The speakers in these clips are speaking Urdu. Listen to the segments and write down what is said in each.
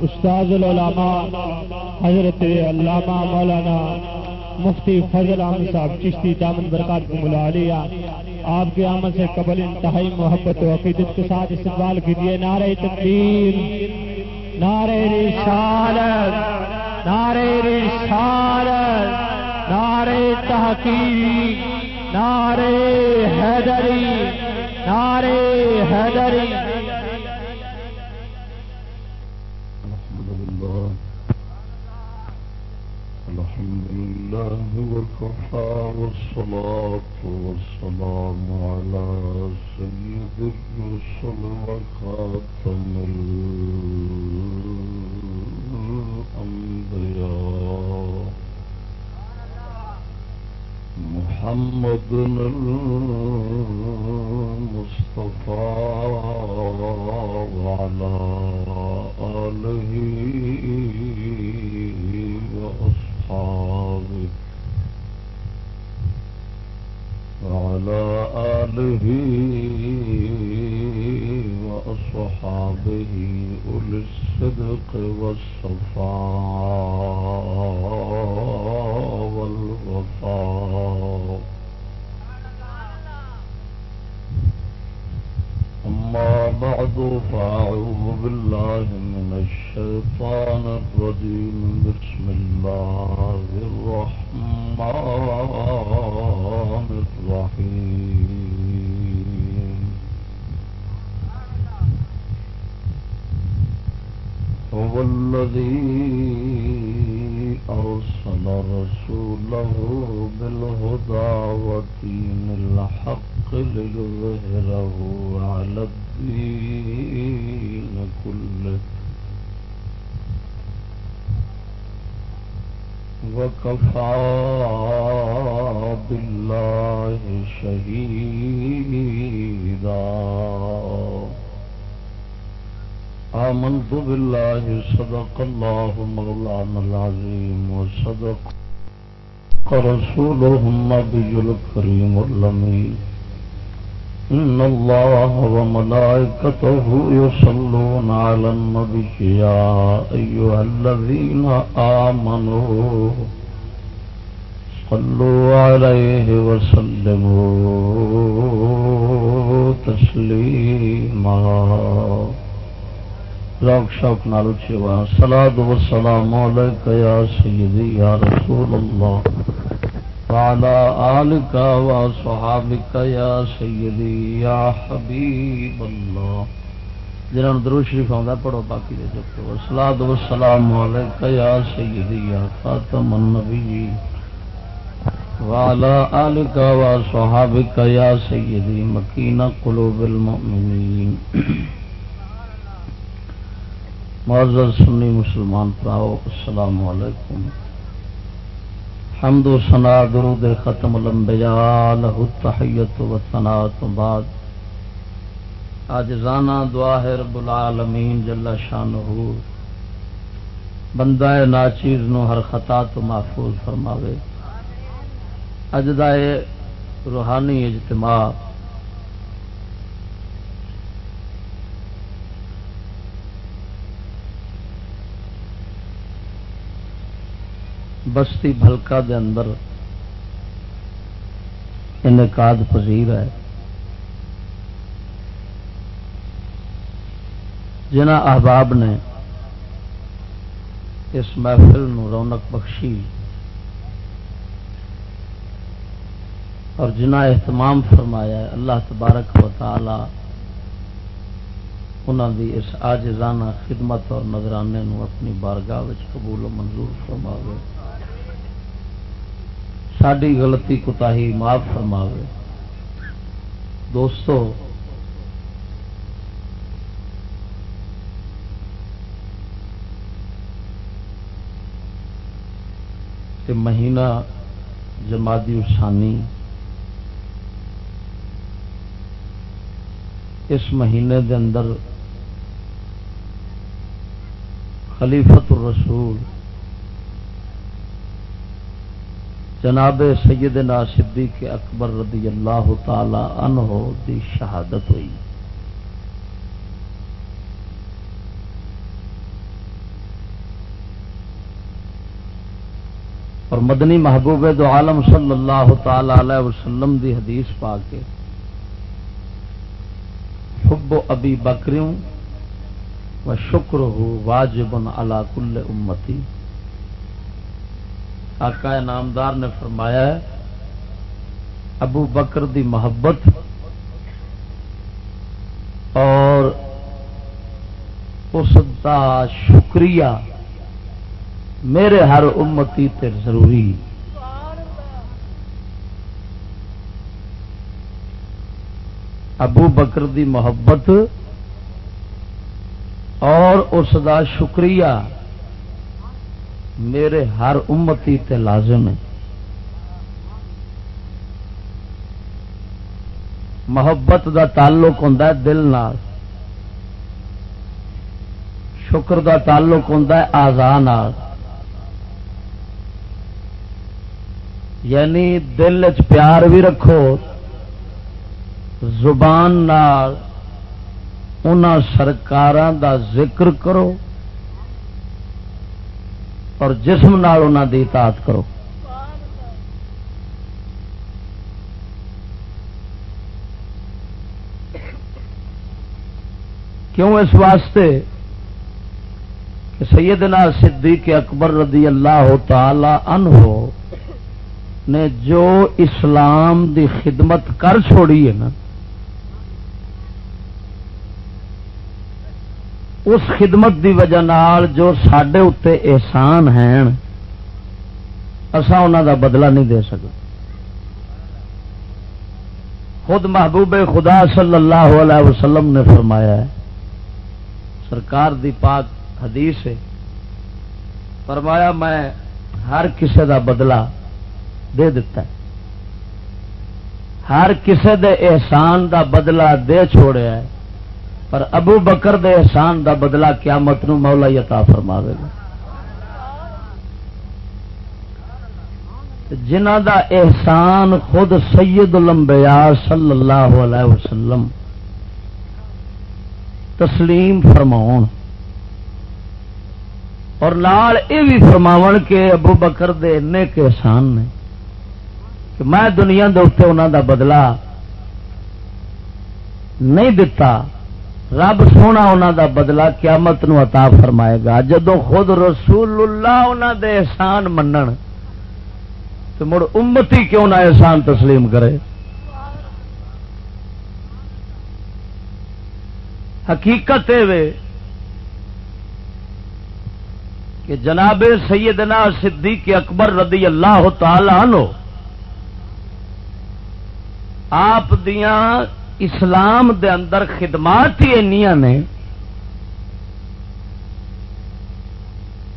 استاد العلماء حضرت علامہ مولانا مفتی فضل احمد صاحب چشتی دامن برکات کو ملا لیا۔ آپ کے آمد سے قبل انتہائی محبت و عقیدت کے ساتھ استقبال کیجیے۔ نعرہ تکبیر، نعرہ رسالت نعرہ رسالت، نعرہ تحقیق، نعرہ حیدری نعرہ حیدری۔ الله وكفى والصلاة والسلام على سيد الرسل وخاتم الأنبياء محمد المصطفى وعلى آله وأصحابه وعلى آله وأصحابه أولي الصدق والصفاء والوفاء. أما بعد فأعوذ بالله من الشيء الشيطان الرجيم. بسم الله الرحمن الرحيم. هو الذي أرسل رسوله بالهدى ودين الحق ليظهره على الدين كله. وكفى بالله شهيدا. آمنت بالله صدق الله مولانا العظيم وصدق رسوله النبي الكريم اللمين إن الله وملائكته يصلون على النبي يا أيها الذين آمنوا صلوا عليه وسلموا تسليما ذوق شوق نال اچھے وا و سلام علیک یا سیدی یا رسول اللہ۔ وعلى آلك وصحابك يا سيدي، يا حبيب الله. جنہوں درود شریف آندا پڑھو باقی دے جو صلاۃ و سلام علیک یا سیدی، یا خاتم النبیین۔ وعلى آلك وصحابك يا سيدي مكين قلوب المؤمنين معزز سنی مسلمان پراؤ، السلام علیکم۔ حمد و سنا درود ختم الانبیاء لہو و ثنا تو بعد۔ آج رانا دعا ہے رب العالمین جل شانہ بندہ ناچیز نو ہر خطا تو محفوظ فرماوے۔ اج دا روحانی اجتماع۔ بستی بھلکا دے اندر انعقاد پذیر ہے۔ جنہ احباب نے اس محفل نو رونق بخشی اور جنہ اہتمام فرمایا ہے، اللہ تبارک و تعالی انہوں دی اس آجزانہ خدمت اور نظرانے نو اپنی بارگاہ قبول و منظور فرماوے۔ ساری غلطی کتا ہی معاف فرماوے۔ دوستو، کہ مہینہ جمادی اسانی اس مہینے دے اندر خلیفت الرسول جناب سیدنا صدیق اکبر رضی اللہ تعالی عنہ دی شہادت ہوئی۔ اور مدنی محبوب دو عالم صلی اللہ تعالی علیہ وسلم دی حدیث پا کے حب ابی بکریوں و شکر ہو واجب اللہ کل امتی۔ آقا نامدار نے فرمایا ہے، ابو بکر دی محبت اور اس کا شکریہ میرے ہر امتی تے ضروری۔ ابو بکر دی محبت اور اس دا شکریہ میرے ہر امتی تے لازم ہے۔ محبت دا تعلق ہوں دل نال۔ شکر دا تعلق ہوں آزان یعنی دل چ پیار بھی رکھو۔ زبان نال سرکار دا ذکر کرو۔ اور جسم نال انہوں دی اطاعت کرو۔ کیوں اس واسطے کہ سیدنا صدیق اکبر رضی اللہ تعالی عنہ نے جو اسلام دی خدمت کر چھوڑی ہے نا اس خدمت دی وجہ نال جو سڈے اتنے احسان ہیں انہوں دا بدلہ نہیں دے سکتے۔ خود محبوب خدا صلی اللہ علیہ وسلم نے فرمایا ہے، سرکار دی پاک حدیث ہے، فرمایا میں ہر کسے دا بدلہ دے دیتا ہے۔ ہر کسے دے احسان دا بدلہ دے چھوڑیا ہے۔ پر ابو بکر دے احسان دا بدلہ قیامت نو مولا یتا فرما دے گا۔ جنہ دا احسان خود سید الانبیاء صلی اللہ علیہ وسلم تسلیم فرماؤن اور نال یہ بھی فرماو کہ ابو بکر دے نیک احسان نے کہ میں دنیا دے اتنے انہوں دا بدلہ نہیں دتا رب سونا انہوں دا بدلہ قیامت نو عطا فرمائے گا۔ جدو خود رسول اللہ انہوں دے احسان منن، تو مڑ امتی کیوں نہ احسان تسلیم کرے؟ حقیقت کہ جناب سیدنا صدیق اکبر رضی اللہ تعالی عنہ آپ دیاں اسلام دے اندر خدمات ہی نے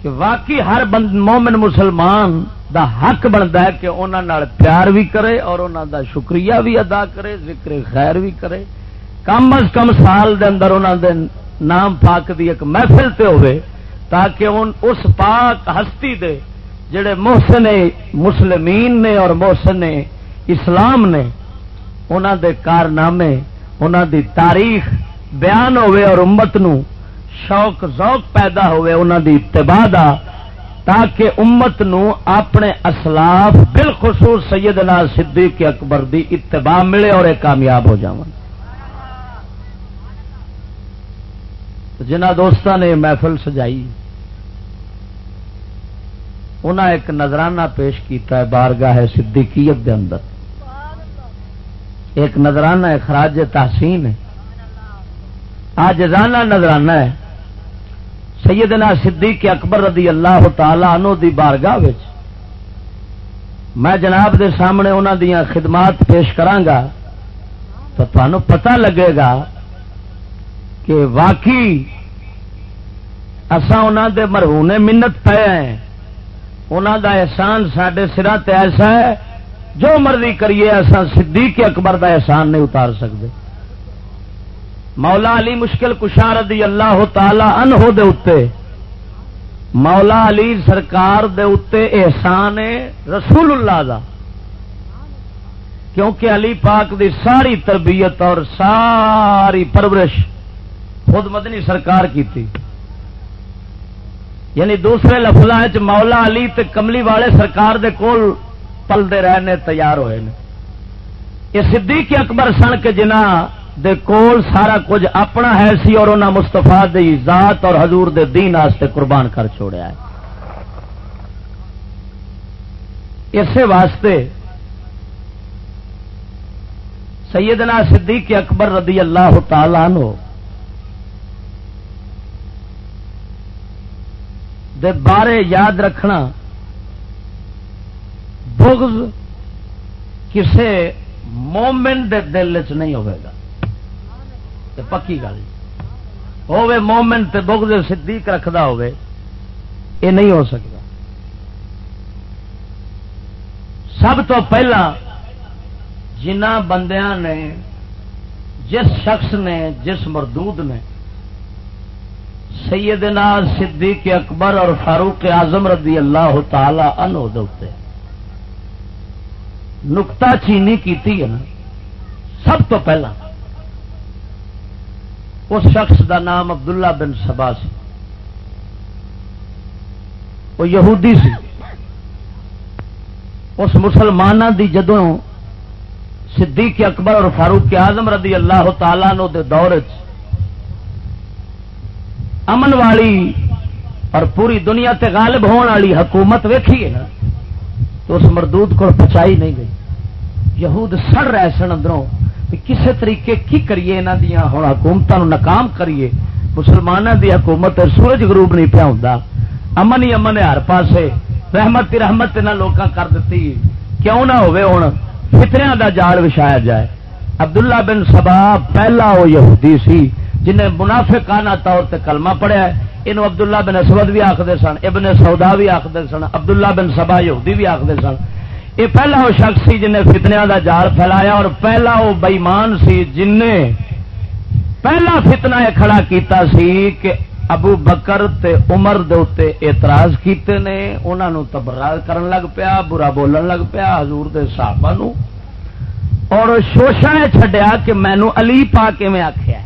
کہ واقعی ہر بند مومن مسلمان دا حق بنتا ہے کہ انہوں پیار بھی کرے اور انہوں دا شکریہ بھی ادا کرے، ذکر خیر بھی کرے۔ کم از کم سال دے اندر انہوں دے نام پاک دی ایک محفل تے ہوئے تاکہ ان اس پاک ہستی دے جڑے محسن مسلمین نے اور محسن اسلام نے انہوں دے کارنامے انہوں دی تاریخ بیان ہوئے اور امت نو شوق، ذوق پیدا ہوئے انہوں دی اتباع دا، تاکہ امت نو اپنے اسلاف بالخصوص سیدنا صدیق اکبر دی اتباع ملے اور ایک کامیاب ہو جاؤں جنہ دوستان نے محفل سجائی انہیں ایک نظرانہ پیش کیتا ہے بارگاہ ہے صدیقیت دے اندر۔ ایک نظرانہ ہے، خراج تحسین ہے۔ آج رانہ نظرانہ ہے۔ سیدنا صدیق اکبر رضی اللہ تعالی عنہ دی بارگاہ وچ۔ میں جناب دے سامنے انہوں دیا خدمات پیش کرانگا تو تمہیں پتہ لگے گا کہ واقعی اسا انہوں دے مرہونے منت پے ہیں۔ انہوں دا احسان سڈے سرا ایسا ہے جو مرضی کریے، ایسا صدیق اکبر دا احسان نہیں اتار سکتے۔ مولا علی مشکل کشار دی اللہ تعالی انہو دے اتے مولا علی سرکار دے اتے احسان رسول اللہ دا۔ کیونکہ علی پاک دی ساری تربیت اور ساری پرورش خود مدنی سرکار کی تھی یعنی دوسرے لفظ مولا علی تے کملی والے سرکار دے کول پلتے رہنے تیار ہوئے نے۔ یہ صدیق اکبر سن کے جنہ دے کول سارا کچھ اپنا ہے سی اور انہوں مستفا دی ذات اور حضور دے دین آستے قربان کر چھوڑیا ہے۔ اسی واسطے سیدنا صدیق اکبر رضی اللہ تعالی عنہ دے بارے یاد رکھنا بغض کسے مومن دے دل چ نہیں ہوئے گا۔ پکی گل ہوے مومن تے بغض صدیق رکھدا ہوے یہ نہیں ہو سکتا سب تو پہلا جنہ بندیاں نے، جس شخص نے، جس مردود نے، سیدنا صدیق اکبر اور فاروق اعظم رضی اللہ تعالی عنہ دوتے نکتا چینی کیتی ہے نا، سب تو پہلا اس شخص دا نام عبداللہ بن سبا سی۔ وہ یہودی سی۔ اس مسلمانوں دی جدوں صدیق اکبر اور فاروق اعظم رضی اللہ تعالیٰ نو دے دور امن والی اور پوری دنیا تے غالب ہون والی حکومت ویکھی ہے نا تو اس مردود کو پچائی نہیں گئی۔ یہود سڑ رہے سن اندروں کسے طریقے کی کریے یہاں دیا ہوں حکومتوں ناکام کریے۔ مسلمانوں دی حکومت سورج گروپ نہیں پیا ہوں امن ہی امن ہے ہر پاسے۔ رحمت رحمت نہ لوکاں کر دیتی کیوں نہ ہوئے ہوں فتریاں دا جال وچھایا جائے۔ عبداللہ بن سبا پہلا وہ یہودی سی جنہیں منافقانہ طور تے کلمہ پڑھیا ہے۔ یہ عبداللہ بن اسود بھی آخر سن، ابن سودا بھی آخر سن، عبداللہ بن سبا یہودی بھی آخر سن۔ یہ پہلا وہ شخص سی جنہیں فتنیا دا جال پھیلایا اور پہلا وہ بئیمان سی جن پہلا فتنہ یہ کھڑا کیتا سی کہ ابو بکر تے عمر دے اعتراض کیتے نے انہوں تبرا کرن لگ پیا، برا بولن لگ پیا، حضور دے صحابہ نو۔ اور شوشا نے چھڈیا کہ مینو علی پا کے میں آخیا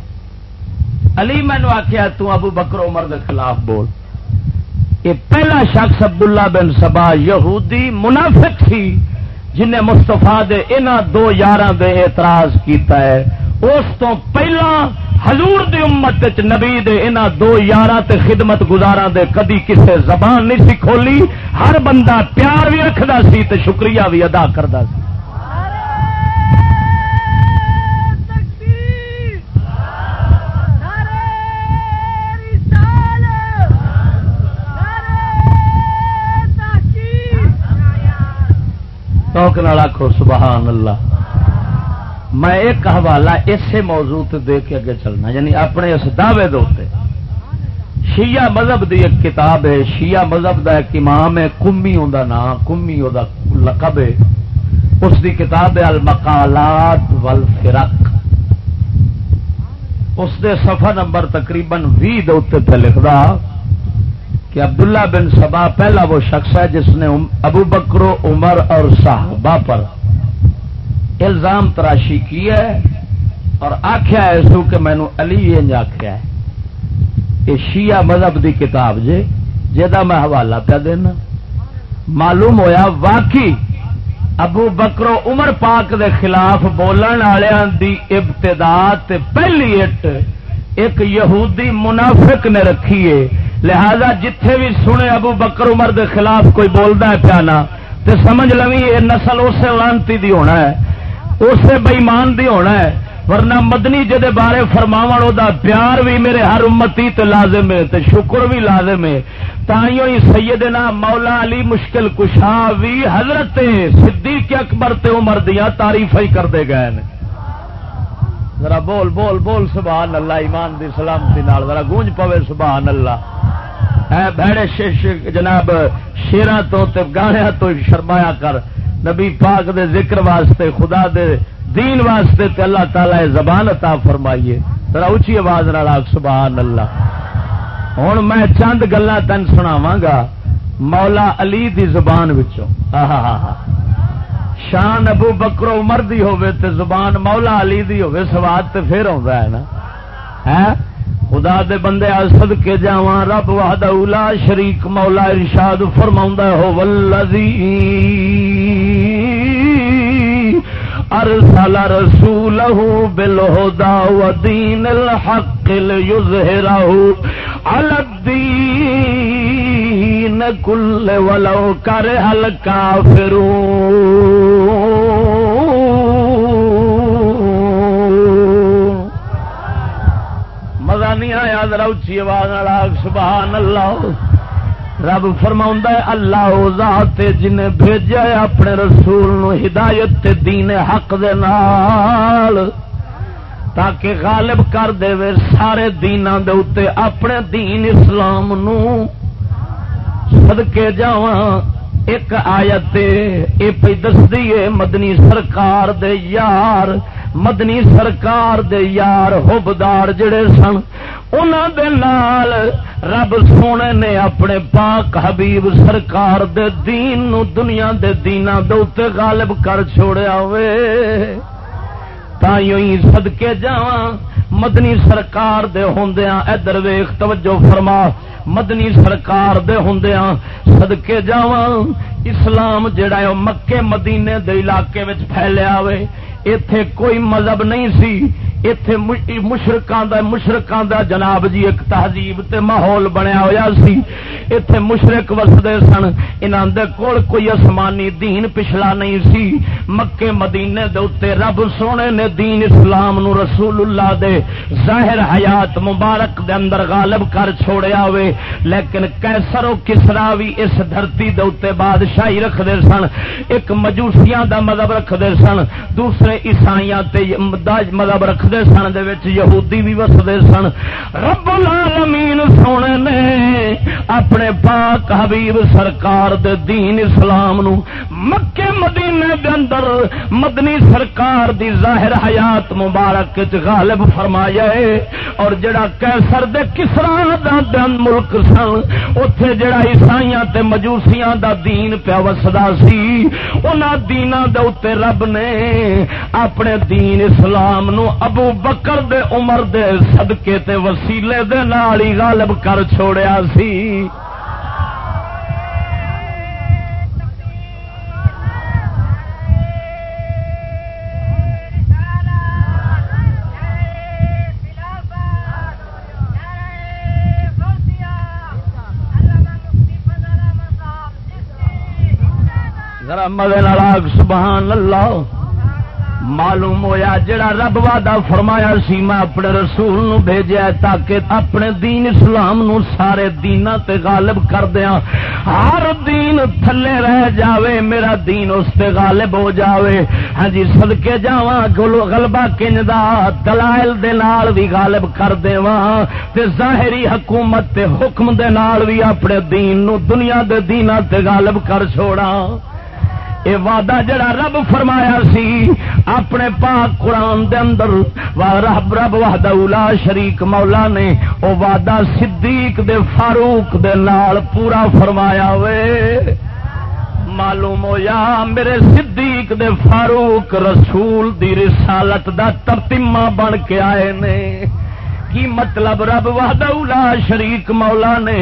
علی مینو آخیا تو ابو بکر عمر دے خلاف بول۔ یہ پہلا شخص عبداللہ بن سبا یہودی منافق سی جنہیں مستفا دے انہ دو یار دے اعتراض کیتا ہے۔ اس تو پہلا حضور دی امت نبی دے انہ دو یار تے خدمت گزارا دے کدی کسے زبان نہیں سی کھولی۔ ہر بندہ پیار بھی رکھدا سی تے شکریہ بھی ادا کردا سی۔ شوق نال آخو سبحان اللہ۔ میں ایک حوالہ اسے موضوع دے کے اگے چلنا یعنی اپنے اس دعوے دے شیعہ مذہب دی ایک کتاب ہے، شیعہ مذہب دا ایک امام ہے، کمی ہوں نام، کمی وہ لقب ہے۔ اس دی کتاب ہے المقالات والفرق۔ اس دے صفحہ نمبر تقریباً بھی پہ لکھدا۔ کہ عبداللہ بن سبا پہلا وہ شخص ہے جس نے ابو بکرو عمر اور صحابہ پر الزام تراشی کی ہے اور آخیا ہے سو کہ مینو علی آخیا ہے۔ یہ شیعہ مذہب دی کتاب جی، جے جا میں حوالہ پہ دینا۔ معلوم ہویا واقعی ابو بکرو عمر پاک دے خلاف بولن والوں دی ابتدا پہلی اٹ ایک یہودی منافق نے رکھی ہے۔ لہذا جتھے بھی سنے ابو بکر عمر دے خلاف کوئی بولتا ہے پیانا تو سمجھ لو یہ نسل اسے لانتی دی ہونا ہے، اسے بئیمان دی ہونا ہے، ورنہ مدنی جہد بارے فرماو دا پیار بھی میرے ہر امتی تے لازم ہے، تے شکر بھی لازم ہے۔ تائیوں ہی سیدنا مولا علی مشکل کشا بھی حضرت صدیق اکبر تے عمر دیا تعریف ہی کرتے گئے نے۔ ذرا بول بول بول، سبحان اللہ، ایمان دی سلامتی نال، ذرا گونج پوے، سبحان اللہ۔ اے بھڑے شش جناب شیراں تو تے گاڑیاں تو شرمایا کر۔ نبی پاک دے ذکر واسطے، خدا دے دین واسطے تے اللہ تعالی زبان عطا فرمائیے۔ ذرا اونچی آواز نال سبحان اللہ۔ ہن میں چند گلاں تن سناواں گا۔ مولا علی دی زبان وچوں۔ شان ابو بکرو عمر دی ہوئے تے زبان مولا علی دی ہوئے سواد تے پھر ہے نا۔ ہاں؟ خدا دے بندے اسد کے جاواں، رب وحدہ لا شریک مولا ارشاد فرماوندا ہو والذی ارسل رسوله بالهدى ودين الحق ليظهره على الدين كل ولو كره الكافرون ذرا اچھی آواز سبحان اللہ رب فرما اللہ ذات جن بھیجا اپنے رسول نو ہدایت تے دین حق دے نال۔ تاکہ غالب کر دے وے سارے دینا دے اتے اپنے دین اسلام نو۔ صدقے جاواں، ایک آیت اے پہ دس دیئے مدنی سرکار دے یار۔ مدنی سرکار دے یار حبدار جڑے سن، انہاں دے نال رب سونے نے اپنے پاک حبیب سرکار دے دین نو دنیا دے دینا دے غالب کر چھوڑیا ہوئے۔ تائیوں ہی صدقے جاواں، مدنی سرکار دے ہوندیاں، ادھر ویخ توجہ فرما۔ مدنی سرکار دے ہوندیاں، صدقے جاواں۔ اسلام جڑا ہے مکے مدینے دے علاقے وچ پھیلیا ہوئے۔ ایتھے کوئی مذہب نہیں سی۔ ایتھے مشرکان دا مشرکان دا جناب جی ایک تہذیب تے ماحول بنیا ہویا سی۔ ایتھے مشرک وسدے سن۔ انہاں دے کول کوئی آسمانی دین پچھلا نہیں سی۔ مکے مدینے دے رب سونے نے دین اسلام نو رسول اللہ دے ظاہر حیات مبارک دے اندر غالب کر چھوڑیا ہوئے۔ لیکن کیسر و کسرا بھی اس دھرتی دے بادشاہی رکھ دے سن۔ ایک مجوسیاں دا مذہب رکھ دے سن۔ دوسرے عیسائیاں تے مذہب رکھتے سن دے وچ، یہودی بھی وسدے سن۔ رب العالمین سونے نے اپنے پاک حبیب سرکار دے دین اسلام نو مکے مدینے دے اندر مدنی سرکار دی ظاہر حیات مبارک غالب فرمایا ہے۔ اور جڑا کیسر دے کسرا دا دن ملک سن، اوتھے جڑا عیسائیاں تے مجوسیاں دا دین پیا وسدا سی، انہاں دیناں دے اوتے رب نے اپنے دین اسلام نو ابو بکر دے عمر دے صدقے تے وسیلے دے نال ہی غالب کر چھوڑیا سی۔ ذرا مدے سبحان اللہ۔ معلوم ہویا جڑا رب وعدہ فرمایا سی میں اپنے رسول نو بھیجیا تاکہ اپنے دین اسلام نو سارے دینا تے غالب کر دیا ہر دین تھلے رہ جاوے، میرا دین اس تے غالب ہو جاوے۔ ہاں جی صدقے جاواں غلبہ کنج دا دلائل دے نال بھی غالب کر دیواں۔ تے ظاہری حکومت تے حکم دے نال بھی اپنے دین نو، دنیا دے دینا تے غالب کر چھوڑا اے وعدہ جڑا رب فرمایا سی، اپنے پاک قرآن دے اندر رب رب وحدہ اولا شریک مولا نے، او وعدہ صدیق دے فاروق دے نال پورا فرمایا وے۔ معلوم ہو یا میرے صدیق دے فاروق رسول دی رسالت دا ترتیمہ بن کے آئے نے۔ کی مطلب رب لا شریک مولا نے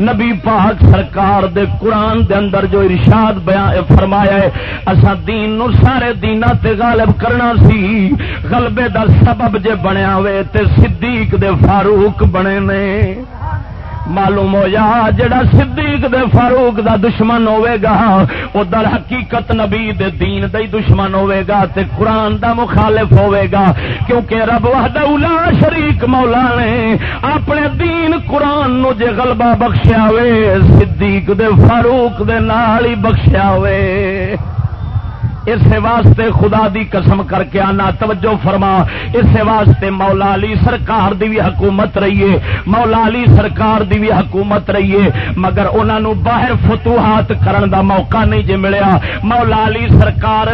نبی پاک سرکار دے قرآن دے اندر جو ارشاد بیان فرمایا ہے اسا دین نو سارے دینا تے غالب کرنا سی۔ غلبے دا سبب جے بنیا ہوئے تے صدیق دے فاروق بنے نے۔ معلوم ہو جا جڑا صدیق دے فاروق دا دشمن ہوے گا او در حقیقت نبی دے دین دے دشمن ہوے گا تے قرآن دا مخالف ہوے گا۔ کیونکہ رب وحدہ لا شریک مولا نے اپنے دین قرآن نو جے غلبہ بخشیا وے صدیق دے فاروق دے نال ہی بخشیا وے اس واسطے خدا دی قسم کر کے آنا، توجہ فرما۔ اس واسطے مولا علی سرکار دی بھی حکومت رہیے مولا علی سرکار دی بھی حکومت رہیے مگر انہوں باہر فتوحات کرن دا موقع نہیں جی ملیا۔ مولا علی سرکار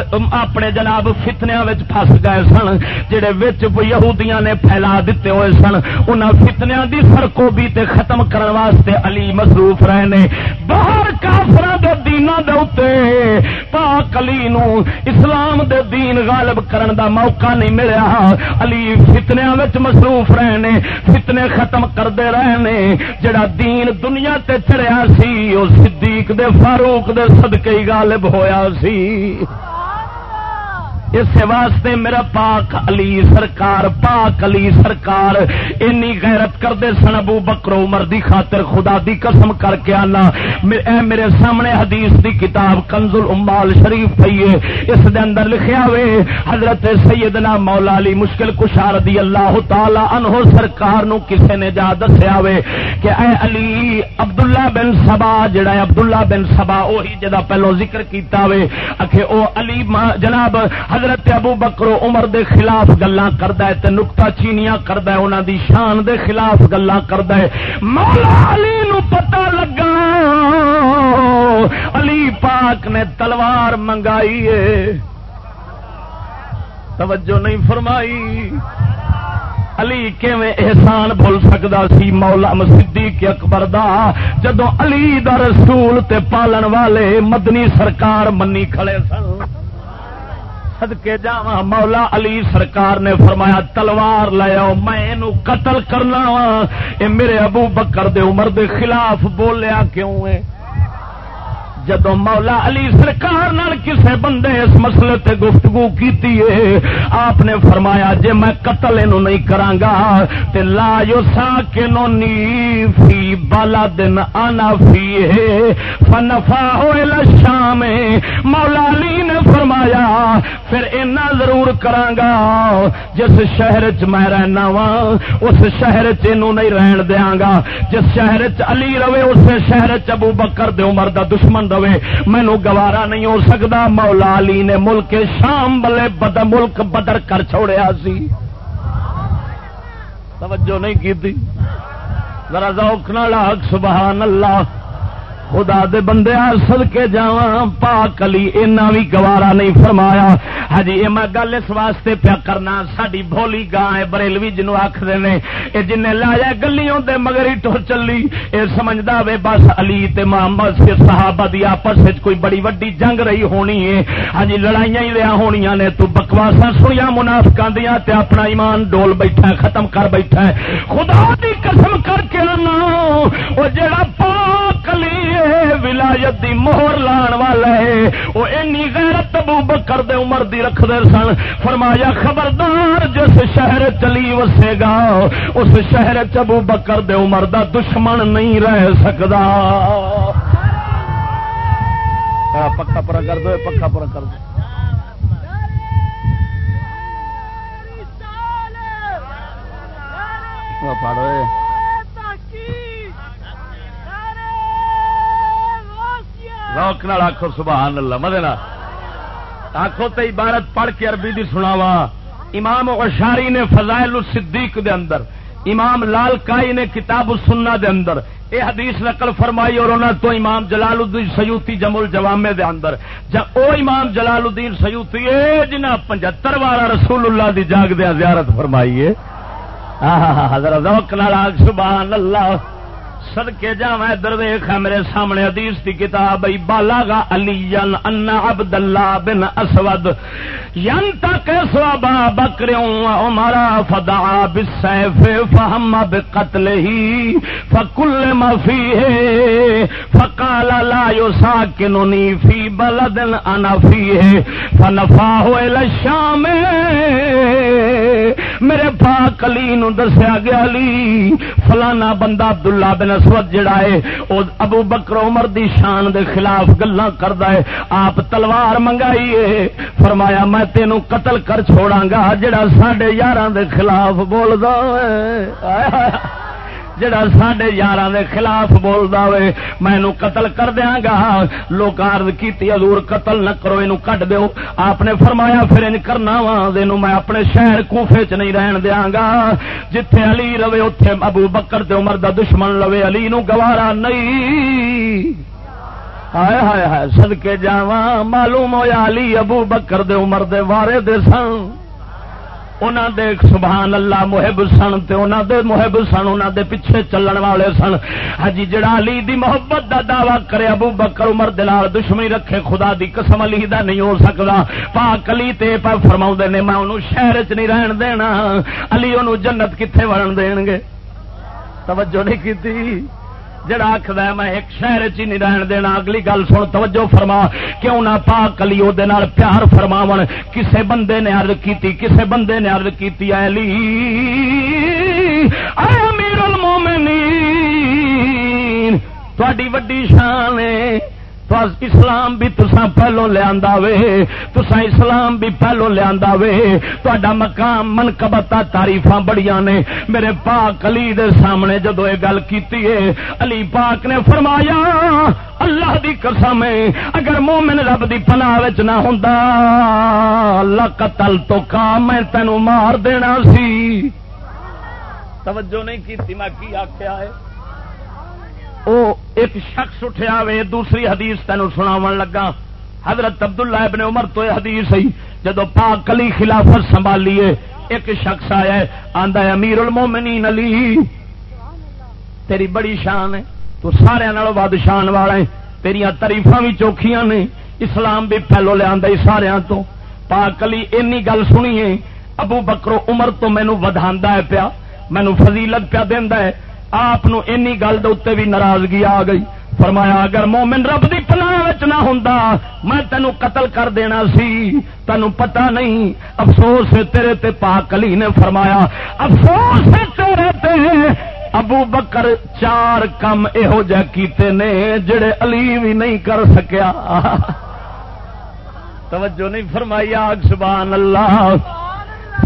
اپنے جناب فتنیا پھس گئے سن، جڑے وچ یہودیاں نے پھیلا دیتے ہوئے سن۔ انہاں فتنیا دی سرکو بھی تے ختم کرن واسطے علی مصروف رہے نے باہر کافران دے دینا دے اتے پاک علی نو اسلام دے دین غالب کرن دا موقع نہیں ملیا۔ علی فتنیا مصروف رہنے، فتنے ختم کرتے رہنے۔ جڑا دین دنیا تے چڑیا سی وہ صدیق دے فاروق دے صدقے غالب ہویا سی۔ اس واسطے میرا پاک علی سرکار، پاک علی سرکار اینی غیرت کرتے سن ابو بکرو عمر دی خاطر خدا دی قسم کر کے آنا۔ اے میرے سامنے حدیث دی کتاب کنز الامال شریف پئی ہے۔ اس دے اندر لکھیا ہوئے حضرت سیدنا مولا علی مشکل کشار دی اللہ تعالی عنہ سرکار نو کسے نے جا دسیا ہوئے کہ اے علی عبداللہ بن سبا، جڑا ہے عبداللہ بن سبا وہی جدا پہلو ذکر کیتا ہوئے اکھے او علی جناب حضرت حضرت ابو بکرو عمر دے خلاف گلا کرد نکتا چینیاں کرد دی شان دے خلاف گلا کرد مولا علی نو پتہ لگا۔ علی پاک نے تلوار منگائی ہے۔ توجہ نہیں فرمائی۔ علی کیویں احسان بھول سکتا سی؟ مولا مسیدی کے اکبر دا۔ جدو علی دا رسول تے پالن والے مدنی سرکار منی کھڑے سن۔ سدکے جا مولا علی سرکار نے فرمایا، تلوار لیا میں قتل کرنا وا یہ میرے ابو بکر دے عمر دے خلاف بولیا کیوں ہے جدو مولا علی سرکار نال کسے بندے اس مسئلے تے گفتگو کیتی ہے آپ نے فرمایا، جے میں قتل اینو نہیں کرانگا تے لا یو ساکنو نی فی بلدن انا فی ہے فنفاہو الاشام مولا علی نے فرمایا، پھر اینا ضرور کرانگا جس شہر چ میں رہنا وا اس شہر چ نہیں رہن دیاں گا جس شہر چ علی روے اس شہر چ ابو بکر دے عمر دا دشمن رہے। مینو گوارا نہیں ہو سکتا مولا علی نے ملک شام بلے بد، ملک بدر کر چھوڑیا سی۔ توجہ نہیں کی ذرا ذوق نہ لاگ سبحان اللہ۔ خدا دے بندے سد کے جا پاک علی اینا بھی گوارا نہیں فرمایا۔ ہاں ہجی یہ میں گل اس واسطے پیا کرنا ساری بولی گاں ہے، بریلوی جنو آخر نے۔ یہ جن لایا گلیوں دے مگر ہی ٹر چلی۔ یہ سمجھتا وے، بس علی تے محمد سے صحابہ دی آپس کوئی بڑی وڈی جنگ رہی ہونی ہے۔ ہجی لڑائیاں ہی رہا ہونی نے۔ تو بکواسا سنیا منافقا دیا تے اپنا ایمان ڈول بیٹھا ہے، ختم کر بیٹھا ہے۔ خدا دی قسم کر کے آنا وہ جڑا پاک علی ولایت دی مہر لان والا ہے وہ اینی غیرت ابو بکر دے عمر دی رکھ دے سن۔ فرمایا، خبردار، جس شہر چلی وسے گا، اس شہر چبو بکر دے عمر دا دشمن نہیں رہ سکتا پکا پورا کر دو، پکا پورا کر دو۔ پاڑو۔ روک نال آخو سبحان اللہ مدے آخو تو عبارت پڑھ کے عربی دی سناوا امام اشاری نے فضائل الصدیق دے اندر، امام لال کائی نے کتاب السنہ دے اندر، اے حدیث نقل فرمائی اور انہوں تو امام جلال الدین سیوتی جمل جوامے دے اندر۔ جا او امام جلال الدین سیوتی اے جنہ پنجتر والا رسول اللہ دی جاگ دیا زیارت فرمائی ہے حضرت ذوق نال سبحان اللہ۔ سد کے جا درویخ ہے میرے سامنے حدیث کی کتاب بالا گا علی ان عبد اللہ بن اسود. ین تک سوابا بکریوں ہمارا فدا بسیف فہم بقتل ہی فکل مفی ہے فقال لا یساکننی فی بلد انا فی ہے فنفا ہوئے لشام میرے پاک علی نو دسیا گیا علی، فلانا بندہ عبداللہ بن اسود جڑا ہے، او ابو بکر عمر دی شان دے خلاف گلا کردا ہے، آپ تلوار منگائی ہے، فرمایا میں تینوں قتل کر چھوڑاں گا، جڑا ساڈے یاراں دے خلاف بولدا ہے۔ جڑا سڈے یار دے خلاف بولتا ہوئے میں قتل کر دیا گا۔ لوگ عرض کی حضور قتل نہ کرو یہ کٹ دو آپ نے فرمایا، پھر ان کرنا وا میں اپنے شہر کوفے چ نہیں رہن دیا گا۔ جتھے علی رہے اتے ابو بکر تے عمر دا دشمن لوے۔ علی نو گوارا نہیں۔ ہائے ہائے ہائے سدکے جا معلوم ہوا علی ابو بکر دے عمر دے وارے دے سن۔ انہوں دے سبحان اللہ محب سن تے انہوں دے محب سن انہوں دے پیچھے چلن والے سن۔ ہجی جڑا علی دی محبت دا دعوی کرے ابو بکر عمر دلال دشمنی رکھے، خدا دی قسم علی دا نہیں ہو سکتا پاک علی تے پا فرما نے، میں انہوں شہر چ نہیں رہن دینا۔ علی انہوں جنت کتنے ورن دین گے توجہ نہیں کی جڑا آخد میں ایک شہر چ نہیں رہن دینا۔ اگلی گل سن، توجہ فرما۔ کیوں نہ پا کلی وہ پیار فرماو کسے بندے نے ارد کی کسے بندے نے ارد کی اے امیر المومنین تھوڑی وڈی شان ہے۔ اسلام بھی تسا پہلو لیا وے تسا اسلام بھی پہلو لیا وے۔ تا مقام من کبتا تاریف بڑی نے۔ میرے پاک علی دے سامنے جدو یہ گل کی علی پاک نے فرمایا، اللہ دی قسم اگر مومن رب دی پناہ نہ ہوں اللہ قتل تو کا میں تینوں مار دینا سی۔ توجہ نہیں کی میں کی آخیا ہے؟ او ایک شخص اٹھیا وے، دوسری حدیث تین سنا لگا۔ حضرت عبداللہ ابن عمر تو حدیث ہی جدو پاک علی خلافت سنبھالیے، ایک شخص آیا آندا ہے، امیر المومنین علی، تیری بڑی شان ہے، تو سارے ود شان والا ہے تیریا تریفا بھی چوکھیاں نے، اسلام بھی پہلو لیا سارا تو۔ پاک علی اینی گل سنیے ابو بکرو عمر تو مینو ودھا ہے پیا مینو فضیلت پیا دینا ہے۔ آپ گل دے بھی ناراضگی آ گئی۔ فرمایا، اگر مومن رب دی پناہ نہ ہوں میں تینو قتل کر دینا سی۔ تینو پتا نہیں۔ افسوس تیرے تے، پاک علی نے فرمایا، افسوس تیرے تے۔ ابو بکر چار کم یہو جہ کیتے نے، جڑے علی بھی نہیں کر سکیا۔ توجہ نہیں فرمائی، آگ سبحان اللہ۔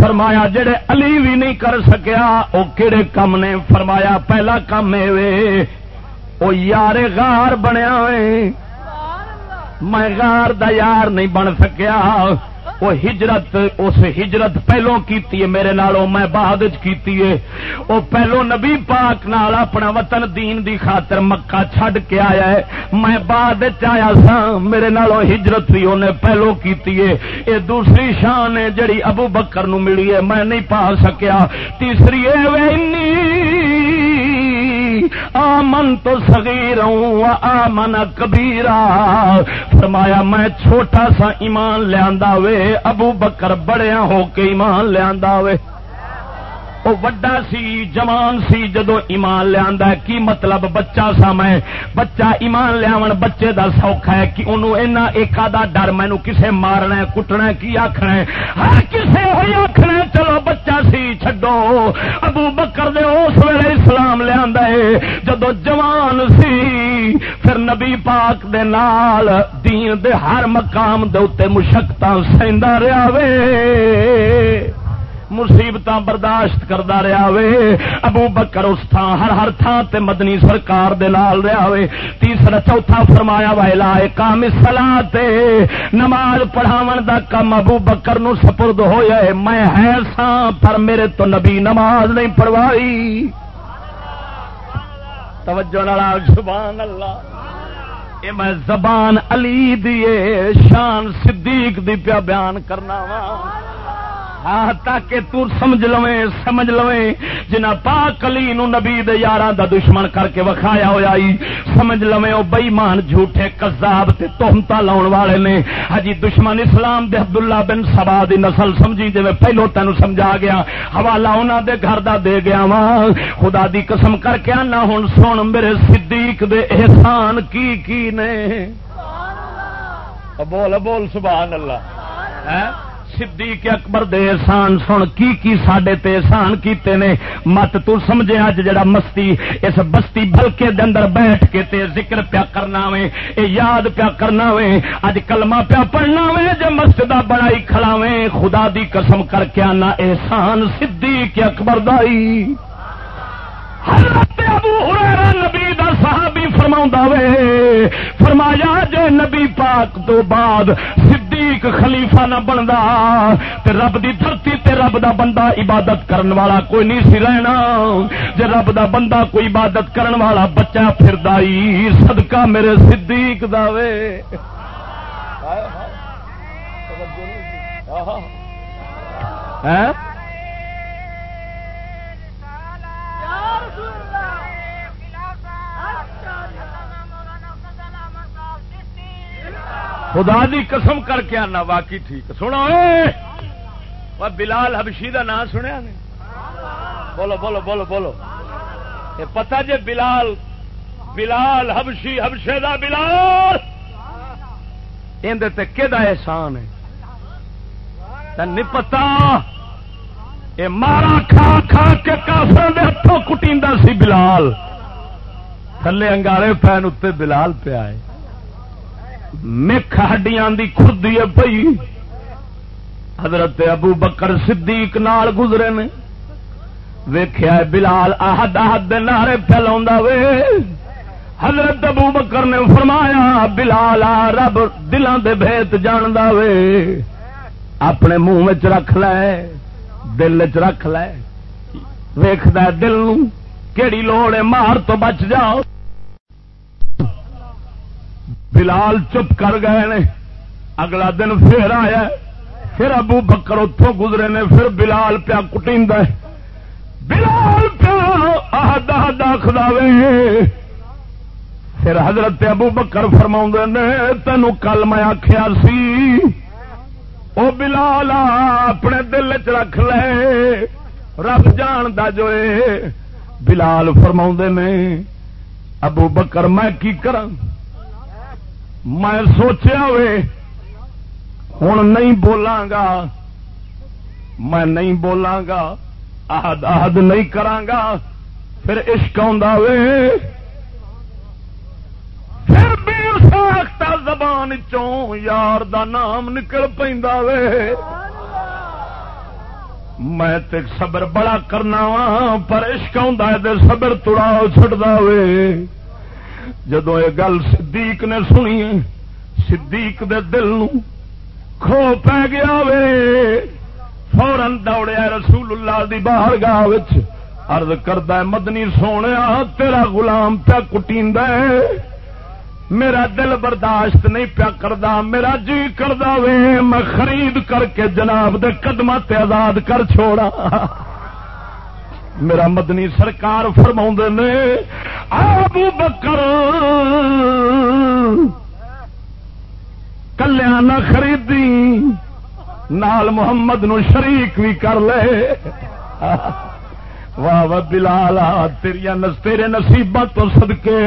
فرمایا جڑے علی بھی نہیں کر سکیا وہ کہڑے کم نے فرمایا؟ پہلا کام وہ یار غار بنیا میں غار دا یار نہیں بن سکیا۔ وہ ہجرت، اس ہجرت پہلو کیتی ہے، میرے نالوں میں بعد کیتی ہے۔ وہ پہلو نبی پاک نال اپنا وطن دین دی خاطر مکہ چھڈ کے آیا ہے۔ میں بعد آیا سا میرے نالوں ہجرت بھی انہیں پہلو کیتی ہے۔ یہ دوسری شان ہے جڑی ابو بکر نو ملی ہے، میں نہیں پا سکیا۔ تیسری ہے آمن تو صغیر ہوں آمن کبیرا فرمایا، میں چھوٹا سا ایمان لیا وے، ابو بکر بڑیا ہو کے ایمان لیا وے۔ وہ وڈا سی، جوان سی، جدو ایمان لیا کی مطلب بچہ سا میں؟ بچہ ایمان لیا بچے دا سوکھا ہے کہ انہوں اینا ایک آدھا ڈر مینو کسے مارنا ہے، کٹنا کی آخنا ہر کسے ہوئی آخنا چلو بچہ سی چڈو ابو بکر دے اس ویلے اسلام لیا جدو جوان سی، پھر نبی پاک دے نال، دین دے ہر مقام دے اتنے مشقت سہدا رہا وے۔ مصیبت برداشت کرتا رہا وے۔ ابو بکر اس تھان ہر ہر تھان تے مدنی سرکار دے لال رہا وے۔ تیسرا چوتھا فرمایا وائلا کام سلا نماز پڑھاو دا کم ابو بکر نو سپرد ہویا ہے میں ہے سا پر میرے تو نبی نماز نہیں پڑھوائی۔ توجہ نال سبحان اللہ۔ اے میں زبان علی دیے شان صدیق دی پیا بیان کرنا وا ہاں تاکہ تو سمجھ لویں سمجھ لویں۔ جنا پاک علی نو نبی دے یاراں دا دشمن کر کے وکھایا ہویا ای، سمجھ لویں او بے ایمان جھوٹے، کذاب تے تہمتا لاون والے نے۔ ہجی دشمن اسلام دے عبداللہ بن سبا دی نسل سمجھی جے پہلو تینو سمجھا گیا۔ حوالہ انہاں دے گھر دا دے گیا وا خدا دی قسم کر کے انا ہن، سن میرے صدیق دے احسان کی کی نے؟ سبحان اللہ بول بول، سبحان اللہ۔ ہے صدیق اکبر دے احسان، سن کی کی ساڈے تے احسان کیتے نے؟ مت تو سمجھے اج جڑا مستی، اس بستی بلکے دے اندر بیٹھ کے تے ذکر پیا کرنا وے، اے یاد پیا کرنا وے، اج کلمہ پیا پڑھنا وے، جے مسجد بڑائی کھڑا وے، خدا دی قسم کر کے انا احسان صدیق اکبر دائی۔ حضرت ابو ہریرہ نبی دا صحابی فرماوندا وے فرمایا جے نبی پاک تو بعد صدیق خلیفہ نہ بندا تے رب دی دھرتی تے رب دا بندہ عبادت کرن والا کوئی نہیں سی رہنا جے رب دا بندہ کوئی عبادت کرن والا بچہ پھردائی صدقہ میرے صدیق دا وے خدا دی قسم کر کے آنا، واقعی ٹھیک سنو بلال حبشی کا نام سنیا نے۔ بولو بولو بولو بولو۔ یہ پتا جی بلال بلال حبشی، حبشے دا بلال۔ اندر کہ احسان ہے؟ نہیں پتا مارا کھا کھا کے کافر دے ہاتھوں کٹی سی بلال۔ تھلے انگارے پین اتنے بلال پہ آئے مکھ ہڈیاں دی خردی ہے پئی حضرت ابو بکر صدیق نال گزرے نے۔ ویخیا بلال آہد آہد نعرے پھیلا وے۔ حضرت ابو بکر نے فرمایا، بلال آ رب دلان دے بھیت جان وے۔ اپنے منہ رکھ لے۔ دل چ رکھ لے۔ ویخد دل کیڑی لوڑ ہے، مار تو بچ جاؤ۔ بلال چپ کر گئے نے، اگلا دن پھر آیا پھر ابو بکر اتوں گزرے نے، پھر بلال پیا کٹی بلال پیا آدھا پھر حضرت ابو بکر فرما نے، تینوں کل میں آخیا سی او بلال اپنے دل چ رکھ لے۔ رب جان دا جو بلال فرما نے، ابو بکر میں کی کرا میں سوچیا وے ہوں نہیں بولاں گا۔ میں نہیں بولاں گا، آہد آہد نہیں کرانگا پھر عشق وے پھر بھی زبان چوں یار دا نام نکل پہ وے۔ میں تے صبر بڑا کرنا وا پر عشق دے صبر تڑا چڑھتا وے۔ جدو یہ گل صدیق نے سنی صدیق دے دل نو کھو پی گیا وے۔ فورن دوڑیا رسول اللہ دی باہر گاہ ارد کردہ مدنی سونے تیرا غلام پیا کٹی میرا دل برداشت نہیں پیا کردا، میرا جی کردا وے، میں خرید کر کے جناب دے قدم تے آزاد کر چھوڑا۔ میرا مدنی سرکار فرما نے، آبو بکر کلیا نہ خریدی، نال محمد نو شریک بھی کر لے۔ واہ واہ بلال تیرے نصیب تو سدکے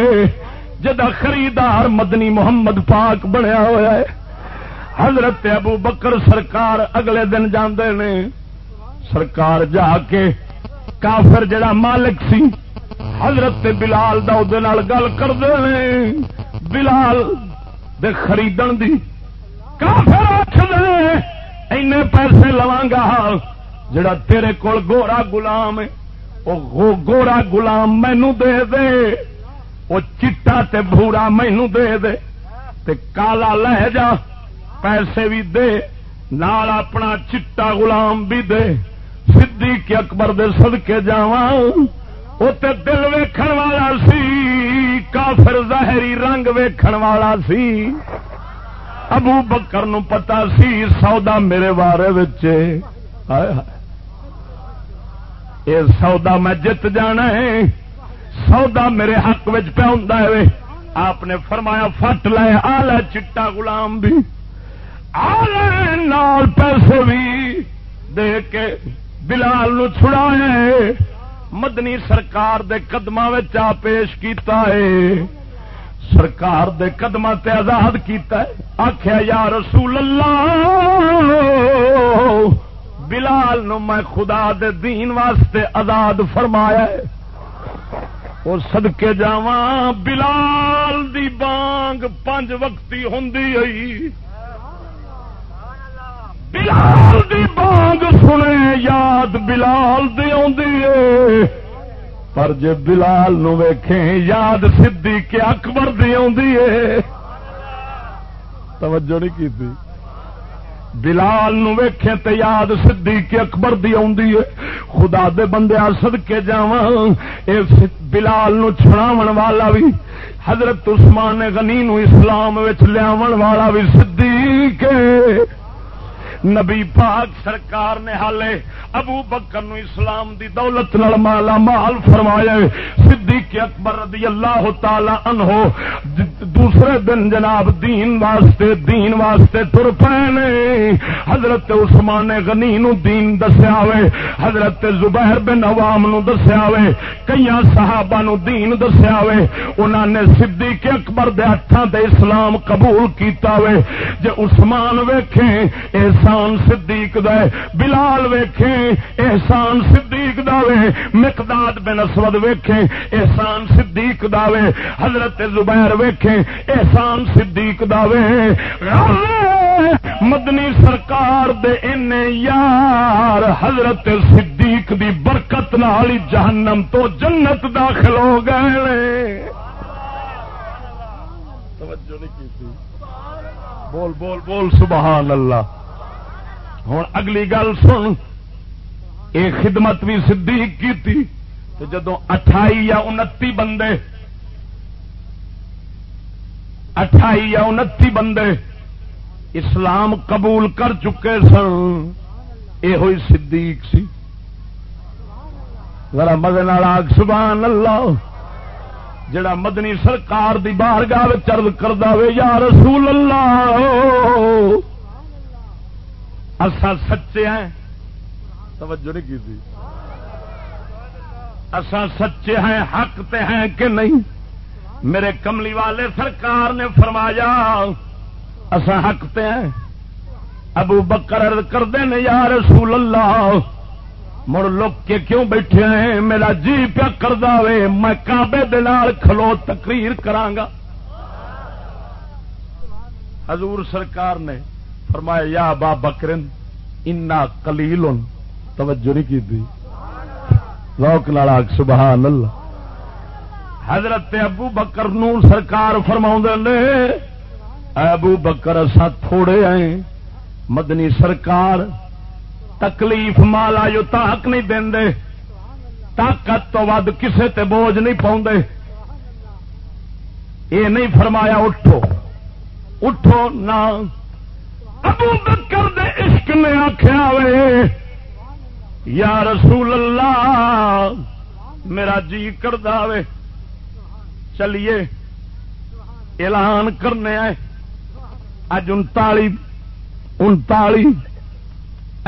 جدا خریدار مدنی محمد پاک بنیا ہوا ہے۔ حضرت ابو بکر سرکار اگلے دن جاندے نے۔ سرکار جا کے کافر جڑا مالک سی، حضرت بلال گل کرتے بلال دے خریدن دی۔ کافر آخر پیسے لوا گا جڑا تیرے کول گورا گلام وہ گورا گلام مینو دے دے۔ وہ چٹا تے بھورا مینو دے دے تے کالا لہ جا پیسے بھی دے، نال اپنا چٹا غلام بھی دے۔ صدیق اکبر دے صدقے جاواں، او تے دل ویکھن والا سی، کافر ظاہری رنگ ویکھن والا سی۔ ابو بکر نو پتا سی، سودا میرے بارے یہ سودا میں جت جانا ہے۔ سودا میرے حق پہ ہوں آپ نے فرمایا، فٹ لے آ چٹا غلام بھی۔ آ نال پیسے بھی دے کے بلال نو چھڑا ہے مدنی سرکار دے قدم آ پیش کیتا ہے۔ سرکار دے قدم تے آزاد کیتا ہے۔ آخیا یا رسول اللہ، بلال نو میں خدا دے دین واسطے آزاد فرمایا ہے۔ اور سدکے جا بلال دی بانگ پانچ وقتی ہوں بلال دی بانگ سنے یاد بلال دی آ پر جے بلال نو ویکھیں یاد سدھی کے اکبر دی آ توجہ نہیں کی تھی بلال نو ویکھے تے یاد صدیق کے اکبر دی آ خدا دے بندے سد کے جا بلال نو چھڑاون والا بھی حضرت عثمان غنی نو اسلام لیا والا بھی سدھی کے نبی پاک سرکار نے حالے ابو بکر نو اسلام دی دولت نال مالا مال فرمایا صدیق اکبر رضی اللہ تعالی عنہ دوسرے دن جناب دین واسطے دین واسطے تر پے حضرت عثمان غنی نو دین دسیا وے، حضرت زبیر بن عوام نو دسیا وے کئی صحابہ نو دین دسیا وے۔ انہاں نے صدیق اکبر دے ہتھاں تے اسلام قبول کیتا وے۔ جے عثمان ویکھیں ایسا احسان صدیق دا بلال ویکھیں، احسان صدیق دا وے۔ مقداد بن اسود ویکھیں، احسان صدیق دا وے۔ حضرت زبیر ویکھیں، احسان صدیق دا وے۔ مدنی سرکار دے ان یار، حضرت صدیق دی برکت نال جہنم تو جنت داخل ہو گئے توجہ نہیں کی تھی۔ بول بول بول، سبحان اللہ۔ ہوں اگلی گل سن۔ یہ خدمت بھی صدیق کی تھی تو جدو اٹھائی یا انتی بندے، اٹھائی یا انتی بندے اسلام قبول کر چکے سن۔ یہ ہوئی صدیق سی۔ ذرا مدن آگ، سبحان اللہ۔ جڑا مدنی سرکار دی بار گاہ چرد کردہ یا رسول اللہ۔ اصا سچے ہیں۔ توجہ نہیں کی تھی۔ اصا سچے ہیں، حق تے ہیں کہ نہیں؟ میرے کملی والے سرکار نے فرمایا اصا حق تے ہیں۔ ابو بکر کرتے ہیں یا رسول اللہ، مڑ لوگ کے کیوں بیٹھے ہیں؟ میرا جی پیا کر دے میں کابے دال کھلو تقریر کرانگا حضور سرکار نے فرمایا، یا با بکرن، انا کلیل توجہ نہیں کی روک لالا سبحان اللہ۔ حضرت ابو بکر نو سرکار فرما نے ابو بکر اصا تھوڑے آئے مدنی سرکار، تکلیف مالا جو تاک نہیں دے طاقت تو ود کسے تے بوجھ نہیں پاؤں یہ نہیں فرمایا، اٹھو۔ اٹھو نہ۔ ابو بکر دے عشق نے آخیا وے، یا رسول اللہ، میرا جی کر دے چلیے، اعلان کرنے آئے۔ اج انتالی انتالی،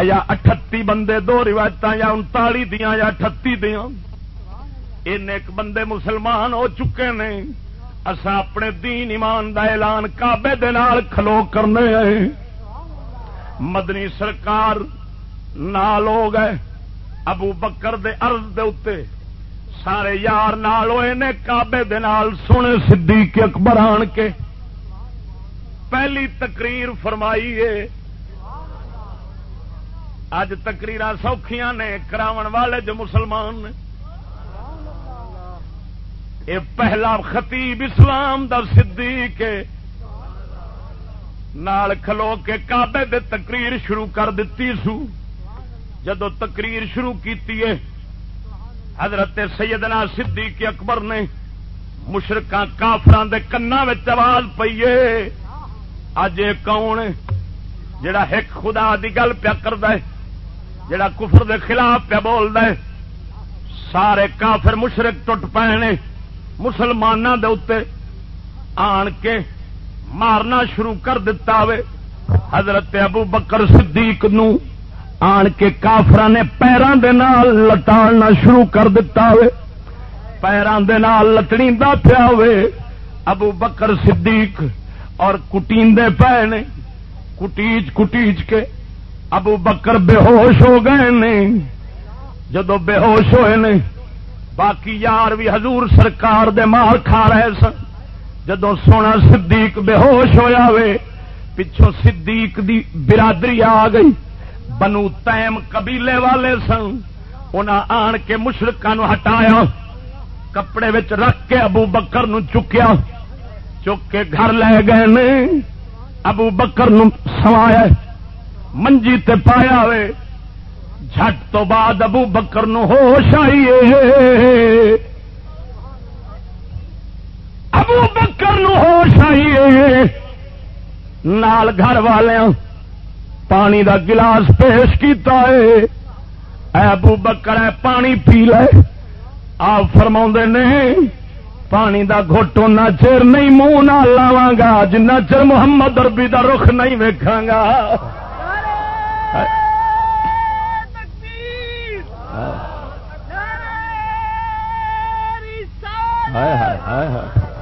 یا اٹھتی بندے دو روایت یا انتالی دیا یا اٹھتی دیا ان ایک بندے مسلمان ہو چکے نے اصا اپنے دین ایمان دا اعلان کابے دال کھلو کرنے آئے۔ مدنی سرکار نال ہو گئے۔ ابو بکر دے ارض دے اتے سارے یار نال ہوئے نے کابے دال سونے سدھی کے اکبر آن کے۔ پہلی تقریر فرمائی ہے۔ اج تقریر سوکھیاں نے کراون والے جو مسلمان نے۔ یہ پہلا خطیب اسلام دا صدیق ہے۔ نال کھلو کے کابے دے تقریر شروع کر دیتی سو۔ جدو تقریر شروع کیتی ہے، حضرت سیدنا صدیق اکبر نے مشرقہ کافران دے کنا آواز پیے اج یہ کون جڑا ایک خدا دی گل پیا کرد جڑا کفر دے خلاف پیا بول دے سارے کافر مشرق ٹوٹ پے مسلمانوں دے اتنے آن کے مارنا شروع کر دیتا وے۔ حضرت ابو بکر صدیق نو آن کے کافر نے پیروں دے نال لٹاڑنا شروع کر دیتا وے۔ پیروں دے نال لٹڑی دا پیا وے۔ ابو بکر صدیق اور کٹیندے پے نے۔ کٹیچ کٹیچ کے ابو بکر بے ہوش ہو گئے نے۔ جدو بے ہوش ہوئے نے، باقی یار بھی حضور سرکار دے مار کھا رہے سن۔ جدو سونا صدیق بے ہوش ہوا وے پچھو صدیق دی برادری آ گئی۔ بنو تیم قبیلے والے سن، انہاں آن کے مشرقہ نو ہٹایا۔ کپڑے وچ رکھ کے ابو بکر نو چکیا۔ چک کے گھر لے گئے نے، ابو بکر نو سوایا منجی تے پایا وے۔ جھٹ تو بعد ابو بکر نو ہوش آئیے ابو بکر نو ہوش آئیے نال گھر والے پانی دا گلاس پیش کیتا ہے۔ اے ابو بکر ہے پانی پی لے۔ آپ فرما نے پانی دا گھوٹو نہ چر نہیں منہ نہ لاوا گا۔ جنہ چر محمد اربی دا رخ نہیں ویکھاں گا۔ ہائے ہائے ہائے ہائے۔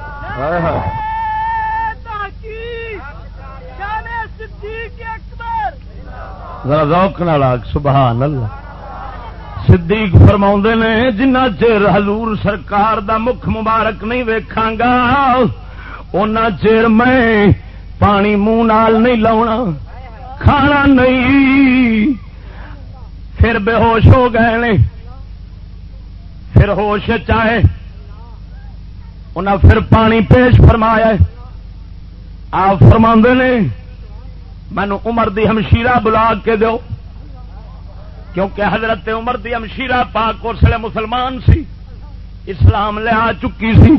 ذرا روک سبحان اللہ۔ صدیق فرما نے، جنہ چر حضور سرکار دا مکھ مبارک نہیں ویکھاں گا اونا چر میں پانی منہ نال نہیں لاؤنا، کھانا نہیں۔ پھر بے ہوش ہو گئے نے۔ پھر ہوش چاہے انہیں پھر پانی پیش فرمایا آپ فرما نے، مینو عمر دی ہمشیرہ بلا کے دو کیونکہ حضرت عمر دی ہمشیرہ پاک اس لیے مسلمان سی۔ اسلام لیا چکی سی۔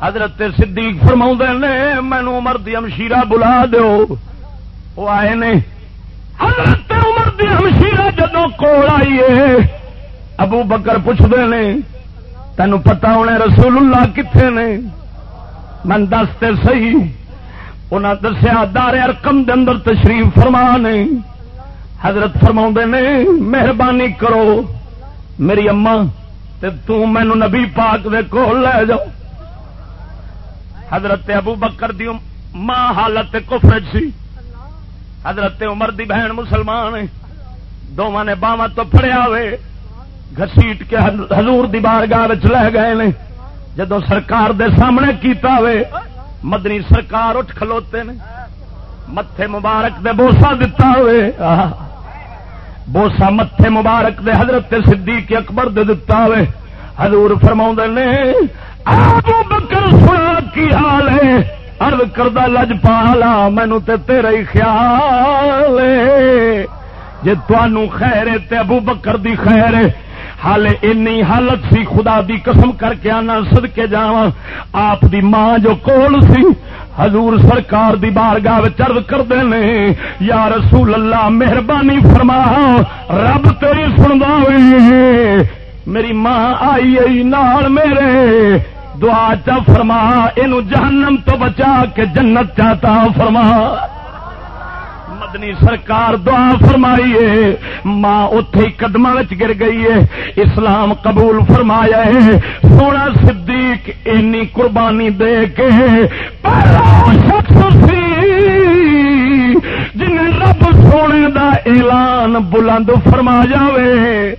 حضرت صدیق فرما نے، مینو عمر دی ہمشیرہ بلا دو وہ آئے نے، حضرت عمر دی ہمشیرہ جدو کول آئیے ابو بکر پوچھتے ہیں تینوں پتا ہونے رسول اللہ کتنے نے؟ من دستے صحیح۔ انہیں دسیا دار ارکم دے اندر تشریف فرما نے حضرت فرما نے، مہربانی کرو۔ میری اما تے تو مینو نبی پاک دے کو لے جاؤ۔ حضرت ابو بکر دی ماں حالت کفر سی۔ حضرت عمر دی بہن مسلمان دونوں نے باواں تو پڑیا ہوئے۔ گسیٹ کے حضور دی بارگاہ لے گئے نے۔ جدو سرکار دے سامنے کیتا ہوئے مدنی سرکار اٹھ کھلوتے نے۔ متے مبارک دے بوسا دتا ہوئے بوسا متے مبارک دے حضرت صدیق اکبر دے دتا ہوئے حضور فرما نے آبو بکر سنا کی حال ہے؟ ارد کردہ لج پالا مینو تے تیرا ہی خیال جی تنوع خیر ہے تے ابو بکر دی خیر ہے۔ حال اینی حالت سی خدا دی قسم کر کے آنا سد کے جا آپ دی ماں جو کول سی، حضور سرکار دی بارگاہ چرد کرتے ہیں یا رسول اللہ، مہربانی فرما، رب تیری سندا میری ماں آئی آئی نال میرے۔ دعا چا فرما یہ جہنم تو بچا کے جنت چاہتا فرما۔ مدنی سرکار دعا فرمائیے، ماں اتے قدم گر گئی ہے۔ اسلام قبول فرمایا ہے۔ سونا صدیق اینی قربانی دے کے شخص سی جن رب سونے دا اعلان بلند فرما جاوے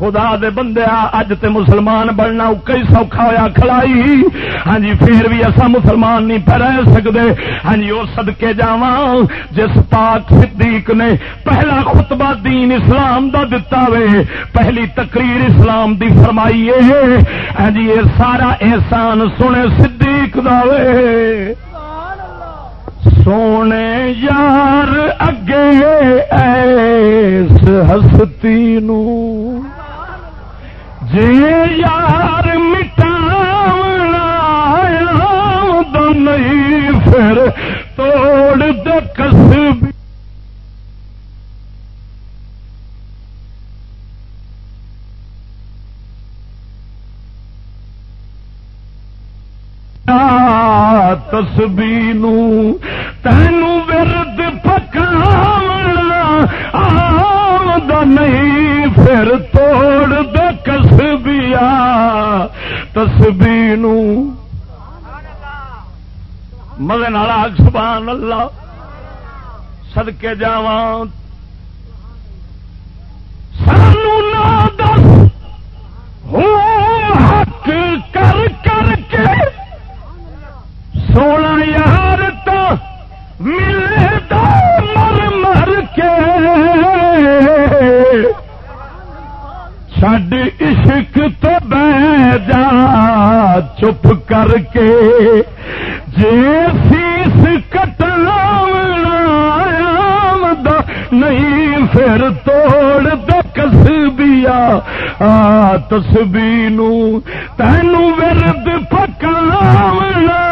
خدا دے بندے اج تے مسلمان بننا کئی سوکھا ہوا کھلائی۔ ہاں جی پھر بھی ایسا مسلمان نہیں پہ رہ سکتے ہاں جی وہ سدکے جا جس پاک صدیق نے پہلا خطبہ دین اسلام دا دتا وے، پہلی تقریر اسلام دی فرمائی ہے ہاں جی یہ سارا احسان سنے صدیق دا وے۔ سونے یار اگے ایس ہستی نو۔ جی یار مٹاونا تو نہیں، پھر توڑ دے کسبی تسبی تینو ورد پکاونا آ نہیں، پھر توڑ دے کسبیا تسبی مدن آگ سبحان اللہ سدکے جاواں ملے مر مر کے۔ چڈ عشق تو بہ جا چپ کر کے۔ جی فیس کٹنا نہیں پھر توڑ دے کسبیا آ تسبی تینو ورد پکاونا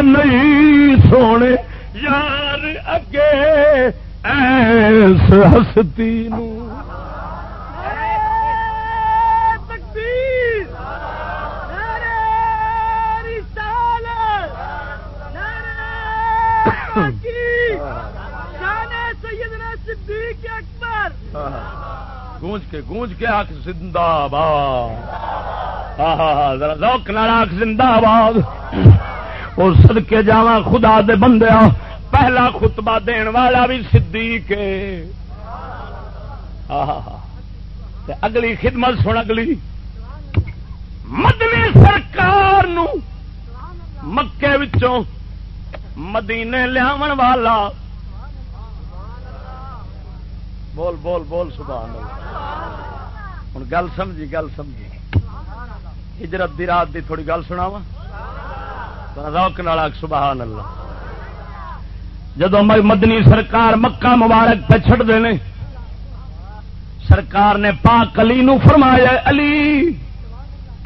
نہیں سونے۔ یار اگے ایس ہستی نو۔ گونج کے گونج کے آخ زندہ آباد۔ روک نال آخ زندہ آباد۔ اور سدکے جا خدا دے بندے پہلا خطبہ دین والا بھی صدیق اگلی خدمت سن اگلی۔ مدنی سرکار نو مکے وچوں مدینے لیا والا۔ بول بول بول، سبحان اللہ۔ ہوں گل سمجھی گل سمجھی۔ ہجرت دی رات دی تھوڑی گل سنا روک نالا سبحان اللہ۔ جدو مدنی سرکار مکہ مبارک پہ چڑ دے سرکار نے پاک علی نو فرمایا علی،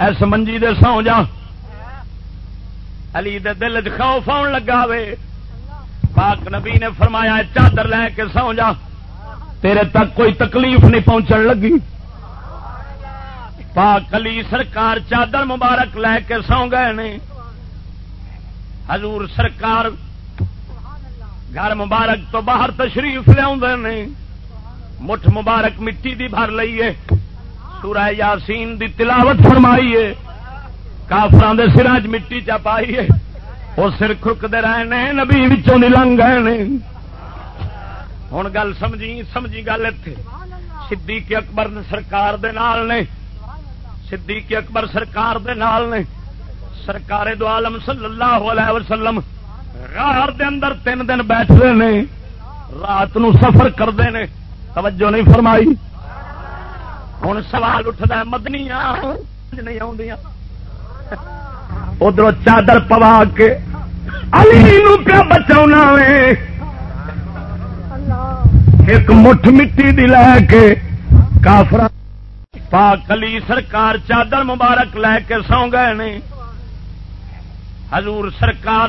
ایس منجی دے سو جا علی دے دل چ خوف آن لگا وے۔ پاک نبی نے فرمایا چادر لے کے سو جا تیرے تک کوئی تکلیف نہیں پہنچن لگی۔ پاک علی سرکار چادر مبارک لے کے سو گئے نے۔ حضور سرکار گھر مبارک تو باہر تشریف لیا مٹھ مبارک مٹی دی بھر لئیے سورہ یاسین دی تلاوت فرمائیے کافران دے سراج مٹی چا پائیے وہ سر کھکتے رہے نبی وچوں لنگ گئے ہوں گل سمجھی سمجھی گل اتے صدیق اکبر سرکار دے نال نے۔ صدیق اکبر سرکار دے نال نے۔ سرکار دو عالم صلی اللہ علیہ وسلم غار دے اندر تین دن بیٹھتے نے، رات نو سفر کرتے ہیں توجہ نہیں فرمائی۔ ہوں سوال اٹھتا مدنی نہیں آدیاں ادھر چادر پوا کے علی نو کیا بچا ایک مٹھ مٹی دی لے کے کافر پاک علی سرکار چادر مبارک لے کے سو گئے نے۔ حضور سرکار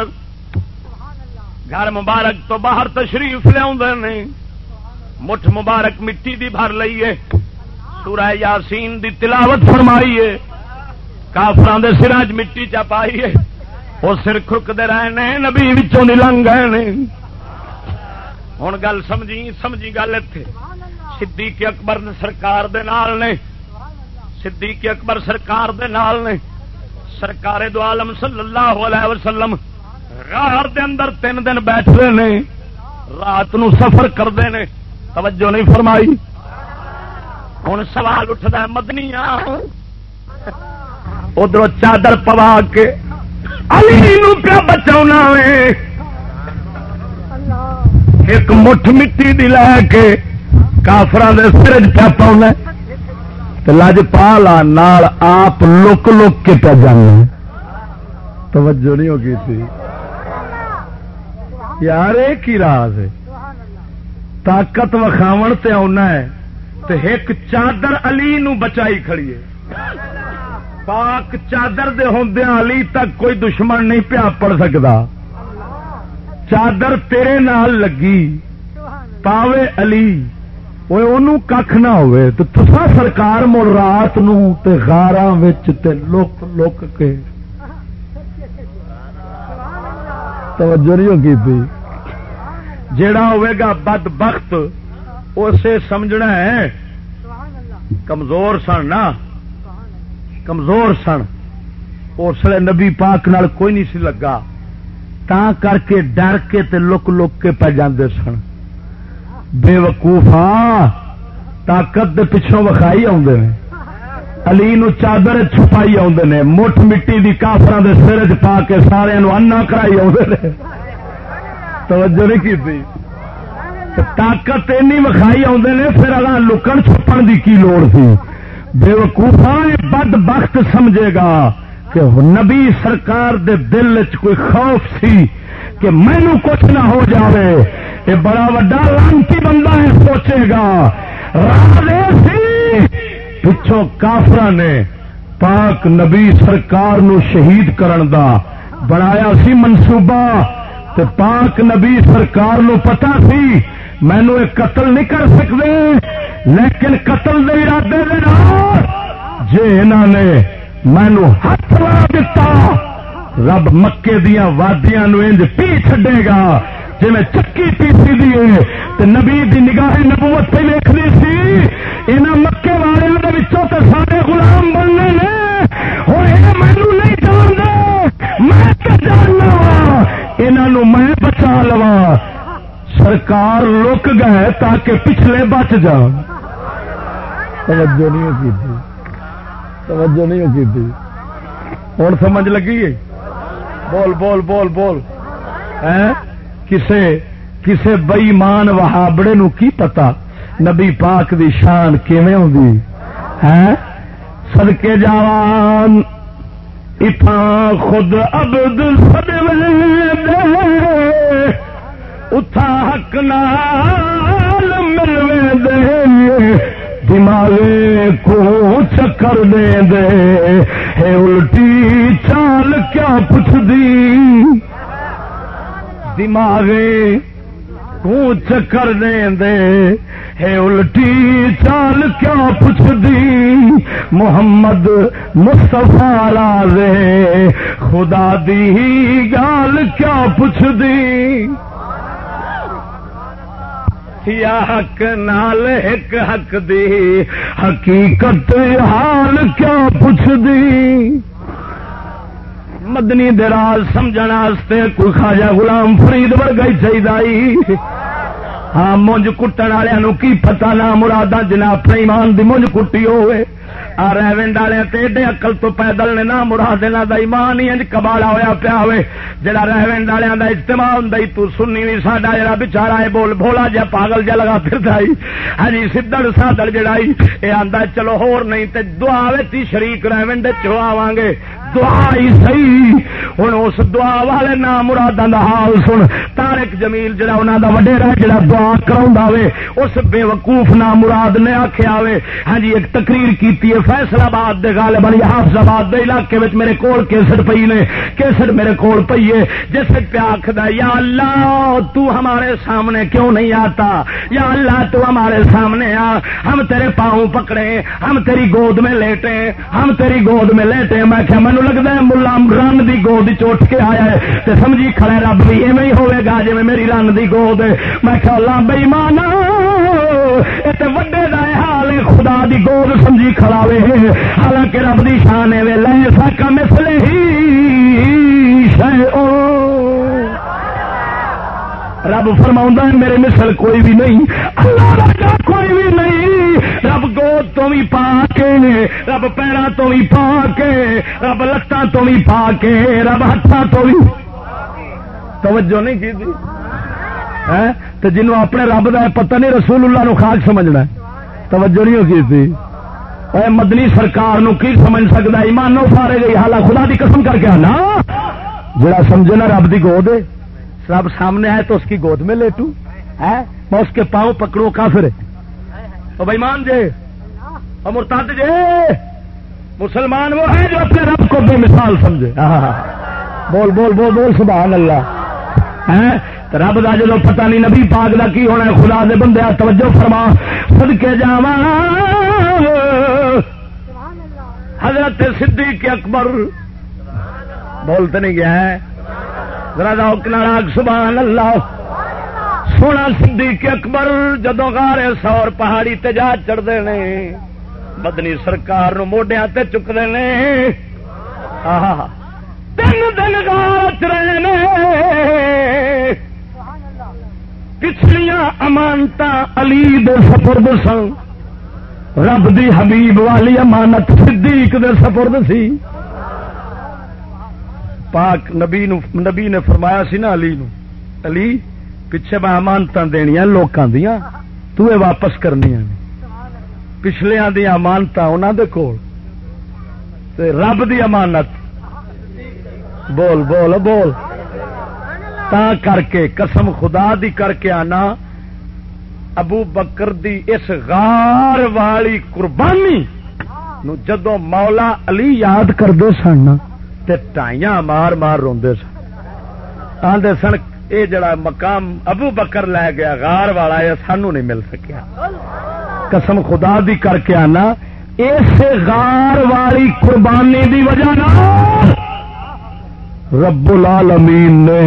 گھر مبارک تو باہر تشریف لیا مٹھ مبارک مٹی دی بھر لئیے۔ سورہ یاسین دی تلاوت فرمائیے۔ کافران دے سراج مٹی چا پائیے۔ وہ سر کھکتے رہے نبی لنگ گئے ہوں گل سمجھی سمجھی گل اتے صدیق اکبر سرکار دے نال نے۔ صدیق اکبر سرکار دے نال نے۔ سرکار دو عالم صلی اللہ علیہ وسلم غار دے اندر تین دن بیٹھتے نے، رات نو سفر کرتے ہیں توجہ نہیں فرمائی۔ ہوں سوال اٹھتا مدنی ادھر چادر پوا کے علی نو پیا بچا ایک مٹھ مٹی دی لے کے کافران دے سرج پیا پاؤنا لج پالا نال آپ لک لک کے پہ جانا توجہ نہیں ہوگی تھی۔ یار، ایک ہی راز ہے۔ طاقت وکھاو تے آنا ہے تے ایک چادر علی نو بچائی کھڑی ہے۔ پاک چادر دے ہوندیا علی تک کوئی دشمن نہیں پیا پڑ سکتا چادر تیرے نال لگی پاوے علی۔ وہ کھ نہ ہوئے تو تسا سرکار مڑ رات نو تے غاراں وچ تے لک لک کے توجہ نہیں ہوگی تھی جیڑا ہوئے گا بد بخت اسے سمجھنا ہے کمزور سن نا کمزور سن اس لیے نبی پاک نال کوئی نہیں سی لگا تا کر کے ڈر کے تے لک لک کے پہ جاندے سن بے وقوف ہاں طاقت دے پچھوں وکھائی آدھے علی نو چادر چھپائی آدھے نے۔ مٹھ مٹی دی کافر دے سر چ پا کے سارے انا کرائی آدھے توجہ نہیں کی طاقت این وکھائی آدھے نے، پھر اگر لکن چھپن دی کی لوڑ تھی؟ بے وقوفا ہاں، بد بخت سمجھے گا کہ نبی سرکار دے دل چ کوئی خوف سی کہ مینو کچھ نہ ہو جاوے۔ یہ بڑا وڈا لانتی بندہ ہے سوچے گا پچھوں کافر نے پاک نبی سرکار نو شہید کرن دا بنایا سی منصوبہ تے پاک نبی سرکار نو پتا سی، مینو یہ قتل نہیں کر سکتے، لیکن قتل دے ارادے جے انہوں نے مینو ہاتھ لا دیتا رب مکے دیا وادیاں انج پی چڈے گا۔ جی میں چکی پیسی دی نبی دی نگاہ نبوت پہ ویخنی سی۔ یہاں مکے والوں کے سارے غلام بننے نے۔ ہوں یہ مینو نہیں جانتے۔ میں جاننا وا۔ یہ میں بچا لوا۔ سرکار لک گئے تاکہ پچھلے بچ جان۔ توجہ نہیں کی توجہ نہیں کی ہوں سمجھ لگی ہے؟ بول بول بول بول۔ کسے کسے بئیمان وہابڑے نو کی پتا؟ نبی پاک دی شان کیویں ہوندی؟ ہیں؟ صدقے جوان اتھا خود عبد سدوے دے اتھا حق نال ملوے دے دماغ کو چکر دے دے۔ ہے الٹی چال کیا پوچھ دی دماغ کو چکر دے دے ہے الٹی چال کیا پوچھ دی محمد مستفا رے خدا دی گال کیا پوچھ دی یا حق نال ایک حق دی۔ حقیقت حال کیا پوچھ دی مدنی دراز سمجھنے کوئی خواجہ غلام فرید ورگا ہی چاہیے ہاں مونج کٹن والوں کی پتا نہ مرادہ جنا اپنے ایمان دی مونج کٹی ہوئے۔ آ ریونڈ والے ایڈے اقل تو پیدل نے نہ مراد دا ایمان ہی کباڑا ہوا پیا ہوئے۔ جہاں ریونڈ والوں کا اجتماع ہوں تو سنی بھی ساڈا جا بچارا ہے، بول بولا جا پاگل جا لگا پھر ہاں جی سدڑ سادڑ جڑا یہ آتا چلو ہور نہیں تے دعا وی شریک ریونڈ چوا گے۔ دعا ہی سی ہوں اس دعا والے نام مرادوں کا حال سن۔ تارک جمیل جڑا انہوں کا وڈیرا جڑا دعا اس بے وقوف نام مراد نے آخیا ہاں جی ایک تقریر کی فیصل آباد دے گال بڑی حافظ آباد دے علاقے میں میرے کول کیسٹ پی نے۔ کیسٹ میرے کول پی ہے۔ جس پہ آخد یا اللہ، تو ہمارے سامنے کیوں نہیں آتا؟ یا اللہ، تو ہمارے سامنے آ۔ ہم تیرے پاؤں پکڑے، ہم تیری گود میں لیٹے، ہم تیری گود میں لیٹے۔ میں کہ مینو لگتا ہے، ملا رن دی گود چوٹ کے آیا ہے۔ تے سمجھی کھڑے رب بھی ایویں ہی ہوے گا جی میری رن دی گود میں کہ بئی مانا وڈے دا حال خدا دی گود سمجھی کھڑا وے۔ حالانکہ رب دی شان ہے لے سکا مسلے ہی شے رب فرما ہے، میرے مثل کوئی بھی نہیں۔ اللہ رکھا کوئی بھی نہیں۔ رب گود تو بھی پا کے رب پیروں تو بھی پا کے رب لتان تو بھی پا کے رب ہاتھوں تو بھی توجہ نہیں کی تھی؟ تو جنوب اپنے رب کا پتہ نہیں رسول اللہ نو خاک سمجھنا توجہ نہیں کی تھی؟ اے مدنی سرکار نو کی سمجھ سکتا ایمانو فارے گئی، حالا خدا دی قسم کر کے آنا۔ جڑا سمجھے نا رب دی گود رب سامنے ہے تو اس کی گود میں لیٹوں ہے میں اس کے پاؤں پکڑوں، کافر تو بھائی جے، اور مرتاد جے۔ مسلمان وہ ہے جو اپنے رب کو بے مثال سمجھے۔ بول بول بول بول، سبحان اللہ۔ رب کا جب پتہ نہیں نبی پاک کا کی ہونا خدا دے بندے توجہ فرما۔ سد کے جا حضرت صدیق اکبر۔ بولتے نہیں گیا ہے۔ سبحان اللہ۔ سونا صدیق اکبر جدو گارے سور پہاڑی تجا چڑھتے ہیں بدنی سرکار موڈیا تے چکتے ہیں تین دن گار رہے پچھلیاں امانتا علی دے سپرد سن۔ رب دی حبیب والی امانت صدیق دے سپرد سی۔ پاک نبی نو نبی نے فرمایا سی نا علی نو، علی، پیچھے میں امانت دنیا لوکاں دیا تو اے واپس کرنی پچھلے دیا امانت انہوں دے کول۔ تے رب دی امانت بول بول بول۔ تا کر کے، قسم خدا دی کر کے آنا۔ ابو بکر دی اس غار والی قربانی نو جدو مولا علی یاد کرتے سن تے ٹائیاں مار مار روندے سن۔ آدھے سن یہ جڑا مقام ابو بکر لے گیا، غار والا یہ سانو نہیں مل سکیا۔ قسم خدا دی کر کے آنا، اس غار والی قربانی دی وجہ نہ رب العالمین نے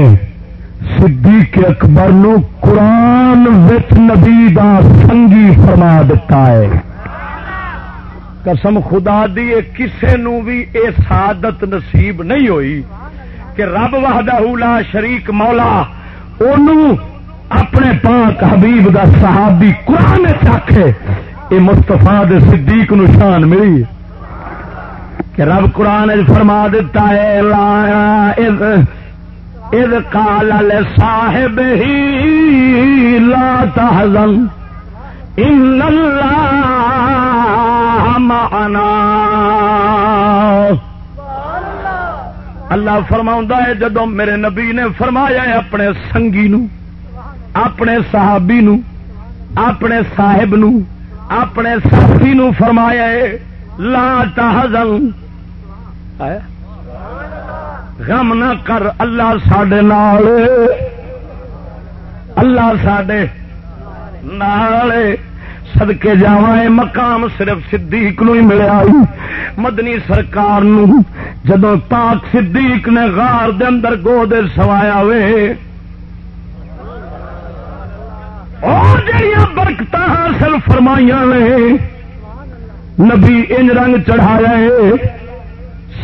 صدیق اکبر نو قرآن وچ نبی دا سنگی فرما دیتا ہے۔ قسم خدا دی کسے نو بھی اے سعادت نصیب نہیں ہوئی کہ رب وحدہ لا شریک مولا اونوں اپنے پاک حبیب دا صحابی قرآن چاکھے یہ مستفا صدیق نو شان ملی۔ کہ رب قرآن فرما دیتا ہے، لا اذ قال لصاحب ہی لا تحزن، ان اللہ معنا۔ اللہ فرما ہے جدو میرے نبی نے فرمایا ہے اپنے سنگی نو، اپنے صحابی نو، اپنے صاحب نو، اپنے ساتھی نو فرمایا ہے، لا تحزن۔ غم نہ کر، اللہ سڈے نال اللہ سڈے نال سدکے جا مقام صرف صدیق نو ہی ملیا مدنی سرکار نو جدو پاک صدیق نے غار دے اندر گود سوایا وے اور جڑیاں برکت حاصل فرمائیاں نے نبی ان رنگ چڑھایا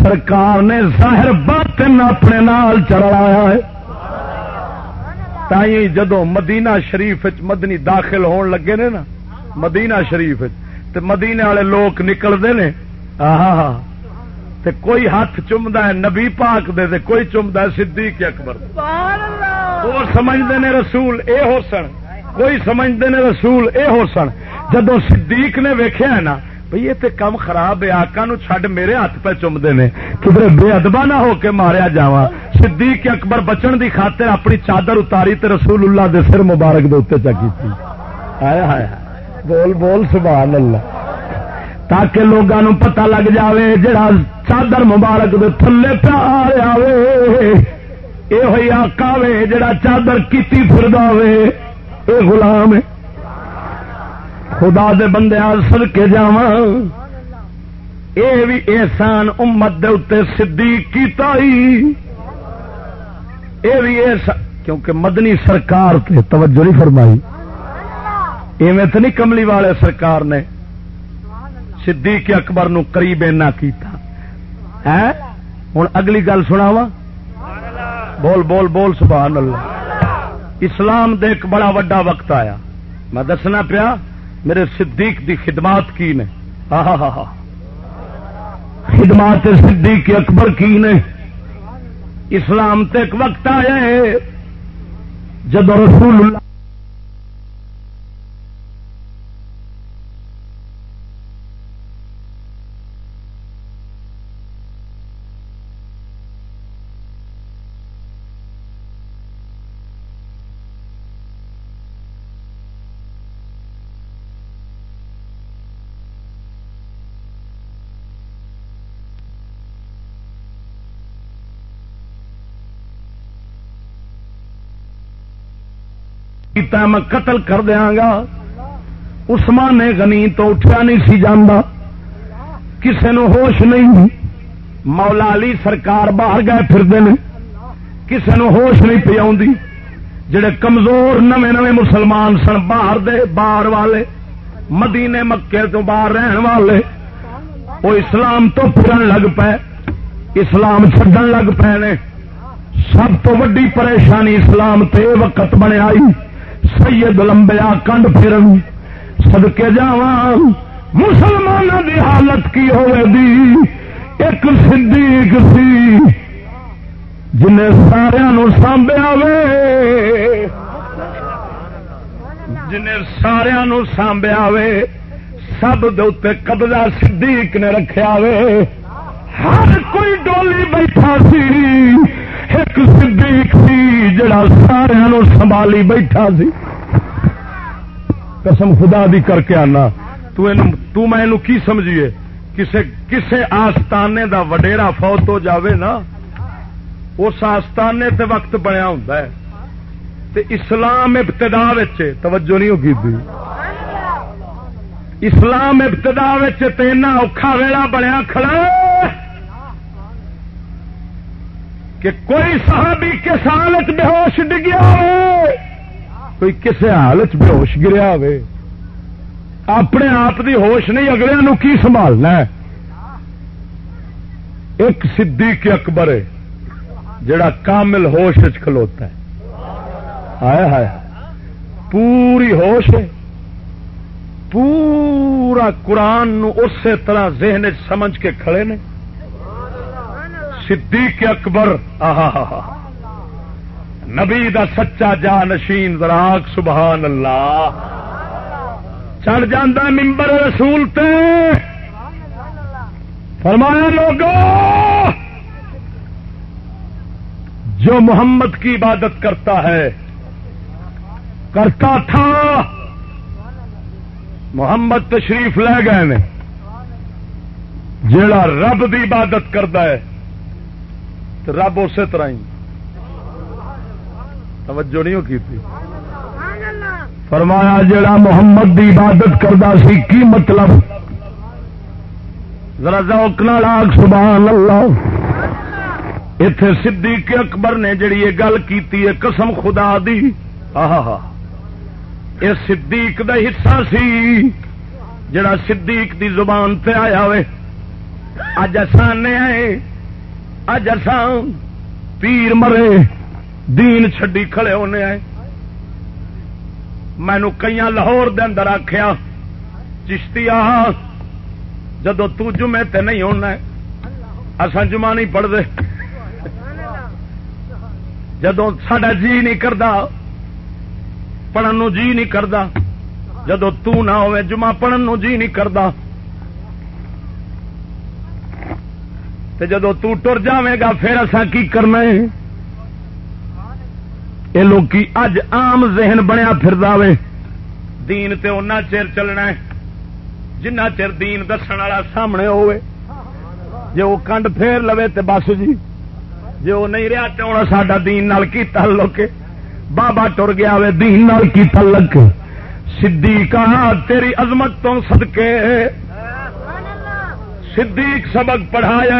سرکار نے ظاہر باطن اپنے نال چڑھایا ہے۔ تھی جدو مدینہ شریف مدنی داخل ہون لگے نے نا مدینہ شریف تے مدینے والے لوگ نکلتے ہیں تے کوئی ہاتھ چومتا ہے نبی پاک دے تے کوئی چومتا ہے صدیق اکبر وہ سمجھتے نے رسول اے ہو سن کوئی سمجھتے نے رسول اے ہو سن۔ جدو صدیق نے ویخیا ہے نا بھئی یہ تے کم خراب ہے، آقا نو چھڈ میرے ہاتھ پہ چومتے ہیں کدھر بے ادبا نہ ہو کے ماریا جاوا صدیق اکبر بچن دی خاطر اپنی چادر اتاری تے رسول اللہ دے سر مبارک دے اتنے چکی تھی۔ آیا ہایا بول بول سبحان اللہ تاکہ لوگوں پتہ لگ جاوے جڑا چادر مبارک دے تھلے پیار آوے اے ہوئی آقا وے جڑا چادر کیتی پھردا وے اے غلام ہے۔ خدا دے بندے سر کے جاواں۔ اے بھی احسان امت دے اتنے صدیق کیتا ہی۔ اے بھی احسان کیونکہ مدنی سرکار تے توجہ نہیں فرمائی۔ ایویں تو نہیں کملی والے سرکار نے۔ صدیق اکبر نو قریب اینا کیتا۔ ہے ہوں اگلی گل سنا وا بول بول بول، سبحان اللہ۔ اسلام دے ایک بڑا وڈا وقت آیا۔ میں دسنا پیا میرے صدیق دی خدمات کی نے۔ خدمات صدیق اکبر کی نے۔ اسلام تے ایک وقت آیا ہے۔ جب رسول اللہ میں قتل کر دیا گا۔ اسمان نے گنی تو اٹھا نہیں سی جانا کسی نو ہوش نہیں مولا علی سرکار باہر گئے پھرتے ہیں کسی نو ہوش نہیں پی جڑے کمزور نویں نویں مسلمان سن باہر دے، باہر والے، مدینے مکے تو باہر رہن والے، وہ اسلام تو پھرن لگ پے۔ اسلام چڈن لگ پے نے۔ سب تو وڈی پریشانی اسلام تے وقت بنے آئی۔ سید لمبیا کنڈ پھرن۔ سدکے جا مسلمانوں دی حالت کی دی۔ ایک صدیق سی جن سارا سانبیا وے جن سارا سانبیا وے سب دے قبضہ صدیق نے رکھا وے ہر کوئی ڈولی بیٹھا سی۔ ایک صدیق سی جڑا سارا سنبھالی بیٹھا سی۔ قسم خدا دی کر کے آنا۔ تو میں کی سمجھیے؟ کسے کسے آستانے دا وڈیرا فوت ہو جاوے نا، اس آستانے تے وقت بنیا ہوں تے اسلام ابتدا توجہ نہیں ہوگی دی۔ اسلام ابتدا اوکھا ویلا بنیا کھڑا۔ کہ کوئی صحابی کس حالت بے ہوش ڈگیا ہو کوئی کسی حالت بے ہوش گریا ہو اپنے آپ دی ہوش نہیں، اگلے نو کی سنبھالنا ہے؟ ایک صدیق اکبر ہے، جڑا کامل ہوش کھلوتا ہے۔ آیا ہے پوری ہوش ہے۔ پورا قرآن نو اسی طرح ذہن سمجھ کے کھڑے نے۔ صدیق اکبر. آہا نبی دا سچا جا نشین راگ سبحان اللہ چڑھ جانا ممبر رسول تے. فرمایا لوگوں جو محمد کی عبادت کرتا ہے، کرتا تھا، محمد تشریف لے گئے نے۔ جیڑا رب دی عبادت کرتا ہے رب اسی طرح ہی۔ توجہ نہیں کی تھی؟ فرمایا جڑا محمد دی عبادت کرتا سی کی مطلب؟ ذرا ذوق لاگ سبحان اللہ۔ اتے صدیق اکبر نے جڑی یہ گل کی قسم خدا دی۔ آہا یہ صدیق دا حصہ سی۔ جڑا صدیق دی زبان تے آیا ہوئے۔ اج آسان آئے۔ اج آسان پیر مرے، دین چھڈی کھڑے ہونے آئے۔ مینو کئی لاہور دے اندر آخیا چشتی آ جدو تمے تے نہیں ہونا اصا جمع نہیں پڑھتے جدو سڈا جی نہیں کرتا پڑھن جی نہیں کرتا جدو تہ ہوے جمع پڑھن جی نہیں کرتا تے جدو تر جائے گا، پھر اصا کی کرنا ہے؟ یہ لوگ اج آم ذہن بنیا پھر دے دین تے اُنہ چر چلنا ہے۔ جنہ چر دین دسن والا سامنے ہوئے جی وہ کنڈ پھیر لو تو بس جی۔ جی وہ نہیں رہا تو ہوں سڈا دین نال کی تعلق ہے؟ بابا ٹر گیا وے، دین نال کی تعلق صدیق تیری عظمت تو صدقے۔ صدیق سبق پڑھایا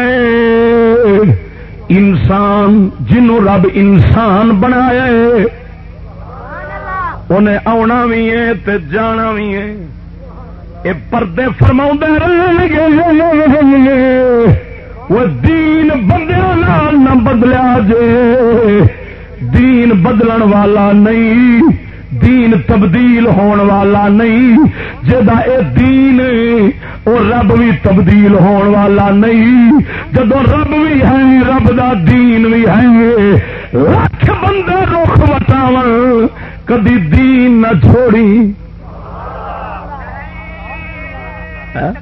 انسان جنوں رب انسان بنایا انہیں آنا بھی ہے تے جانا بھی ہے۔ یہ پردے فرما رہے وہ دین بندے نہ بدلیا جے۔ دین بدلن والا نہیں۔ دین تبدیل ہون والا نہیں۔ جا دین وہ رب بھی تبدیل ہون والا نہیں۔ جب رب بھی ہے رب دا دین بھی ہے لکھ بندے رخ بتاو کدی دین نہ چھوڑی۔ ہاں؟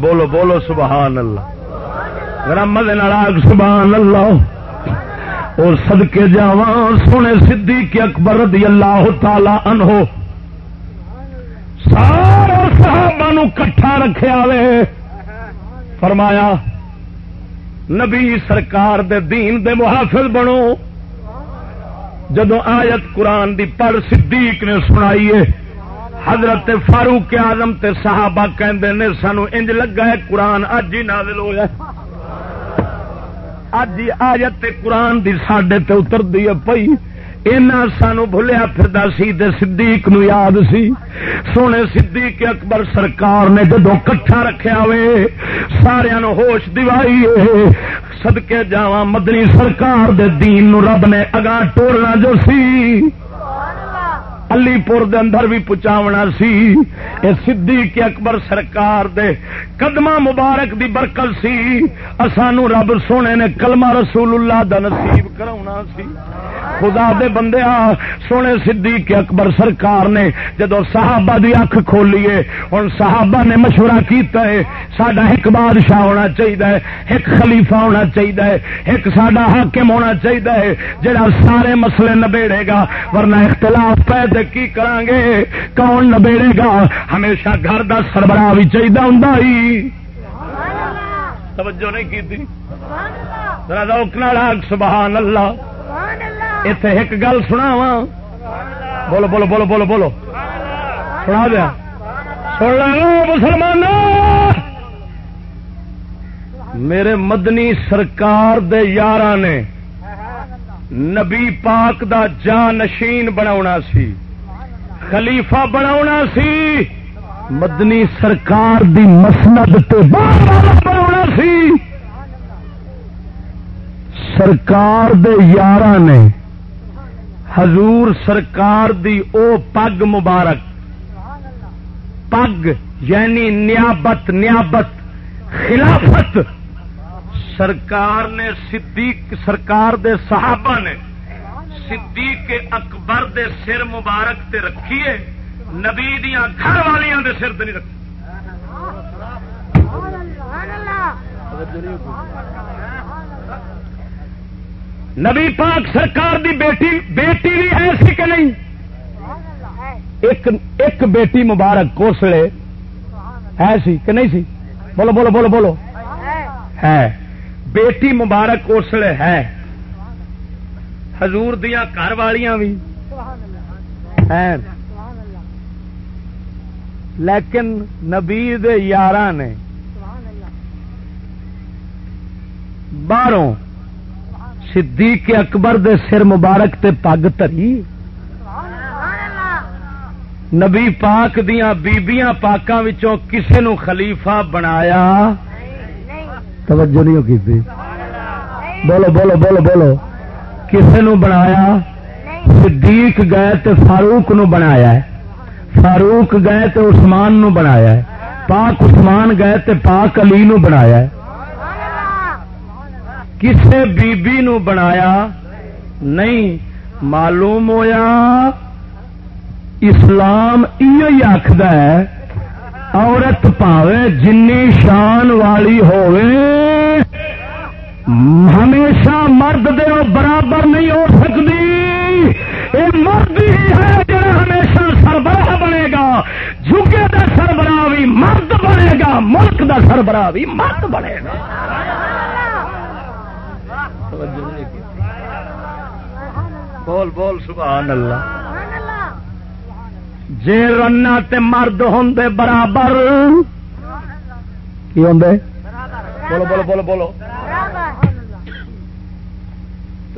بولو بولو، سبحان اللہ۔ رمد ناراگ سبحان اللہ۔ اور سدکے جا سونے سدھی کے اکبر رضی اللہ تعالی انہو سارا صحابہ نو کٹھا رکھا وے۔ فرمایا، نبی سرکار دے دین دے محافظ بنو۔ جدو آیت قرآن دی پڑھ صدیق نے سنائیے حضرت فاروق آزم تے صحابہ کہندے نے، سانو انج لگا ہے قرآن اج ہی نازل ہوا اج آیت قرآن دی ساڈے تے اتر دی پئی۔ اینا سانو بھولیا پھردا سی تے صدیق نو یاد سی۔ سونے صدیق اکبر سرکار نے جدو کٹھا رکھیا وے سارے نو ہوش دیوائی سدکے جاواں مدنی سرکار دے دین نو رب نے اگاں ٹورنا جو سی۔ علی پور دے اندر بھی پچاونا سی۔ اے صدیق اکبر سرکار دے قدمہ مبارک دی برکت سی۔ اسانو رب سونے نے کلمہ رسول اللہ دا نصیب کراونا سی۔ خدا دے بندے سونے صدیق اکبر سرکار نے جدو صحابہ دی اکھ کھولیے ہوں صحابہ نے مشورہ کیتا ہے سڈا ایک بادشاہ ہونا چاہیے ایک خلیفہ ہونا چاہیے ایک سڈا حاکم ہونا چاہیے جڑا سارے مسئلے نبیڑے گا، ورنہ اختلاف پہ کی کران گے کون نبیڑے گا؟ ہمیشہ گھر کا سربراہ بھی چاہیے ہوں توجہ نہیں کی تھی سبحان اللہ۔ اتے ایک گل سنا وا بولو بولو بولو بولو بولو۔ سنا دیا۔ سن لو مسلمان میرے مدنی سرکار دے یار نے نبی پاک دا جان نشین بنا سی۔ خلیفہ بنا سی، مدنی سرکار دی مسند بنا سی۔ سرکار دے یار نے حضور سرکار دی او پگ مبارک، پگ یعنی نیابت نیابت، خلافت۔ سرکار نے صدیق، سرکار دے صحابہ نے صدیق اکبر دے سر مبارک تے رکھیے، نبی دیا گھر والیاں دے سر تے نہیں رکھی نبی پاک سرکار دی بیٹی بیٹی بھی ایسی کہ نہیں؟ ایک ایک بیٹی مبارک کوسلے ہے سی کہ نہیں سی؟ بولو بولو بولو بولو۔ ہے۔ بیٹی مبارک اسلے ہے۔ حضور دیا گھر والیاں بھی. لیکن نبی یار نے باہروں صدیق اکبر دے سر مبارک تے پگ تری. نبی پاک دیا بیبیاں پاکاں وچوں کسے نو خلیفہ بنایا. توجہ نہیں کی بولو بولو بولو بولو. کسے نو بنایا؟ صدیق گئے تے فاروق نو بنایا ہے۔ فاروق گئے تے عثمان نو بنایا ہے۔ پاک عثمان گئے تے پاک علی نو بنایا ہے۔ کسے بی بی نو بنایا؟ نہیں۔ معلوم ہویا، اسلام یہ آخد ہے، عورت پاوے جن شان والی ہمیشہ مرد دے برابر نہیں ہو سکتی۔ یہ مرد ہی ہے جڑا ہمیشہ سربراہ بنے گا۔ جھکے کا سربراہ بھی مرد بنے گا۔ ملک دا سربراہ بھی مرد بنے گا۔ بول بول، سبحان اللہ۔ جے رنا تے مرد ہوں برابر۔ کی ہوں بولو بولو بولو بولو۔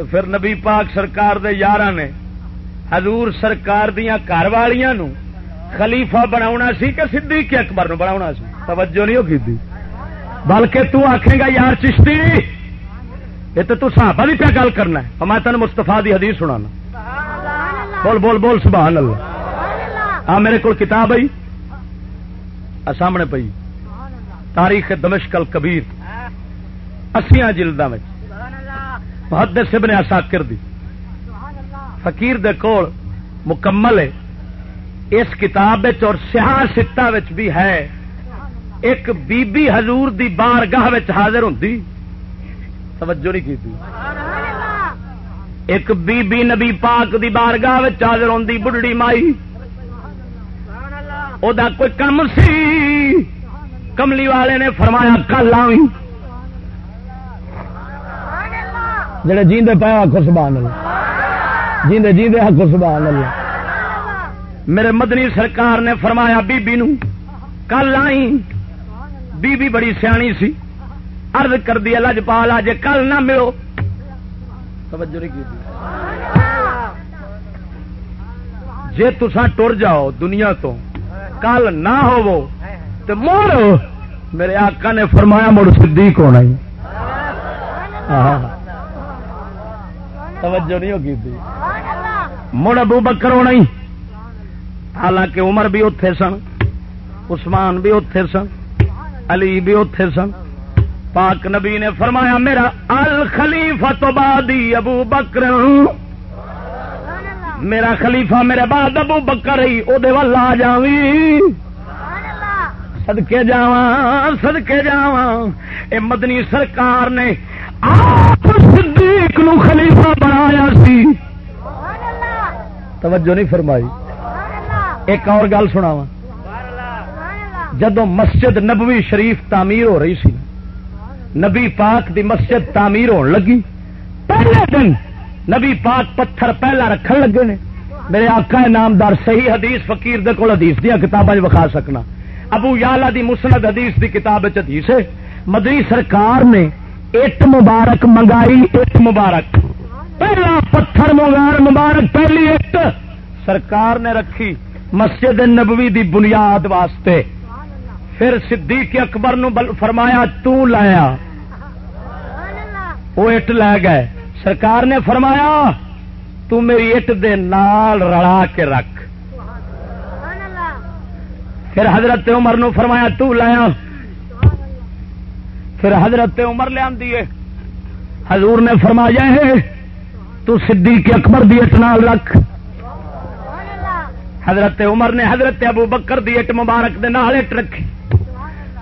تو پھر نبی پاک سرکار دے یار نے حضور سرکار دیا گھر والیاں نو خلیفہ بنا سی کہ صدیق اکبر نو بنا سی؟ توجہ نہیں ہوگی دی۔ بلکہ تو آکھے گا، یار چشتی، یہ تو صحابہ بھی پیا گل کرنا ہے۔ میں تین مستفا دی حدیث سنانا۔ بول بول بول، سبحان اللہ۔ آ، میرے کو کتاب آئی۔ سامنے پی تاریخ دمشکل کبیر اسیا جلدا محدث ابن اساکر دی۔ فقیر دے کول مکمل ہے۔ اس کتاب اور سیاح ستا بھی ہے۔ ایک بی بی حضور دی بار گاہ حاضر ہوں توجہ نہیں کی ایک بی بی نبی پاک دی بار گاہ حاضر ہوں بڑھڑی مائی۔ او دا کوئی کم سی۔ کملی والے نے فرمایا، کل آئی جڑے جیندے پایا آخو سبحان اللہ۔ جیندے جیندے آخو سبحان اللہ۔ میرے مدنی سرکار نے فرمایا، بی بی نو، کل آئی بی بی بڑی سیانی سی۔ عرض کر دی لج پالا جے کل نہ ملو۔ توجہ نہیں کی۔ جے تسا ٹر جاؤ دنیا تو، کل نہ ہو تو مڑ میرے آقا نے فرمایا، مڑ صدیق ہونا ہی۔ توجہ نہیں ہوگی تھی؟ مڑ ابو بکر ہونا ہی۔ حالانکہ عمر بھی اتے سن عثمان بھی اتے سن علی بھی اتے سن۔ پاک نبی نے فرمایا میرا الخلیفہ تو بادی ابو بکر۔ میرا خلیفہ میرے بعد ابو بکر رہی وہ آ جاوی سدکے جا سدکے جا مدنی سرکار نے صدیق نو خلیفہ بنایا سی۔ توجہ نہیں فرمائی۔ ایک اور گل سنا جدو مسجد نبوی شریف تعمیر ہو رہی سی نبی پاک دی مسجد تعمیر ہون لگی۔ پہلے دن نبی پاک پتھر پہلا رکھن لگے نے۔ میرے آقا نامدار صحیح حدیث فقیر دے کول حدیث دیا کتاباں وکھا سکنا۔ ابو یالا دی مسند حدیث دی کتاب حدیث ہے۔ مدری سرکار نے اٹ مبارک منگائی اٹ مبارک۔ پہلا پتھر مغار مبارک، پہلی اٹ سرکار نے رکھی مسجد نبوی دی بنیاد واسطے۔ پھر صدیق اکبر نو فرمایا، تو لایا۔ وہ اٹ لے گئے۔ سرکار نے فرمایا، تو میری اٹ دے نال رلا کے رکھ۔ پھر حضرت عمر نو فرمایا، تو لایا۔ پھر حضرت عمر لیا حضور نے فرمایا ہے، تو صدیق اکبر دی اٹ نال رکھ۔ حضرت عمر نے حضرت ابو بکر دی اٹ مبارک دے نال اٹ رکھی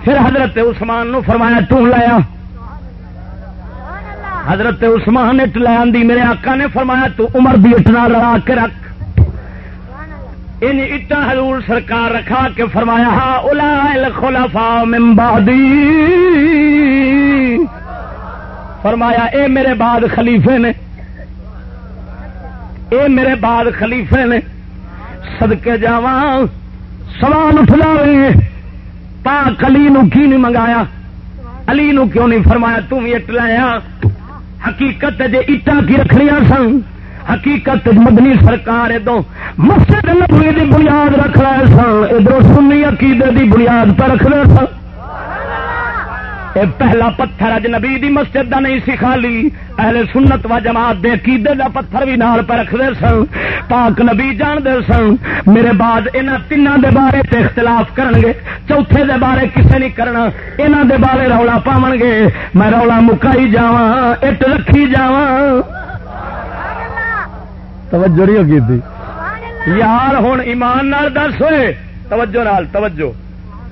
پھر حضرت عثمان نو فرمایا، تو لایا حضرت عثمان اٹ لے میرے آقا نے فرمایا، تو عمر دی اٹ نال لڑا کے رکھ۔ ان اٹا حضور سرکار رکھا کے فرمایا، ہا الا من بعدی۔ فرمایا، اے میرے بعد خلیفے نے، اے میرے بعد خلیفے نے سدکے جا سوال اٹھلا پاک علی نو کی نہیں منگایا؟ علی نو کیوں نہیں فرمایا؟ تم اٹ لایا حقیقت جے اٹا کی رکھنیا سن حقیقت مدنی سرکار ادو مسجد نبوی دی بنیاد رکھ رہے سن، ادھر سنی عقیدے دی بنیاد پر رکھ رہے سن۔ اے پہلا پتھر اج نبی دی مسجد دا نہیں سی خالی، اہل سنت و جماعت دے عقیدے دا پتھر بھی نال پہ رکھ دے سن۔ پاک نبی جان دے سن، میرے بعد انہاں تیناں دے بارے تے اختلاف کرن گے۔ چوتھے دے بارے کسے نہیں کرنا، انہاں دے بارے رولا پاون گے۔ میں رولا مکائی جاواں، اٹ رکھی جاواں۔ توجہ نہیں ہوگی تھی؟ یار ہوں ایمان نال دس ہوئے۔ توجہ نال، توجہ۔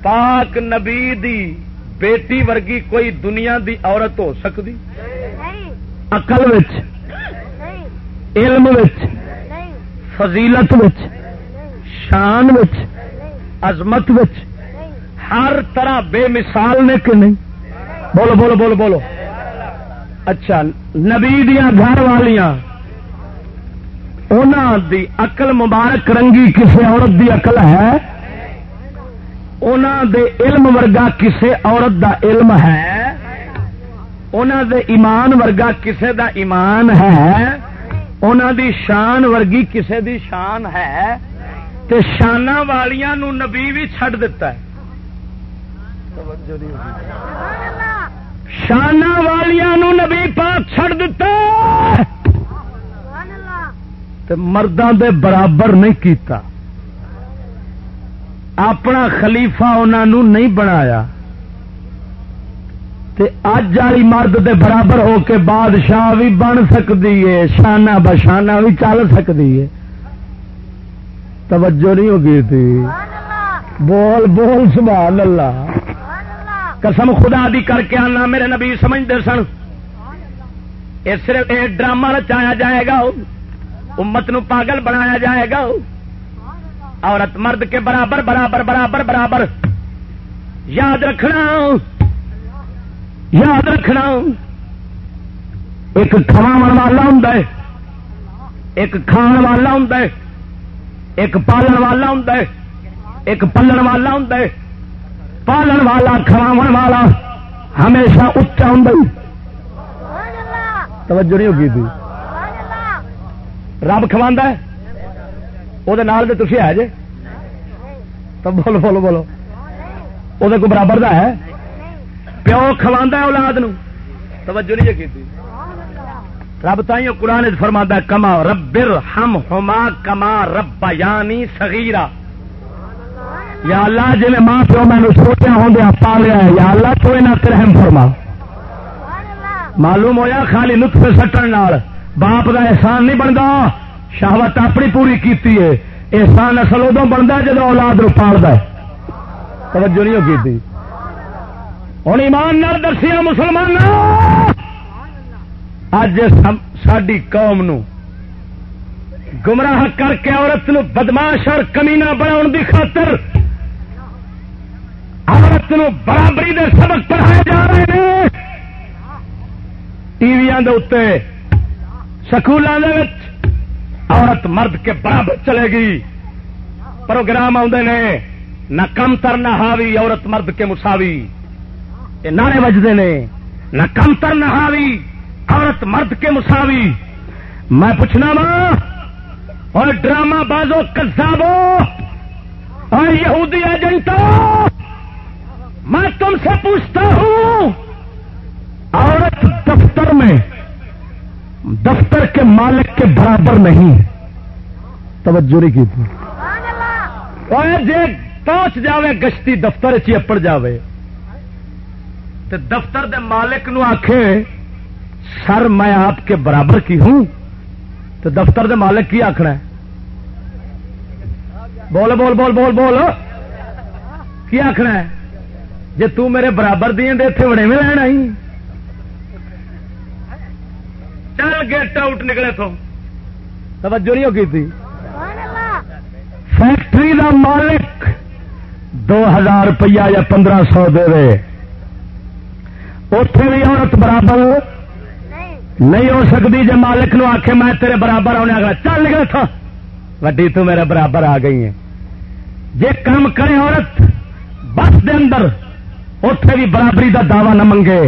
پاک نبی دی بیٹی ورگی کوئی دنیا دی عورت ہو سکتی؟ اقل علم فضیلت شان عظمت ہر طرح بے مثال نے کہ نہیں؟ بولو بولو بولو بولو۔ اچھا نبی دیا گھر والیاں دی اقل مبارک رنگی کسی عورت دی اقل ہے؟ دے علم ورگا کسے عورت دا علم ہے؟ دے ایمان ورگا کسے دا ایمان ہے؟ دی شان ورگی کسے دی شان ہے؟ تے شانہ والیاں نو نبی بھی چھڑ دیتا ہے۔ شانہ والیاں نو نبی پاک چھڑ دیتا ہے۔ مردوں دے برابر نہیں کیتا۔ اپنا خلیفہ انہوں نہیں بنایا۔ اج والی مرد دے برابر ہو کے بادشاہ بھی بن سکتی ہے، شانہ بشانہ بھی چل سکتی ہے۔ توجہ نہیں ہوگی تھی۔ بول بول، سبحان اللہ۔ قسم خدا دی کر کے آنا، میرے نبی سمجھتے سن۔ صرف ڈرامہ رچایا جائے گا۔ امت نو پاگل بنایا جائے گا۔ عورت مرد کے برابر برابر برابر برابر۔ یاد رکھنا۔ یاد رکھنا۔ ایک کھوا والا ہوں ایک کھان والا ہوں ایک پالن والا ہوں ایک پلن والا ہوں پالن والا کھواو والا ہمیشہ اچا ہوں توجہ نہیں ہوگی تھی۔ رب کھوا وہ تھی ہے جے؟ تو بولو بولو بولو۔ وہ کو برابر دا ہے؟ پیو کھوا اولاد نو؟ توجہ نہیں کی رب تھی قرآن فرما کما ربر ہم ہوما کما رب یعنی سگیرا یا اللہ جی ماں پیو میں سوچا ہوں ہاں، پالیا یا اللہ، تو رحم فرما۔ معلوم ہویا خالی نطفے سٹن باپ کا احسان نہیں بنتا شہوت اپنی پوری کیتی ہے۔ احسان اصل ادو بنتا جب اولاد پالتا توجہ نہیں کی ہوں ایمان دسیا مسلمان اج ساری قوم نو گمراہ کر کے عورت نو بدماش اور کمینا بنا دی خاطر عورت نو برابری دے سبق پڑھائے جا رہے ہیں۔ اتنے سکولوں عورت مرد کے برابر چلے گی۔ پروگرام آدھے نے، نہ کم تر نہ ہاوی عورت مرد کے مساوی۔ یہ نعرے بجتے نے، نہ کم تر نہ ہاوی عورت مرد کے مساوی۔ میں پوچھنا وا، اور ڈرامہ بازو کسابو اور یہودی ایجنٹوں، میں تم سے پوچھتا ہوں، عورت دفتر میں دفتر کے مالک کے برابر نہیں۔ توجہ نہیں کی تھی۔ جی پہنچ جاوے، گشتی دفتر چی اپڑ جاوے۔ تو دفتر دے مالک نو آخے سر میں آپ کے برابر کی ہوں؟ تو دفتر دے مالک کی آخنا ہے؟ بول بول بول بول بول۔ کی آخنا ہے؟ جی تیرے برابر دیں دے اتنے میں لینا ہی۔ گیٹ آؤٹ نکلے تو توجہ نہیں ہوگی تھی؟ فیکٹری کا مالک دو ہزار روپیہ یا پندرہ سو دے اتے بھی عورت برابر نہیں۔ ہو سکتی جی مالک نو آخے میں تیرے برابر آنے آگا چل گیا تھا وڈی تو میرے برابر آ گئی ہے جی کام کرے عورت بس دے اندر اتے بھی برابری دا دعوی نہ منگے۔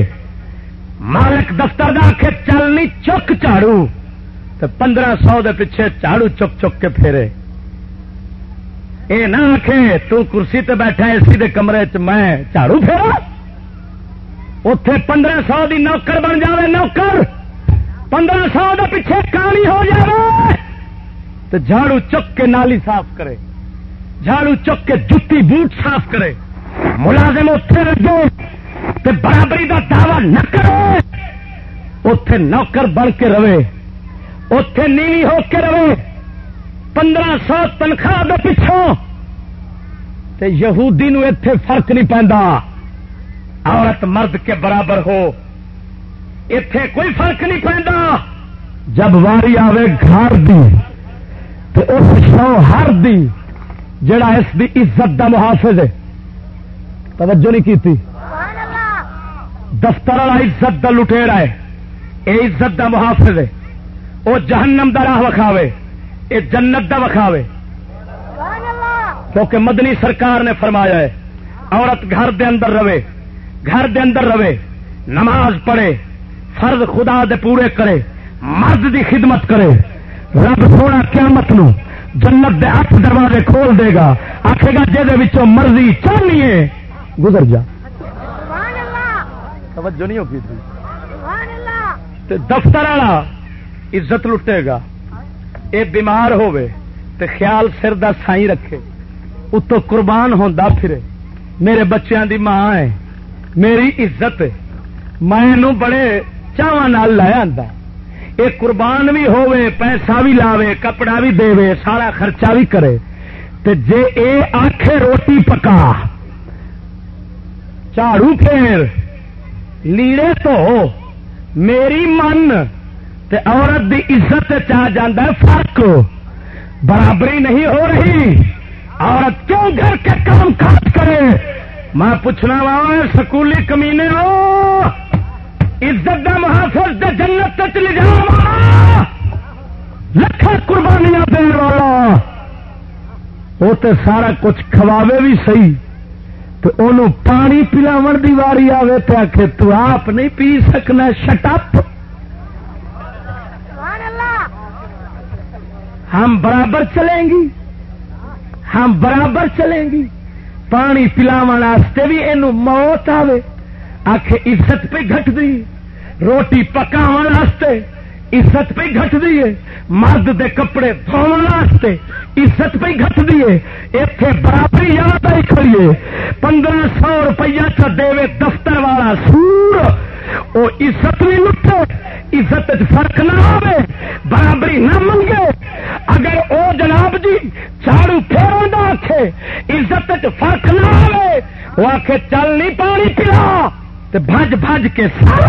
مالک دفتر دا آخے چل نہیں، چک چاڑو۔ تو پندرہ سو دے پیچھے چاڑو چک چک کے پھیرے۔ اے نہ آخے تو کرسی تے بیٹھا، اے سی دے کمرے چ میں جھاڑو پھیرا۔ اتے پندرہ سو دی نوکر بن جاوے، نوکر۔ پندرہ سو دے پیچھے کہانی ہو جائے تو جھاڑو چک کے نالی صاف کرے۔ جھاڑو چک کے جتی بوٹ صاف کرے۔ ملازم اتے لگے تے برابری دا دعوی نہ کرے اتے نوکر بن کے رہے۔ اتے نیوی ہو کے رہے۔ پندرہ سو تنخواہ دے پچھوں تے یہودی نو اتے فرق نہیں پہنتا عورت مرد کے برابر ہو۔ اتے کوئی فرق نہیں پہنتا جب واری آوے گھر دی تو اس شوہر دی، جڑا اس دی عزت دا محافظ ہے۔ توجہ نہیں کیتی۔ دفتر والا عزت دا لٹےڑا ہے، اے عزت دا محافظ ہے۔ وہ جہنم دا راہ وکھاوے، اے جنت دا وکھاوے۔ کیونکہ مدنی سرکار نے فرمایا ہے، عورت گھر دے اندر رہے، گھر دے اندر رہے، نماز پڑھے، فرض خدا دے پورے کرے، مرد دی خدمت کرے۔ رب سونا قیامت نو جنت دے ہاتھ دروازے کھول دے گا آخے گا جہد مرضی چاہیے گزر جا۔ توجہ نہیں ہوگی تے دفتر والا عزت لٹے گا۔ اے بیمار ہوئے تے خیال سر دا سائی رکھے۔ اتو قربان ہوندا پھرے۔ میرے بچیاں دی ماں ہے۔ میری عزت میں بڑے چاواں نال لایا آندا۔ اے قربان بھی ہوئے پیسہ بھی لاوے کپڑا بھی دے سارا خرچہ بھی کرے۔ تے جے اے آنکھے روٹی پکا جھاڑو پھیر۔ لیڑے تو میری من تے عورت دی عزت چاہ جاندہ ہے فرق برابری نہیں ہو رہی عورت کیوں گھر کے کام کاج کرے میں پوچھنا وا سکولی کمینے ہو عزت دا محافظ دے جنت تک لے جا لکھا قربانیاں دین والا وہ تے سارا کچھ کھواوے بھی صحیح تو انہوں پانی پلاو دی واری آوے تو آخ تو آپ نہیں پی سکنا شٹپ ہم برابر چلیں گی۔ ہم برابر چلیں گی۔ پانی پلاو بھی یہ موت آوے۔ آخ عزت پہ گھٹ دی روٹی پکاو عزت پہ گھٹ دیے مرد دے کپڑے دھونے عزت پہ گھٹ دیے اتے برابری یاد آئی کھڑیے پندرہ سو روپیہ چ دے دفتر والا سور وہ عزت بھی لٹے۔ عزت فرق نہ آئے برابری نہ منگے۔ اگر او جناب جی چاڑو پھیروں نہ آخے عزت فرق نہ آئے وہ آخے چل نہیں پانی پلا۔ بج بج کے سر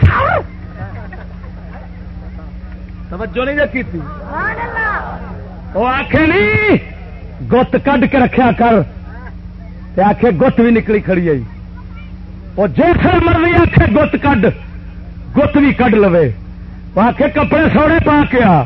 سر۔ توجہ نہیں تھی۔ وہ آخ نہیں گت کڈ کے رکھا کر۔ آخے گت بھی نکلی کھڑی آئی وہ جیسے مرضی آخے گت کڈ گت بھی کڈ لو وہ آخ کپڑے سونے پا کے آ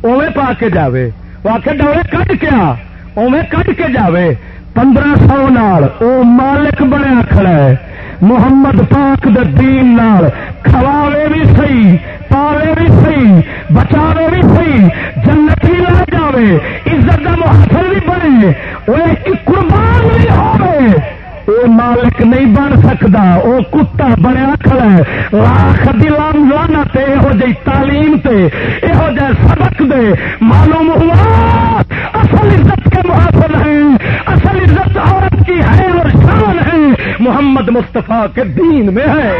اوے پا کے جاوے۔ وہ آخ ڈورے کٹ کے آ اوے کٹ کے جاوے۔ پندرہ سو نال او مالک بنیا کھڑا ہے۔ محمد پاک دے دین نال کھواوے بھی صحیح۔ پاوے بھی صحیح، بچاوے بھی صحیح جنت بھی لے جاوے، عزت کا محفل بھی بنے وہ قربان بھی ہوئے وہ مالک نہیں بن سکتا وہ کتا بنیا کھڑا ہے۔ لاکھ دلام لانا یہو جی تعلیم تے یہو جہ سبق دے۔ معلوم ہوا، اصل عزت کے محافل ہیں، اصل عزت عورت کی ہے اور شان ہے۔ محمد مصطفیٰ کے دین میں ہے۔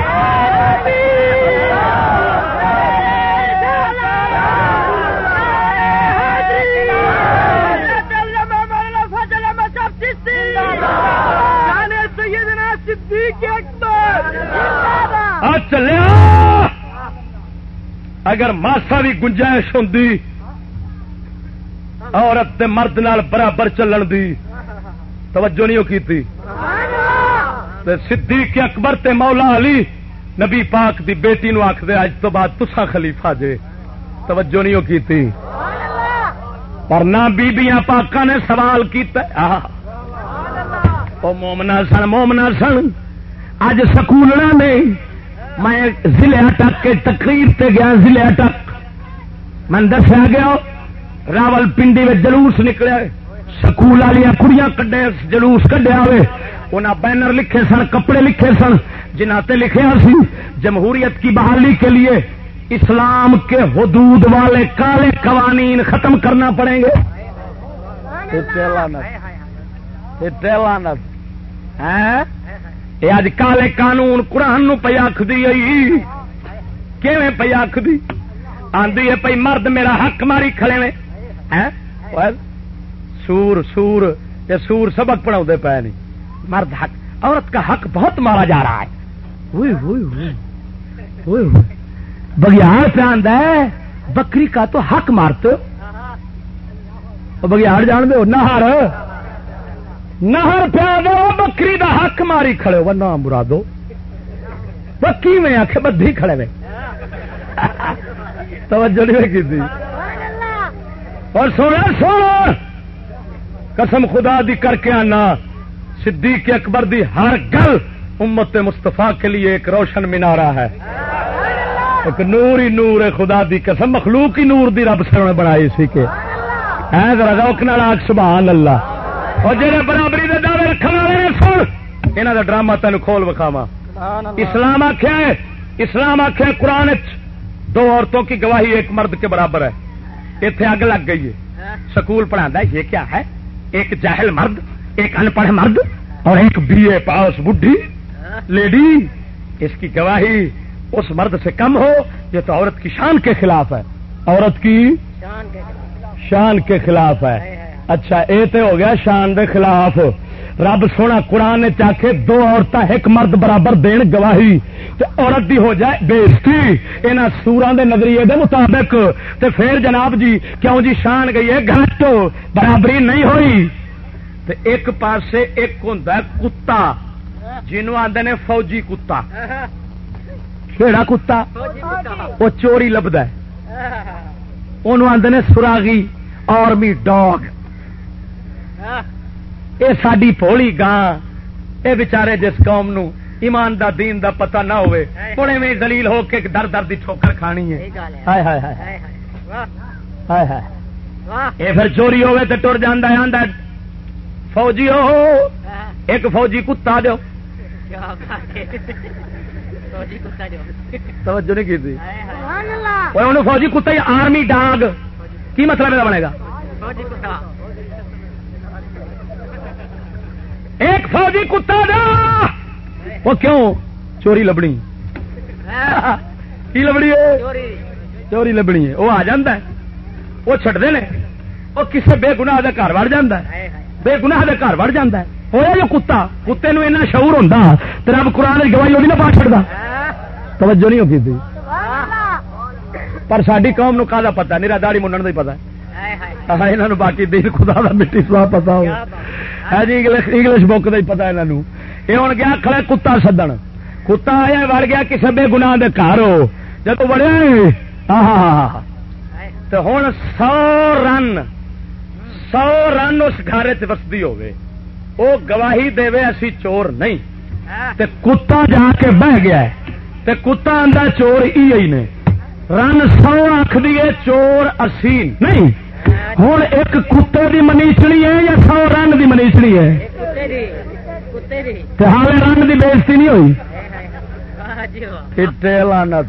چلیا اگر ماسا بھی گنجائش ہوں عورت تے مرد نال برابر چلن دی، توجہ نہیں کی تھی تے صدیق اکبر تے مولا علی نبی پاک دی بیٹی نو آخ دے اج تو بعد تسا خلیفہ جے۔ توجہ نہیں کی تھی پر نہ بیبیاں پاکاں نے سوال کیتا۔ او مومنا سن مومنا سن، اج سکولنا نے میں ضلع اٹک کے تقریر تے گیا ضلع اٹک میں دسیا گیا راول پنڈی میں جلوس نکلے سکول والی کڑیاں کڈے جلوس کڈیا ہوئے انہیں بینر لکھے سن کپڑے لکھے سن جنہ تے لکھیا سی جمہوریت کی بحالی کے لیے اسلام کے حدود والے کالے قوانین ختم کرنا پڑیں گے یہ اج کالے قانون قرآن نو پی آخری پی آخری آدھی ہے پی مرد میرا حق ماری کھڑے نے۔ ہاں؟ سور سور یہ سور سبق پڑھا پے نہیں مرد حق، عورت کا حق بہت مارا جا رہا ہے۔ بگیاڑ پہ آدھا بکری کا تو حق مارتے بگیاڑ جان دو نہار نہر پیا دو بکری دا حق ماری کھڑے ہو نام برا دو بکی میں آخ بدھی کھڑے میں توجہ نہیں کی اور سونا سونا قسم خدا دی کر کے آنا۔ صدیق اکبر دی ہر گل امت مستفا کے لیے ایک روشن مینارا ہے۔ ایک نور ہی نور ہے، خدا دی قسم۔ مخلوق ہی نور دی رب سر بنائی سی کے ذرا روک نال سبحان اللہ۔ اور جہاں برابری کے دعوے رکھنے والے سن یہاں کا ڈرامہ تین کھول وکھاوا اسلام آخیا ہے اسلام آخیا قرآن دو عورتوں کی گواہی ایک مرد کے برابر ہے۔ اتنے اگ لگ گئی ہے۔ سکول پڑھا یہ کیا ہے؟ ایک جاہل مرد ایک ان پڑھ مرد اور ایک بی اے پاس بڈھی۔ لیڈی اس کی گواہی اس مرد سے کم ہو یہ تو عورت کی شان کے خلاف ہے۔ عورت کی شان کے خلاف۔ ہے۔ اچھا یہ تو ہو گیا شان دے خلاف۔ رب سونا قرآن چاہے دو عورتیں ایک مرد برابر دین گواہی۔ تے عورت دی ہو جائے بےزتی یہاں سورا دے نظریے دے مطابق۔ تے پھر جناب جی کیوں جی شان گئی ہے؟ گھٹ۔ برابری نہیں ہوئی۔ تے ایک پاسے ایک ہوں کتا۔ جنوب آدھے نے فوجی کتا۔ کہڑا کتا؟ وہ چوری لبد انہوں آدھے نے سراغی آرمی ڈاگ۔ یہ ساری پولی گاں یہ بچارے جس قوم نو ایمان دا دین دا پتہ نہ ہوئے بڑے میں دلیل ہو کے در در دی ٹھوکر کھانی ہے۔ یہ پھر چوری ہوئے تو ٹر جانا آدھا فوجی ہو۔ ایک فوجی کتا دو توجہ نہیں کی فوجی کتا آرمی ڈاگ؟ کی مطلب بنے گا؟ ایک فوجی کتا دا! وہ کیوں؟ چوری لبنی۔ کی لبنی چوری۔ لبنی ہے۔ وہ آ جا وہ چڈتے ہیں وہ کسی بے گنا گھر وڑ جا بے گنا گھر وڑ جا ہوا جو کتا کتے نو ایسا شعور ہوں تو رب قرآن گواہی وہ نہ پا چڑتا توجہ نہیں ہوتی تھی۔ پر ساری قوم نو کا پتا نیرا داڑی منڈن کا ہی پتا یہاں باقی دین خدا کا مٹی سوا پتا ہو۔ ہاں جی انگلش بک کا ہی پتا یہ ہوں گیا کھڑے کتا سدن۔ کتا آیا وڑ گیا کسی بے گنا گھر ہو۔ جب بڑے تو ہوں سو رن سو رن اس گھر چستی ہوگی وہ گواہی دے اسی چور نہیں۔ تے کتا جا کے بہ گیا ہے۔ تے کتا آدھا چور ہی نے۔ رن سو آخ دیے، چور اسی نہیں۔ ہوں ایک کتے دی منیچڑی ہے یا سو رن دی منیچڑی ہے؟ ہال رن دی بےزتی نہیں ہوئی؟ لانا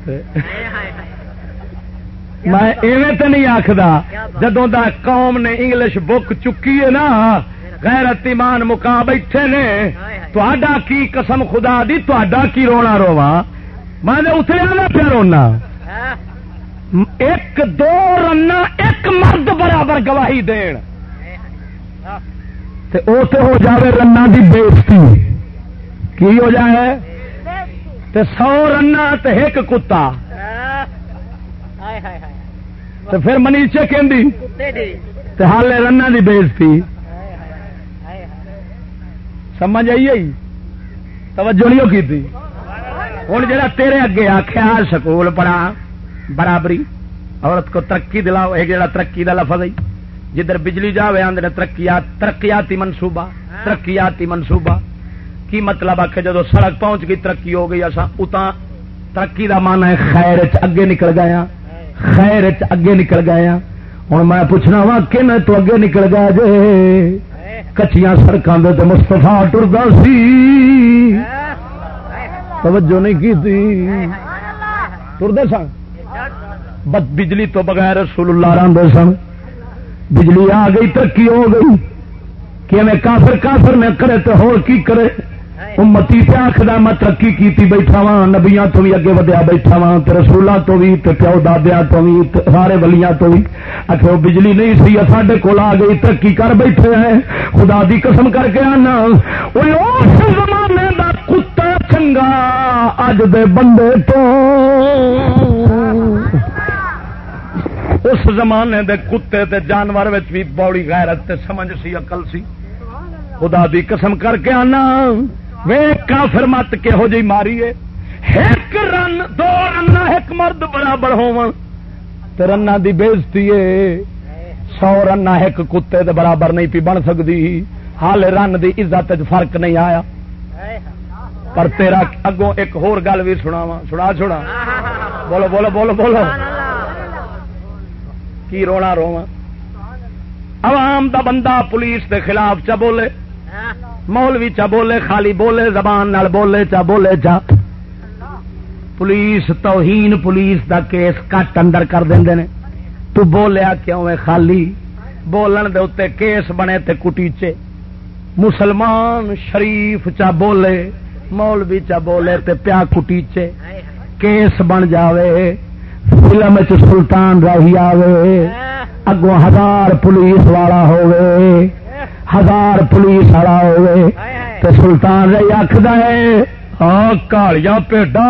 میں ایویں تو نہیں آخر جدوں دا قوم نے انگلش بک چکی ہے نا، غیرت ایمان مکا بیٹھے نے تا کی قسم خدا دی تا کی رونا روا میں اتریا نا پیا رونا۔ ایک دو رنا ایک مرد برابر گواہی دین۔ تے ہو جاوے رنا دی بےزتی کی ہو جائے؟ تے سو رنا تے ایک کتا۔ تے پھر منیچے کہ حالے رنا دی بےزتی سمجھ آئی آئی؟ توجہ نہیں کی ہوں جا تیرے اگے آخیا سکول پڑھا۔ برابری عورت کو ترقی دلاؤ ایک جڑا ترقی کا لفظ ہے۔ جدھر بجلی جائے آدھے ترقیات ترقیاتی منصوبہ ترقیاتی منصوبہ۔ کی مطلب آ کے جدو سڑک پہنچ گئی ترقی ہو گئی اصا اتنا ترقی کا من ہے خیر اگے نکل گیا خیر اگے نکل گیا ہوں میں پوچھنا وا کہ میں تو اگے نکل گیا جی کچیاں سڑکوں کے مستفا ٹرتا سی۔ توجہ نہیں کی ٹرتے سن؟ بجلی تو بغیر رسول اللہ راندے سن۔ بجلی آ گئی، ترقی ہو گئی۔ کہ میں کافر کافر نے کرے تو ہو کی کرے؟ امتی پہ آخر میں ترقی کی بیٹھا وا نبیا تو بھی اگے ودیا بیٹھا وا رسولوں تو بھی پیو دادیا تو بھی سارے ولیاں تو بھی۔ آخر بجلی نہیں سی سڈے کول آ گئی، ترقی کر بیٹھے ہیں۔ خدا دی قسم کر کے آنا۔ اس زمانے دا کتا چنگا، اج دے بندے تو اس زمانے دے کتے تے جانور بھی بوڑی غیرت تے سمجھ سی اقل سی۔ خدا دی قسم کر کے آنا۔ وے کافر مت کہو جی ماری ایک رن، دو رن ایک مرد برابر ہو رنا دی بےزتی سو رن ایک کتے دے برابر نہیں پی بن سکتی حال رن دی عزت فرق نہیں آیا۔ پر تیرا اگوں ایک ہور گل بھی سنا وا سنا۔ چھوڑا بولو بولو بولو بولو۔ کی رونا رواں عوام دا بندہ پولیس دے خلاف چ بولے، مولوی چا بولے، خالی بولے، زبان نال بولے چا بولے چا۔ پولیس، توہین پولیس دا کیس کٹ اندر کر دیں تو بولیا کیوں ہے خالی؟ بولن دے اتنے کیس بنے تے کٹیچے مسلمان شریف چا بولے۔ مولوی چا بولے تے پیا کٹیچے کیس بن جاوے۔ فلم سلطان راہی آوے۔ اگوں ہزار پولیس والا ہوئے ہزار پولیس والا ہوئے تو سلطان رہی آخد ہے ہاں کالیا پیڈا۔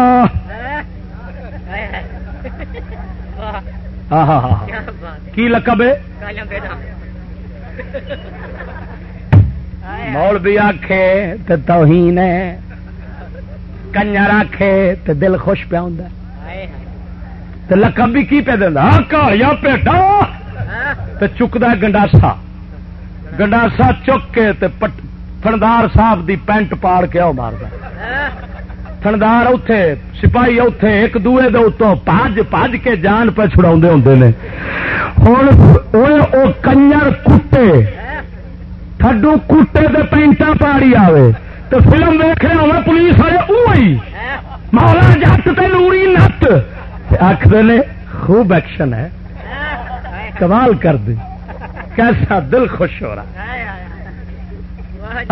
کی لقب ہے؟ مول بھی آخے تو توہین ہے۔ کنجر آخے تو دل خوش پیا ہوں لقب بھی کی پہ دینا ہاں، کالیا تو چکتا گنڈاسا۔ گنڈاسا چک کے تھندار صاحب دی پینٹ پاڑ کے آؤ مارتا تھندار اتے سپاہی اتے ایک دوے دے اتوں پج پج کے جان پہ چھڑا ہوں نے۔ ہوں کنجر کٹے تھڈو کٹے دے پینٹا پاڑی آوے۔ تو فلم ویخ رہے ہوں پولیس والے مولا جت تے نوری نت! آخر نے، خوب ایکشن ہے۔ کمال کر دیں کیسا دل خوش ہو رہا۔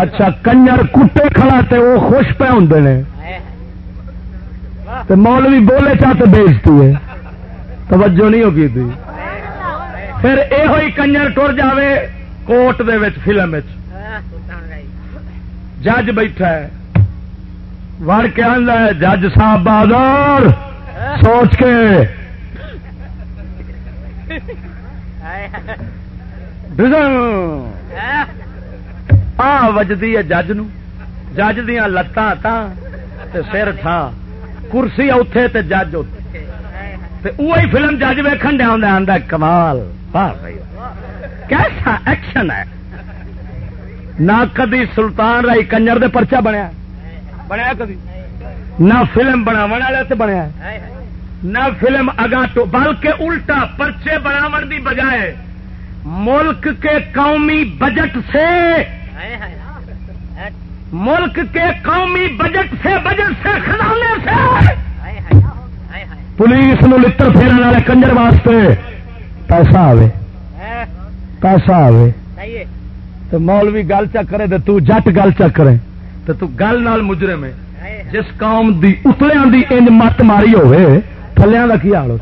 اچھا کنجر کٹے کھڑا تے وہ خوش پہ ہوں نے۔ تو مولوی بولے چاہتے بیچتی ہے۔ توجہ نہیں ہوگی تھی پھر یہ ہوئی کنجر ٹر جاوے کوٹ دے وچ، فلم جج بیٹھا ہے۔ وڑ کے آدھا ہے، جج صاحب بہادر۔ سوچ کے۔ آ وجدی ہے جج نو۔ جج دیا لتان سر تھان کرسی اتے تے جج وہی فلم جج ویکن دیا آدھا کمال۔ کیسا ایکشن ہے۔ نہ کدی سلطان رائی کنجر دے پرچا بنیا بنیا کدی؟ نہ فلم بناو والے بنیا نہ فلم اگا تو، بلکہ الٹا پرچے بناو دی بجائے ملک کے قومی بجٹ سے، ملک کے قومی بجٹ سے بجٹ سے خزانے سے۔ پولیس نو لڑ پھیرنے والے کنجر واسطے پیسہ آئے پیسہ آئے تو مولوی گل چا کرے تو جٹ گل چا کرے تو گل نال مجرم ہے۔ جس قوم دی اتلیاں دی انج مت ماری ہوئے تھلیاں دا کی حال ہو؟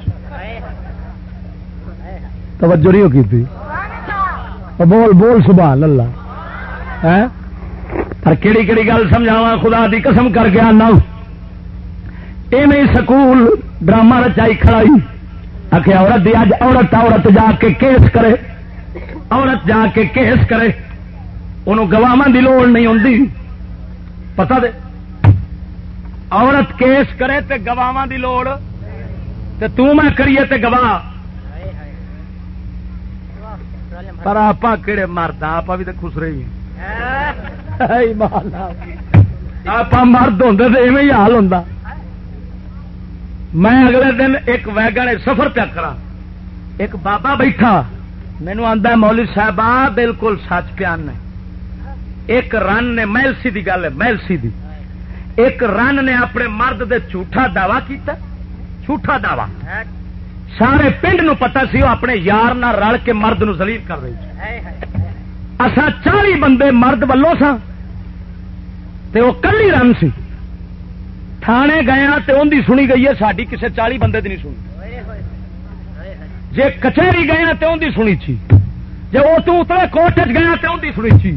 توجہ نہیں کی تھی بول بول سبحان اللہ۔ پر کیڑی کیڑی گل سمجھاوا خدا دی قسم کر کے آنا۔ ایویں سکول ڈرامہ رچائی کھڑائی۔ آخر عورت دی اج عورت عورت جا کے کیس کرے۔ عورت جا کے کیس کرے۔ انہوں گواہ دی لوڑ نہیں ہوں پتا دے۔ عورت کیس کرے تے گواہ دی لوڑ۔ تے تو میں کریے تے گواہ۔ پر آپ کہڑے مرد آپ بھی تو خسرے ہی آپ مرد ہوں تو ایویں ہی حال ہوں میں اگلے دن ایک ویگن سفر پیا کرا ایک بابا بیٹھا۔ مینو آتا مولوی صاحب بالکل سچ پیان نے ایک رن نے میلسی دی گل ہے میلسی دی۔ ایک رن نے اپنے مرد دے جھوٹا دعوی کیتا۔ جھوٹا دعوی۔ سارے پنڈ نو پتا سی، وہ اپنے یار نہ رل کے مرد نو زلیل کر رہی اصا چالی بندے مرد ولو سا تے وہ کلی رن سی۔ تھانے گیا ہاں تے ان دی سنی گئی ہے ساری کسے چالی بندے دی نہیں سنی۔ جے کچہری گیا ہاں تے ان دی سنی چی جے وہ تو اترے کوٹ گیا ہاں تے ان دی سنی چی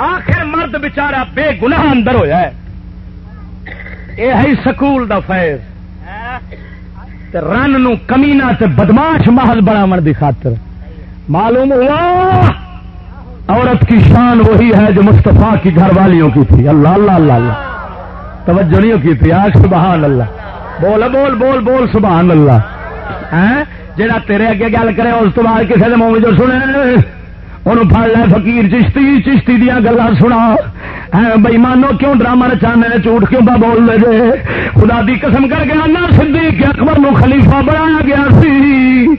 آخر مرد بچارا بے گناہ اندر ہویا ہے۔ یہ ہے سکول دا فیض۔ تے رن نو کمینا تے بدماش محل بناون دی خاطر۔ معلوم ہوا؟ عورت کی شان وہی ہے جو مصطفیٰ کی گھر والیوں کی تھی۔ اللہ اللہ اللہ اللہ۔ توجہ نہیں کی تھی۔ آج سبحان اللہ۔ بول بول بول بول، سبحان اللہ۔ ہاں؟ جڑا تیرے اگے گل کرے، اس تو بعد کسی نے موم جو سنے۔ انہوں پڑ لے فقیر چشتی چشتی دیا گلا سنا بئی مانو کیوں ڈرامہ رچانے جھوٹ کیوں با بول لے جے خدا دی قسم کر گیا نا صدیق اکبر نو خلیفہ بنایا گیا سی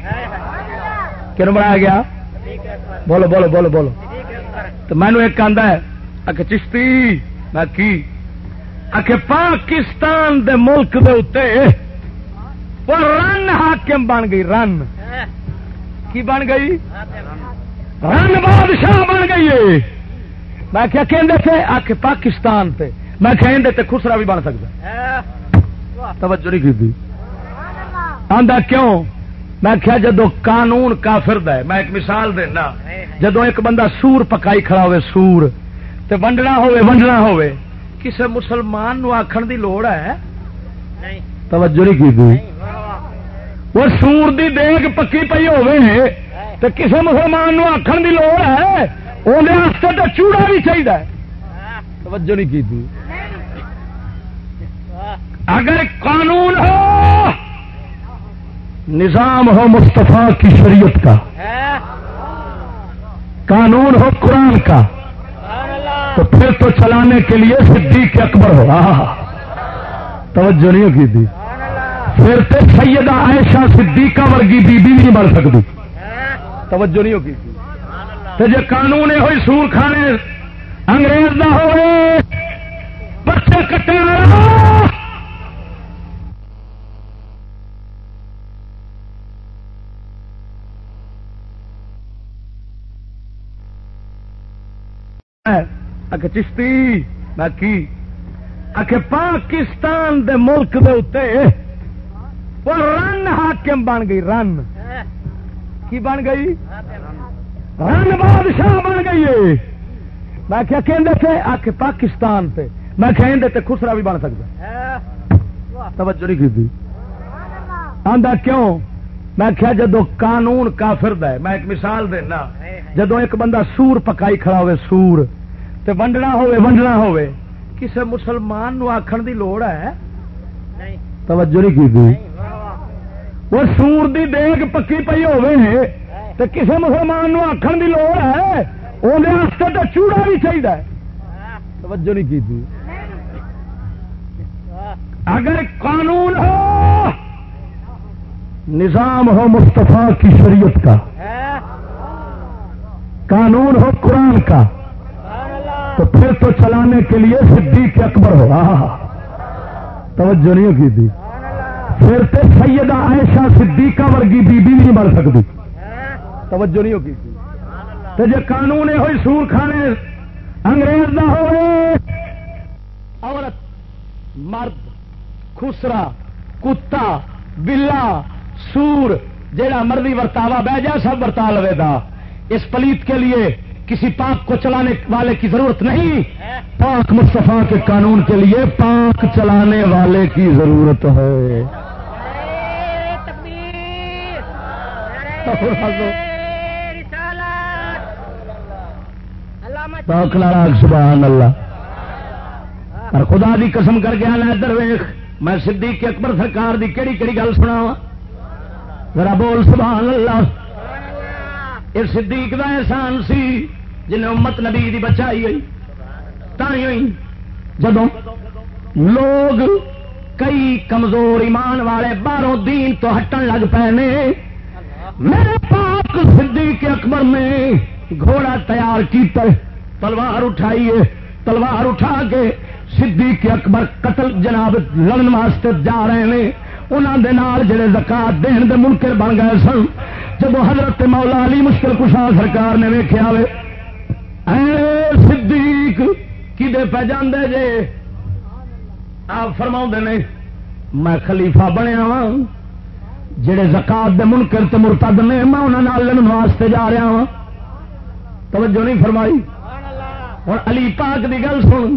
کیوں بنایا گیا بولو بولو بولو بولو تو مینو ایک آدھا ہے اک چشتی میں کی اک پاکستان دے ملک دے اتے وہ رن حاکم بن گئی رن کی بن گئی رن بادشاہ بن گئی ہے۔ میں کیا کہندے تھے آخ پاکستان تے۔ میں کہندے تے خسرا بھی بن سکتا۔ توجہ نہیں کی آندا کیوں؟ میں کیا جدو قانون کافر دا ہے میں ایک مثال دینا۔ جدو ایک بندہ سور پکائی کھڑا ہوئے سور تے ونڈنا ہوئے ونڈنا ہوئے کسے مسلمان نو آخر دی لوڑ ہے۔ توجہ نہیں کی وہ سور دی دیگ پکی پی ہوئے تو کسی مسلمان نو آخر دی لوڑ ہے اندر تو چوڑا بھی چاہیے توجہ نہیں کی اگر قانون ہو، نظام ہو مصطفیٰ کی شریعت کا۔ قانون ہو قرآن کا۔ تو پھر تو چلانے کے لیے صدیق اکبر ہو۔ توجہ نہیں کی تھی پھر تو سیدہ عائشہ صدیقہ ورگی بی بی نہیں بن سکتی۔ توجہ نہیں کی۔ تھی تو جی قانون ہوئی سور کھانے انگریز نہ ہوئے بچے کٹے چشتی، میں کی؟ پاکستان دے ملک دے اتے وہ رن حاکم بن گئی، رن۔ کی بن گئی؟ رن بادشاہ بن گئی ہے۔ میں کیا کہندے تھے آ پاکستان تے۔ میں کہندے تے خسرا بھی بن سکتا۔ توجہ نہیں کی آندا کیوں؟ میں کیا جدو قانون کافر دا ہے میں ایک مثال دینا۔ جدو ایک بندہ سور پکائی کھڑا ہوئے سور تے ونڈنا ہوئے ونڈنا ہوئے کسے مسلمان نو آخر دی لوڑ ہے؟ توجہ نہیں کی وہ سور دی دیگ پکی پی ہوے تو کسی مسلمان آخر دی لوڑ ہے اندر تو چوڑا بھی چاہیے توجہ نہیں کی تھی اگر قانون ہو نظام ہو مصطفیٰ کی شریعت کا قانون ہو قرآن کا تو پھر تو چلانے کے لیے صدیق اکبر ہو توجہ نہیں کی تھی پھر تو سیدہ عائشہ صدیقہ ورگی بی بی نہیں بن سکتی۔ توجہ نہیں کی تھی تو جی قانون یہ ہوئی سور کھانے انگریز نہ ہو عورت، مرد، خسرا، کتا، بلا، سور جہاں مرضی ورتاوا بہ جا سب ورتا لے گا اس پلیت کے لیے کسی پاک کو چلانے والے کی ضرورت نہیں۔ پاک مصطفیٰ کے قانون کے لیے پاک چلانے والے کی ضرورت ہے۔ سبحان اللہ اور خدا دی قسم کر کے آنا ادھر ویخ، میں صدیق اکبر سرکار دی کہڑی کہڑی گل سنا ذرا بول سبحان اللہ یہ صدیق دا احسان سی جن امت نبی دی بچائی ہوئی تھی ہوئی۔ لوگ کئی کمزور ایمان والے باہروں دین تو ہٹن لگ پے میرے پاک صدیق اکبر نے گھوڑا تیار کی تلوار اٹھائیے تلوار اٹھا کے صدیق اکبر قتل جناب لڑن واسطے جا رہے ہیں انہوں دے نال جڑے زکات دین دے منکر بن گئے سن، جب حضرت مولا علی مشکل کشا سرکار نے ویکیا اے صدیق کدے پہ جاندے جے؟ آپ فرما نے، میں خلیفہ بنیا وا جڑے زکات دے منکر تے مرتد نے، میں انہوں لڑن واسطے جا رہا ہاں۔ توجہ نہیں فرمائی؟ ہوں علی پاک دی گل سن۔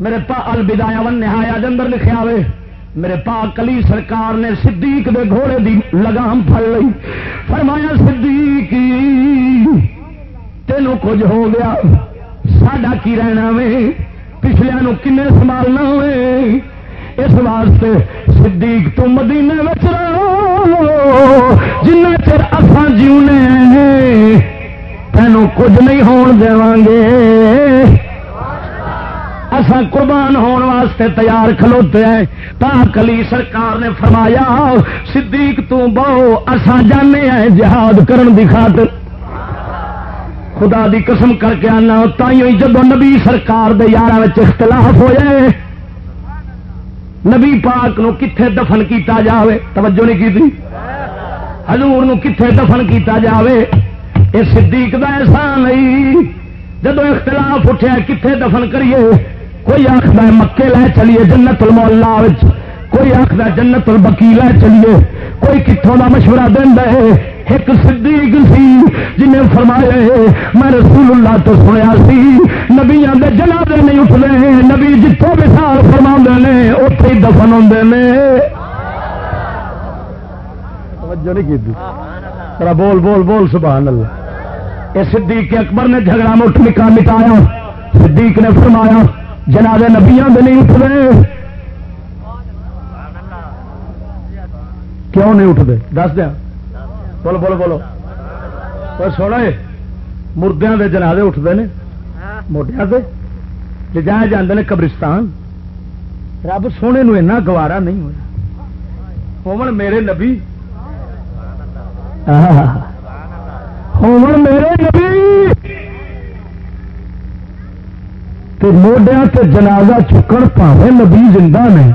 میرے پا البدایا ون نہایا اندر لکھا ہوئے میرے پاک کلی سرکار نے صدیق دے گھوڑے دی لگام پڑ لی فرمایا، صدیق، تینوں کچھ ہو گیا۔ ساڈا کی رہنا وے؟ پچھلے نو کنے سنبھالنا وے؟ اس واسطے صدیق تو مدینے میں رہو۔ جن چر افان جیونے تینوں کچھ نہیں ہون دے گے۔ اصا قربان ہون واسطے تیار کھلوتے ہیں۔ پاک علی سرکار نے فرمایا، صدیق تو بہو اصا جانے ہیں جہاد کرن دی خاطر۔ خدا دی قسم کر کے آنا تھی جب نبی سرکار دے یار اختلاف ہو جائے نبی پاک نو کتھے دفن کیتا جاوے؟ توجہ نہیں کی حضور نو کتھے دفن کیتا جاوے؟ یہ صدیق دا احسان نہیں جدو اختلاف اٹھا کتنے دفن کریے؟ کوئی آخر مکے لے چلیے جنت المولا کوئی آخر جنت البکی لے چلیے۔ کوئی کتوں کا مشورہ دینا ہے۔ ایک صدیق سی جنہیں فرمایا میں رسول اللہ تو سنیا سی نبیا کے جنازے نہیں اٹھتے، نبی جتوں مثال فرما نے اتے ہی دفن ہوتے ہیں بول بول بول سبحان اللہ یہ صدیق اکبر نے جھگڑا مٹھ نکا مٹایا۔ صدیق نے فرمایا جناب نبیا نہیں اٹھتے۔ کیوں نہیں اٹھتے؟ دس دیا۔ بولو بولو بولو۔ سونا مردیا کے جنازے اٹھتے ہیں موٹیا سے جائے جانے نے قبرستان رب سونے نو اینا گوارا نہیں ہوا ہومن میرے نبی۔ ہومن میرے نبی۔ موڈیا تے جنازہ چکن پاوے نبی زندہ نے۔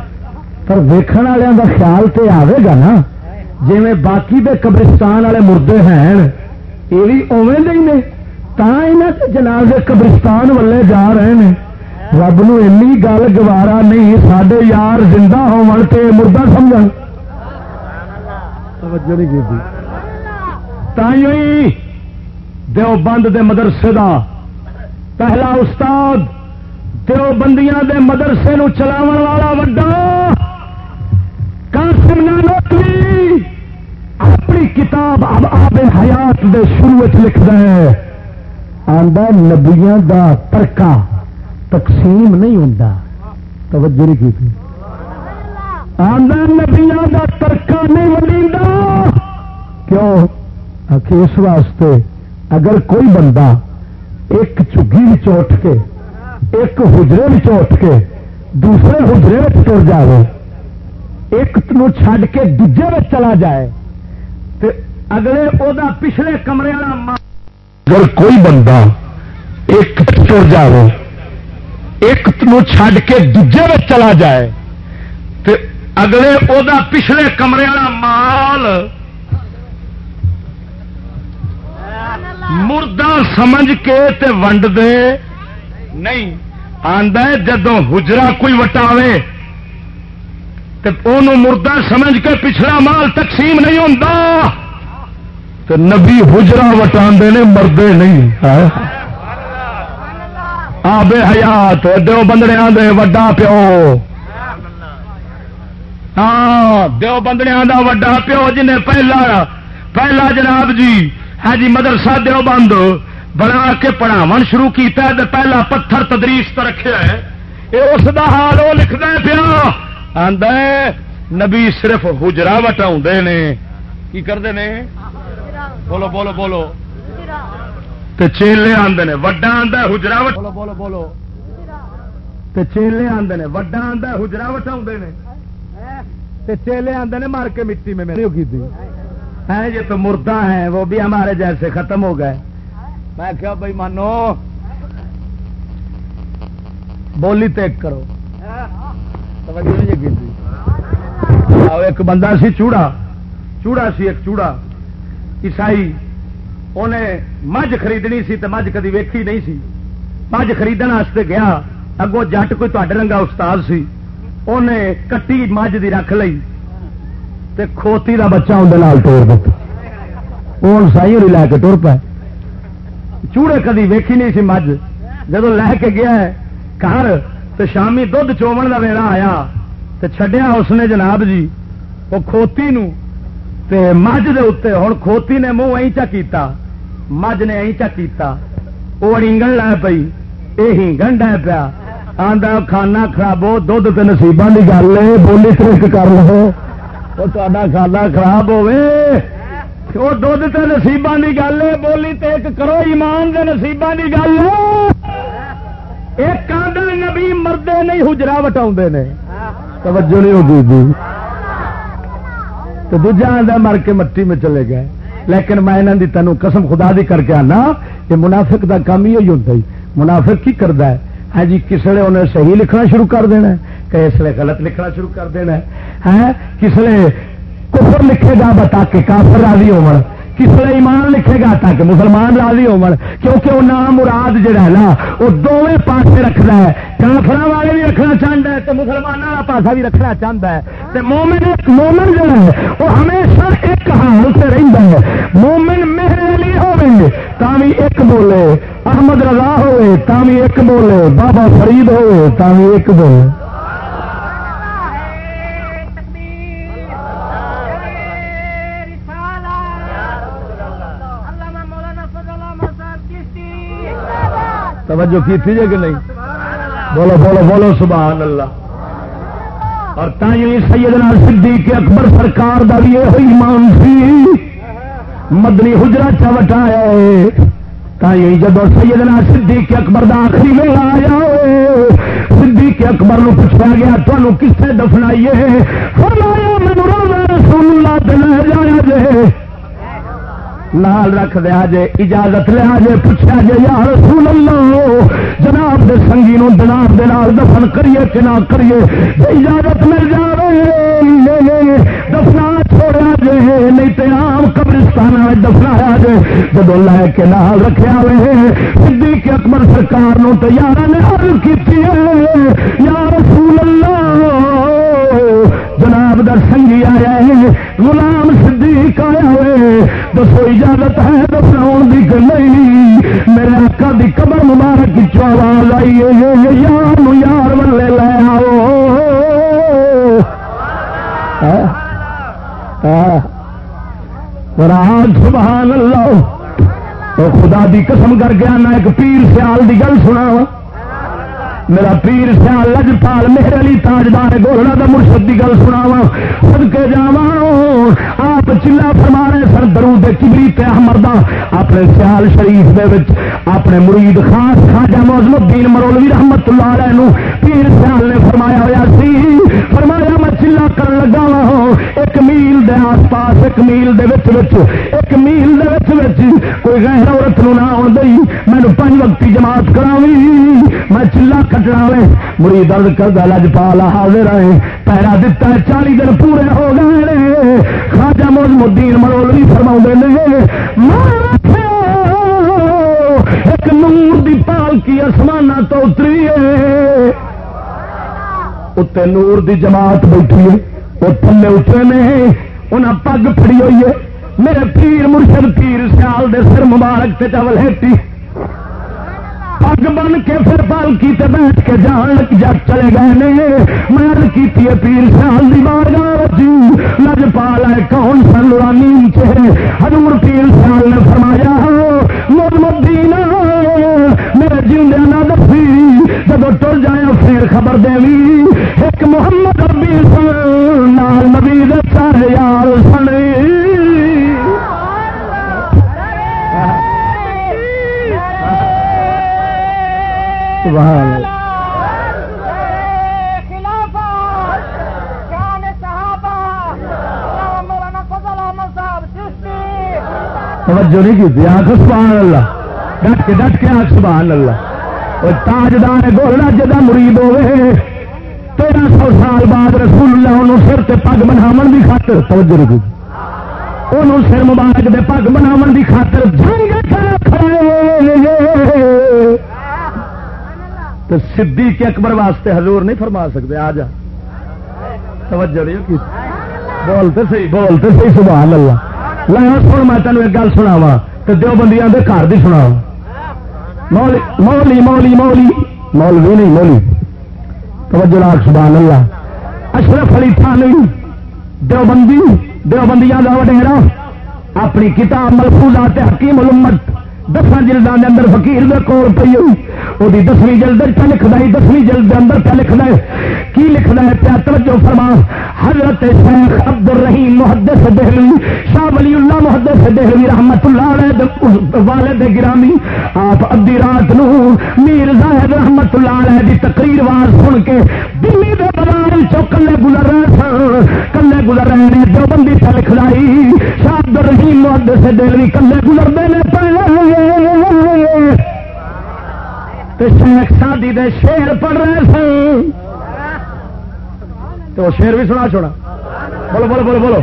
پر ویکن والوں کا خیال تے آئے گا نا۔ جی باقی دے قبرستان والے مردے ہیں، یہ بھی اوے دے نے۔ تا جنازے قبرستان والے جا رہے ہیں۔ رب نو ای گل گوارا نہیں سڈے یار زندہ ہوتے مردہ سمجھ دیو بند دے مدرسے دا پہلا استاد دیو بندیاں دے مدرسے نو چلاو والا وڈا کتاب اب آب حیات دے شروع لکھ ہے۔ آندا نبیاں دا ترکا تقسیم نہیں ہوں توجہ نہیں کی آندا نبیاں دا ترکا نہیں ونڈا کیوں؟ کہ اس واسطے اگر کوئی بندہ ایک چگی اٹھ کے، ایک حجرے اٹھ کے دوسرے حجرے تر جائے ایک چھڈ کے دوجے چلا جائے تو اگلے وہ پچھلے کمرے والا اگر کوئی بندہ ایک تر جائے ایک چھڈ کے دوجے میں چلا جائے تو اگلے وہ پچھلے کمرے والا مال مردہ سمجھ کے تے ونڈ دے، نہیں آدھا جدو ہجرا کوئی وٹاوے مردہ سمجھ کے پچھلا مال تقسیم نہیں ہوتا تو نبی ہجرا وٹا نے مردے نہیں ہاں۔ آ بے حیات دو بندڑیا دے وڈا پیو۔ ہاں دو بندڑیا دا وڈا پیو جنہیں پہلا پہلا جناب جی ہے جی مدرسہ دیو بند، بنا کے پڑھاو شروع کیتا ہے پہلا پتھر تدریس تو رکھا ہے۔ اس دا حال وہ لکھنا پیا۔ آد نبی صرف ہجرا وٹا نے۔ کی کرتے ہیں بولو بولو بولو۔ تے چیلے آدھے نے، وڈا آدھا ہجرا بولو بولو بولو۔ تے چیلے آدھے نے، وڈا آدھا ہجرا وٹا نے۔ چیلے آدھے نے، مار کے مٹی میں میری کی ہے یہ تو مردہ ہیں، وہ بھی ہمارے جیسے ختم ہو گئے۔ میں کیا بھائی، مانو۔ بولی تیک کرو۔ ایک بندہ سی چوڑا چوڑا سی ایک چوڑا، عیسائی۔ انہیں مجھ خریدنی سی تو مجھ کدی ویکھی نہیں سی۔ مجھ خریدنے گیا اگوں جٹ کوئی تے رنگا استاد سی۔ انہیں کٹی مجھ دی رکھ لی تے کھوتی دا بچہ اندر توڑ دیتا وہ سائی ہوئی لے کے ٹر پائے چوڑے کدی ویکھی نہیں سی مجھ۔ جب لے کے گیا ہے، گھر تو شامی دھد چومن کا ویلا آیا تو چڈیا اس نے جناب جی وہ کھوتی نو تے مجھ دے اتنے ہوں کھوتی نے منہ اہ چا کیتا، مجھ نے اہ کیتا۔ وہ اڑیگن لے پی یہ ہینگن ڈے پیا۔ آدھا کھانا خراب ہو دھد تو نصیبان کی گل ہے، بولی ترک کر لو وہ تا کھانا خراب ہوے وہ دھد تو نصیبان کی گل ہے، بولی تے کرو ایمان دے نصیبان کی گل ایک کاندل نبی مردے نہیں ہجرا وٹا نے۔ توجہ نہیں ہوگی تو دوجا آدھا مر کے مٹی میں چلے گئے۔ لیکن میں انہوں کی تینوں قسم خدا دی کر کے آنا کہ منافق دا کام ہی ہوتا ہی منافق کی کرتا ہے؟ ہاں جی کس لیے انہیں صحیح لکھنا شروع کر دینا کہ اس لیے غلط لکھنا شروع کر دینا ہے؟ ہاں، کس لیے کفر لکھے گا بتا کے کافر راضی ہو کس لیے ایمان لکھے گا تاکہ مسلمان راضی ہو کیونکہ وہ نام مراد جہا ہے نا، وہ دونوں پاس رکھتا ہے۔ کافر والے بھی رکھنا چاہتا ہے تو مسلمانوں والا پاسا بھی رکھنا چاہتا ہے۔ مومن مومن جہا ہے، وہ ہمیشہ ایک حال سے رہتا ہے۔ مومن میرے علی ہوے تامی ایک بولے۔ احمد رضا ہوے تامی ایک بولے۔ بابا فرید ہوے تامی ایک بولے۔ توجہ کی تھی کہ نہیں؟ بولو بولو بولو، سبحان اللہ۔ اور تھی سیدنا صدیق اکبر سرکار کا بھی یہ ایمان سی۔ مدنی حجرا چوٹایا تھی جب سیدنا صدیق اکبر دا آخری ویلا آیا صدیق اکبر نو پوچھا گیا تمہیں کسے دفنائیے فرمایا میں رسول اللہ دل جایا جے لال رکھ دیا جے، اجازت لیا جے، پوچھا جے، یا رسول اللہ، جناب دے سنگی نو جناب دے نال دفن کریے کہ نہ کریے؟ اجازت مل جائے دفنا چھوڑیا جے، نہیں تو آم قبرستان دفنایا جے۔ جب لے کے نال رکھا ہوئے صدیق اکبر سرکار نو تو یار نے عرض کی یا رسول اللہ جناب در سنگی آیا ہے، غلام صدیق آیا ہوئے دسو اجازت ہے دفناؤ دی نہیں۔ میرے آقا دی قبر مبارک کی آواز آئی ہے۔ یار نو یار ولے لے آؤ۔ سبحان اللہ۔ تو خدا دی قسم کر گیا میں ایک پیر سیال دی گل سنا میرا پیر سیال لجپال میرے علی تاجدار، گولڑا کا مرشد کی گل سنا سد کے آپ چلا فرما رہے سر دے کبری تے احمد اپنے سیال شریف دے وچ، اپنے مرید خاص خواجہ موزم الدین مرولوی رحمت اللہ علیہ نو پیر سیال نے فرمایا ہوا سی۔ فرمایا میں چلا کر لگا وا ایک میل دے آس پاس، ایک میل دے وچ وچ، ایک میل دے وچ وچ، کوئی غیر عورت نو نہ آن دئی مینو پنج وقتی جماعت کراوی۔ میں چلا کٹنا وے مرید درد کر لج پالا حاضر آئے پیرا دتا ہے چالی دن پورے ہو گئے خواجہ موزم الدین مرولوی فرما نے ایک نور دی پالکی آسمان تو اتری ہے اتنے نور دی جماعت بیٹھی ہے وہ تھلے اترے نے انہیں پگ پڑی ہوئی ہے میرے پیر مرشد پیر سیال دے سر مبارک تے چول پگ بن کے پھر پالکی تے بیٹھ کے جان لگ جا چلے گئے نے میں کی پیر سیال دی بارگاہ جی لج پال ہے کون سن نورانی چہرے حضور پیر سیال نے فرمایا محمد میرے جیندے نہ دسی جب ٹر جایا پھر خبر دینی ایک محمد ربی سن نال نبی دے چار یار سنی سبحان اللہ۔ توجہ نہیں کی آخ سبحان اللہ۔ ڈٹ کے ڈٹ کے آخ سبحان اللہ۔ اور تاجدار گولڈا جدا مرید ہوئے۔ تیرہ سو سال بعد رسول اللہ انہوں سر تے پگ بناو کی خاطر توجہ نہیں کی انہوں سر مبارک دے پگ بناو کی خاطر جنگ تو صدیق اکبر واسطے حضور نہیں فرما سکتے آ جا۔ توجہ نہیں بولتے صحیح بولتے صحیح، سبحان اللہ۔ لایا سن، میں تینوں ایک گل سناوا تو دو بندیاں دے گھر دی سنا مولی مولی مولی مولی۔ مولوی نہیں، مولی۔ توجہ لاکھ سبحان اللہ۔ اشرف علی تھانوی، دیوبندی، دیوبندیاں دا وڈیرا۔ اپنی کتاب ملفوظات حکیم الامت، دساں جلدان دے اندر فقیر دے کول پئی ہوئی۔ وہ دسویں جلد پہ لکھنا ہے دسویں جلد اندر پہ لکھنا ہے کی لکھنا ہے پیا توجہ فرما حضرت شیخ عبد الرحیم محدث دہلوی شاہ ولی اللہ محدث دہلوی رحمت اللہ علیہ والد گرامی آپ ادی رات نو میر زاہد رحمت اللہ علیہ دی تقریر وار سن کے دلی دے بازار چو کلے گزر رہے سن کلے گزر رہے ہیں جو بندی پہ لکھ لائی شاہ عبد الرحیم محدث دہلوی کلے گزرتے ہیں پہ شیخ سادی دے شیر پڑھ رہے سن۔ تو شیر بھی سنا چھوڑا۔ بولو بولو بولو بولو۔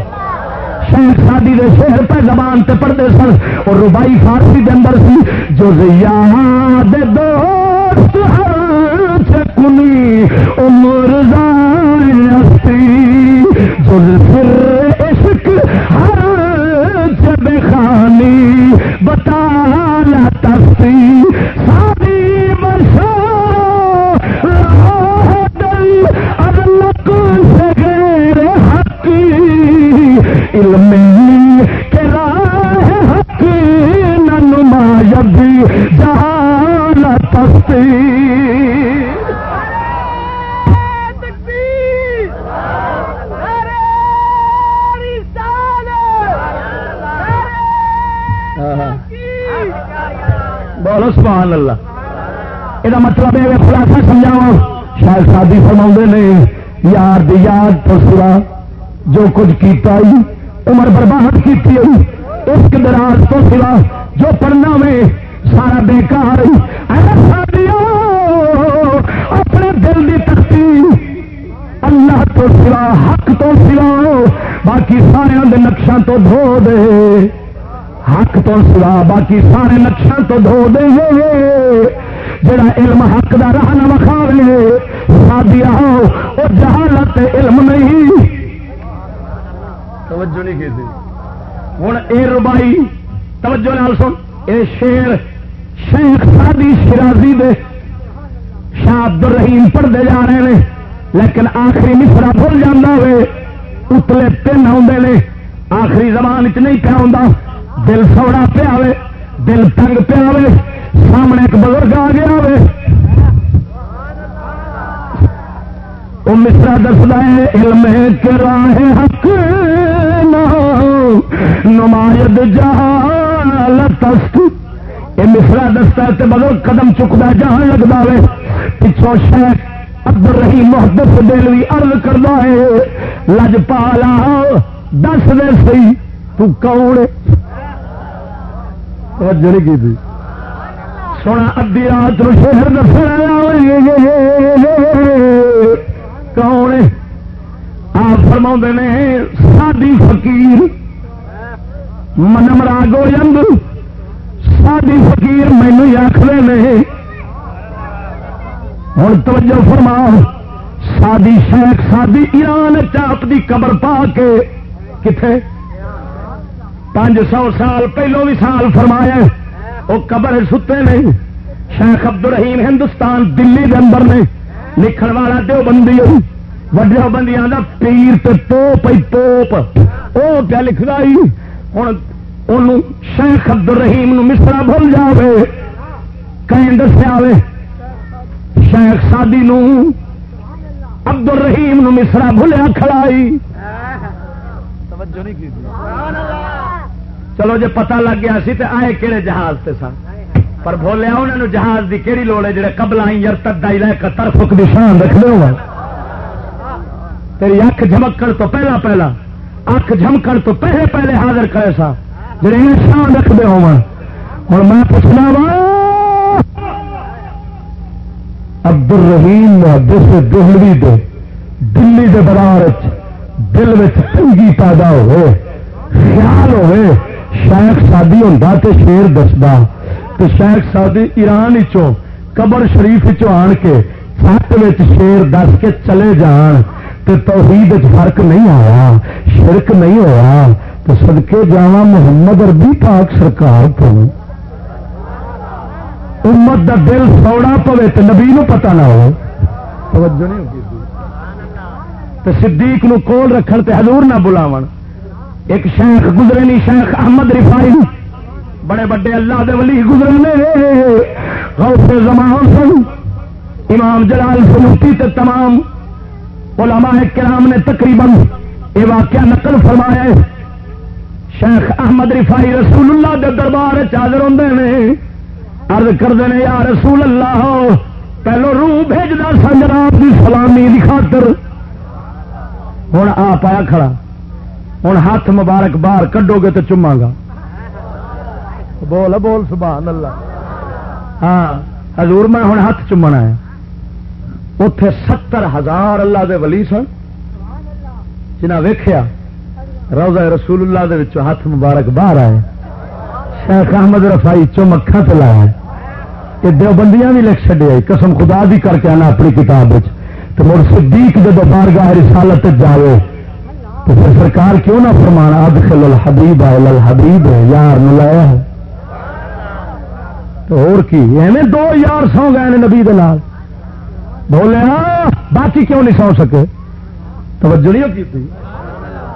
شیخ سادی دے شیر پہ زبان تے پڑھتے سن۔ اور ربائی فارسی دے اندر سی، جو یاد دوست چکنی عمر زائستی جو پھر یاد تو سرا جو کچھ کیتا ہی عمر برباد کی اس دراز تو سوا جو پڑھنا میں سارا بےکار اپنے دل کی تختی، اللہ تو سوا، حق تو سوا، باقی سارے نقشہ تو دھو دے۔ حق تو سوا، باقی سارے نقشہ تو دھو دے۔ جڑا علم حق کا راہ نہ وکھاوے سادیا وہ جہالت علم نہیں۔ توجہ نہیں کی ہوں اے ربائی توجہ نال سن۔ اے شیر شیخ سادی شرازی دے شاہ عبد الرحیم پڑھتے جا رہے ہیں لیکن آخری مصرا بھول جانا ہوئے اتلے تین آدھے نے۔ آخری زبان چ نہیں پیا ہوں دل سوڑا پیا دل تنگ پیا سامنے ایک بزرگ آ گیا ہوئے۔ وہ مصرا دستا ہے، علم کے راہ حق نمایت جہالت یہ مصرا دستا تے بدل قدم چکتا جہاں لگتا ہے۔ پچھوں شیخ عبد الرحیم محدث دلوی عرض کرتا ہے، لج پالا، دس دے سی، تو کون ہے؟ کی تھی۔ سونا ادی رات نو شہر دسنا کون آپ فرما نے سادی فقیر منمرا گوجند سادی فقیر مینو آخر نے ہوں توجہ فرما سادی شیخ سادی ایران چاپ دی قبر پا کے کتنے پانچ سو سال پہلو بھی سال فرمایا وہ قبر ستے نہیں شیخ عبد الرحیم ہندوستان دلی کے اندر نے لکھن والا دو بندی وڈیا بندیاں کا پیر تے توپ توپ وہ پیا لکھتا ہوں شیخ عبد الرحیم نو مصرا بھول جاوے۔ کہیں دسیا شیخ سادی نو عبد الرحیم نو مصرا بھولیا کھڑائی توجہ نہیں کی چلو جی پتا لگ گیا سی تے آئے کہڑے جہاز تے سن۔ پر بولیا انہوں نے جہاز دی کہڑی لوڑ ہے جڑے قبل آئی یار تدا طرف دی شان رکھ لو تیری اکھ جھمکن تو پہلا پہلا، اکھ جھمکن تو پہلے پہلے حاضر کرے سا۔ جڑے شان رکھتے ہو اور میں پوچھنا وا عبد الرحیم محدث دہلوی دے دلی دے برار دل میں تنگی پیدا ہوئے، خیال ہوئے، شیخ سادی ہوں تو شیر دستا تو شیخ سادی ایران چو قبر شریف چو آن کے سٹ شیر دس کے چلے جان تو توحید فرق نہیں آیا، شرک نہیں ہوا تو سدکے جا محمد اربی پاک سرکار تو امت دا دل سوڑا پوے تو نبی نو پتا نہ ہو۔ توجہ نہیں ہوگی۔ تو صدیق نو کول رکھن تے حضور نہ بلاون۔ ایک شیخ گزرے نہیں شیخ احمد رفائی بڑے بڑے اللہ دے ولی گزرے نے۔ غوث زمان سن، امام جلال سلوتی تے تمام علماء کرام نے تقریباً یہ واقعہ نقل فرمایا ہے۔ شیخ احمد رفائی رسول اللہ دے دربار چادر ہوں نے۔ عرض کرتے ہیں یا رسول اللہ پہلو روح بھیجنا سنجراب کی سلامی کی خاطر۔ ہوں آ پایا کھڑا۔ ہوں ہاتھ مبارک باہر کڈو گے تو چما گا۔ بول بول، سبحان اللہ۔ ہاں حضور میں ہوں ہاتھ چومنا ہے اتے ستر ہزار اللہ دے ولی سن۔ جنہ ویخیا روزہ رسول اللہ دے ہاتھ مبارک باہر آئے۔ شیخ احمد رفائی چم اکھا تو لایا۔ یہ دو بندیاں بھی لکھ چڑیا قسم خدا بھی کر کے آنا اپنی کتاب تو مڑ صدیق جب بارگاہ رسالت جاؤ تو پھر سرکار کیوں نہ فرمانا اب خل الحبیب الحبیب، یار نہ لایا ہے۔ تو اور کی؟ ایویں دو یار سو گئے نبی دلال بولے ہاں باقی کیوں نہیں سو سکے؟ توجہ نہیں ہوتی تھی؟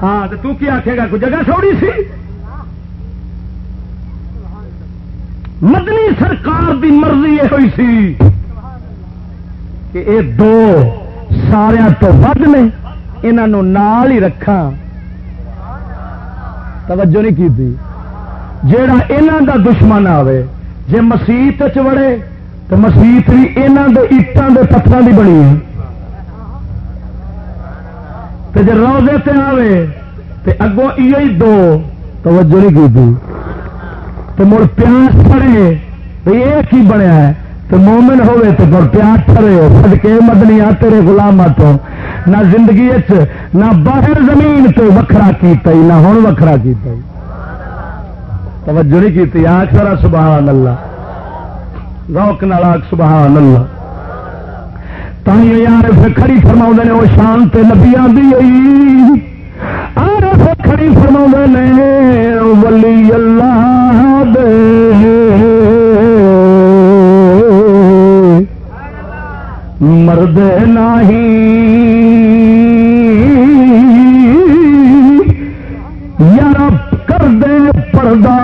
ہاں تو تو آخے گا؟ کوئی جگہ سوڑی سی؟ مدنی سرکار دی مرضی یہ ہوئی سی کہ یہ دو سارا تو ود نے انہوں نال ہی رکھا توجہ نہیں کی تھی؟ جیڑا انہوں دا دشمن آوے جے مسیت وڑے تو مسیت بھی یہاں دے اٹان دے پتھر کی بنی تے جے روزے تے آوے، تے اگوں یہ دو توجہ نہیں کی تو مڑ پیاس پڑے یہ کی بنیا ہے؟ تو مومن ہوئے تو پر پیاس پڑے سدکے مدنیا تیرے گلامات نہ زندگی نہ باہر زمین تو وکھرا کیتا ہی، نہ ہوں وکھرا کیتا ہی۔ توجہ نہیں کی آخ سارا سبحان اللہ۔ روک نال آخ سبحان اللہ۔ تھی یار کھڑی فرما نے وہ شانت نبی آئی کھڑی فرما نے، ولی اللہ دے۔ مرد نہیں یار کر دے پردہ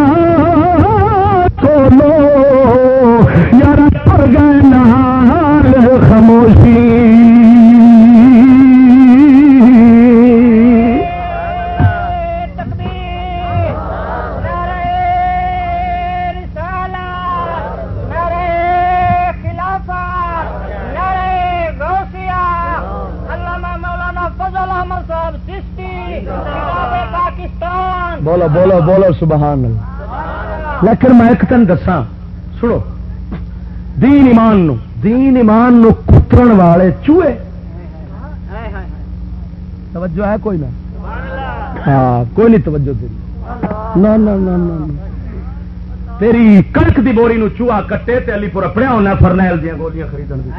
بولو بولو، سبحان اللہ۔ لیکن میں ایک تن دساں، سنو۔ دین ایمان نو، دین ایمان نو کترن والے چوہے۔ توجہ ہے کوئی نہ؟ ہاں کوئی نہیں توجہ تیری نہ نہ نہ نہ تیری کڑک دی بوری نو چوہا کٹے تے علی پور اپنے ہونا فرنیل دیا گولیاں خریدن دی۔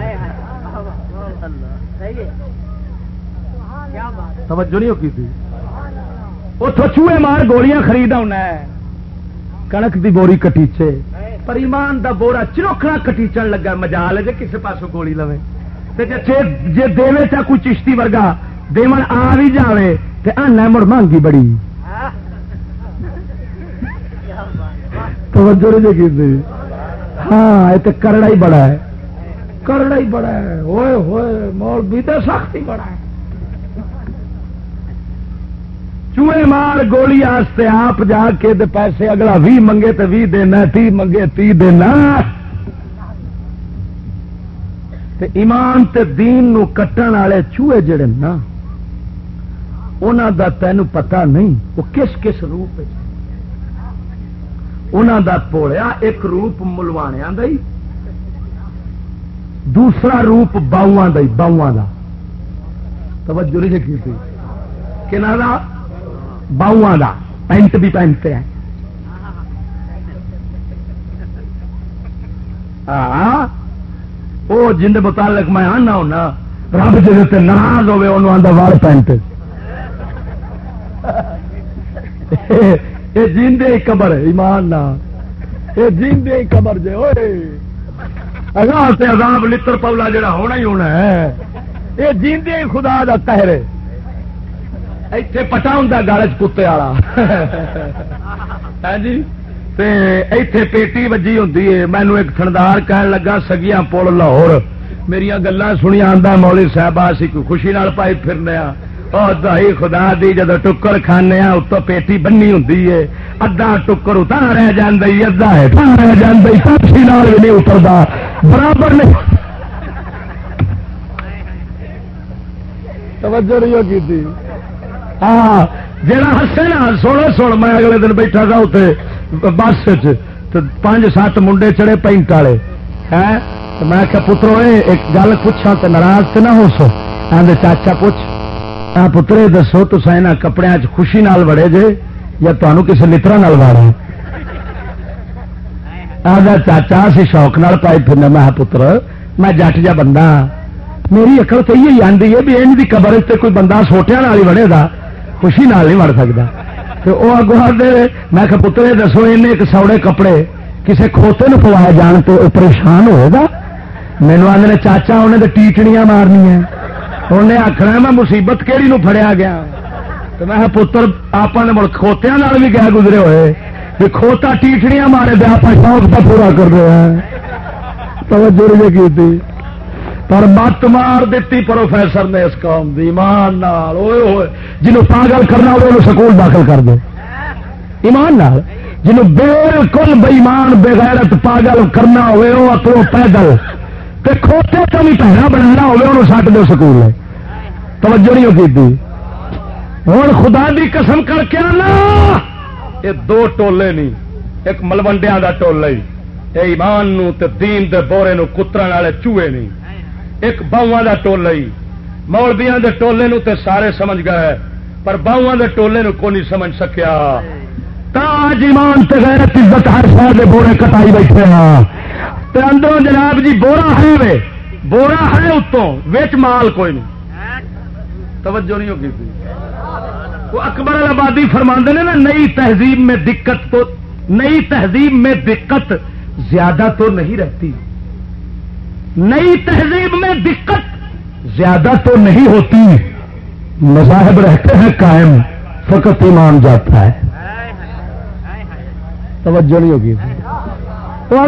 توجہ نہیں کی تھی؟ اتو چوہے مار گولیاں خرید آنا کنک دی بوری کٹیچے۔ پر ایمان دا بورا چروکھنا کٹیچن لگا مجال ہے جے کسے پاسوں گولی لوے۔ تے جے جے دیوے چا کوئی چشتی ورگا دیون آ بھی جاوے تے آنا مڑ مانگی بڑی۔ توجہ نہیں کی ہاں یہ تو کرڑا ہی بڑا ہے۔ کرڑا ہی بڑا ہے۔ ہوئے ہوئے، مول بھی تو سخت ہی بڑا ہے۔ چوہے مار گولی آستے آپ جا کے دے پیسے اگلا بھی منگے تو بھی دینا، تی منگے، تی دینا۔ تے ایمان تے دین نو کٹن والے چوہے جڑے نا انہوں دا تینوں پتا نہیں وہ کس کس روپ انہوں دا پوڑیا ایک روپ ملوانیا دا ہی، دوسرا روپ باؤں دا ہی باؤں دا۔ توجہ نہیں کی تھی؟ کہ دا باؤں دا، پینٹ بھی پہنتے ہیں۔ ہاں وہ جن متعلق میں آنا ہونا، رب جی ناراض ہوے انہوں آدھا وال پینٹ۔ یہ جیندے ہی قبر، ایمان نہ۔ یہ جیندے ہی قبر جے ہوئے اگاں سے عذاب لتر پولا جڑا ہونا ہی ہونا ہے۔ یہ جیندے ہی خدا دا قہر ہے۔ ایتھے پٹا ہوں گل چ کتے والا۔ ہاں جی۔ ایتھے پیٹی وجی ہوں مینو ایک تھندار کہن لگا سگیاں پل لاہور۔ میری گلا سنیا آدھا مولی صاحب اسی کوئی خوشی نال پائی پھرنے اور دہی خدا دی جدو ٹکر کھانے اتو پیٹی بنی ہوں ادا ٹکر اتنا رہ جی ادا رہ جی پاسی نال بھی نہیں اترتا برابر نہیں۔ توجہ نہیں ہوگی ہاں جا ہسے نا سونا سن میں اگلے دن بیٹھا تھا اتنے بس پانچ سات منڈے چڑے پینٹ والے۔ ہاں، ہے میں کیا پترو ایک گل پوچھا تو ناراض تو نہ ہو سو۔ آدھے چاچا پوچھ ہاں آ پترے دسو تو یہاں کپڑے خوشی نال وڑے جے، یا تمہوں کسی لطرا نال واڑا آدھا چاچا، اسی شوق نال پائی پھرنا میں پتر، میں جٹ جا بندہ ہاں۔ میری اکل تو یہ آدھی ہے بھی ان کی قبر کوئی بندہ سوٹیا نال ہی وڑے گا خوشی نال نہیں وڑ سکتا تو وہ اگو دے میں کہ پترے دسو ان سوڑے کپڑے کسی کھوتے نو پوائے جان تو وہ پریشان ہوئے گا مینو آدھے چاچا انہیں تو ٹیچڑیاں مارنی انہیں آخنا میں مصیبت کہڑی نو فڑیا گیا تو میں پتر آپ نے مڑ کھوتیا بھی گیا گزرے ہوئے کہ کھوتا ٹیچڑیاں مارے تو آپ شوق کا پورا کر رہے ہیں توجہ کی تھی پر مت مار دیتی پروفیسر نے اس قوم دی، ایمان نال، اوئے ہوئے، جنہوں پاگل کرنا ہوئے سکول داخل کر دے۔ ایمان نال، جنہوں بالکل بےمان بغیرت پاگل کرنا ہوئے، وہ اپنوں پیدل تے کھوتے تو بھی پہنا بنانا ہوئے، انہوں سٹ دو سکول۔ توجہ نہیں ہوتی ہوں خدا دی قسم کر کے آنا۔ یہ دو ٹولے نہیں، ایک ملوڈیا کا ٹولا ہی۔ ایمان نو تے دین دے بورے نو کترا والے چوہے نہیں۔ ایک باواں کا ٹولا ہی۔ مولبیاں دے ٹولے نو تے سارے سمجھ گئے پر باواں دے ٹولے نو کو نہیں سمجھ سکیا۔ تاج ایمان تے غیرت عزت ہر شہر دے بورے کٹائی بیٹھے ہاں۔ تے اندروں جناب جی بورا ہے وے۔ بورا ہے اتوں وچ مال کوئی نہیں۔ توجہ نہیں ہوگی۔ وہ اکبر آبادی فرما نے نا، نئی تہذیب میں دقت تو، نئی تہذیب میں دقت زیادہ تو نہیں رہتی۔ نئی تہذیب میں دقت زیادہ تو نہیں ہوتی۔ مذاہب رہتے ہیں قائم، فقط ایمان جاتا ہے۔ توجہ نہیں ہوگی۔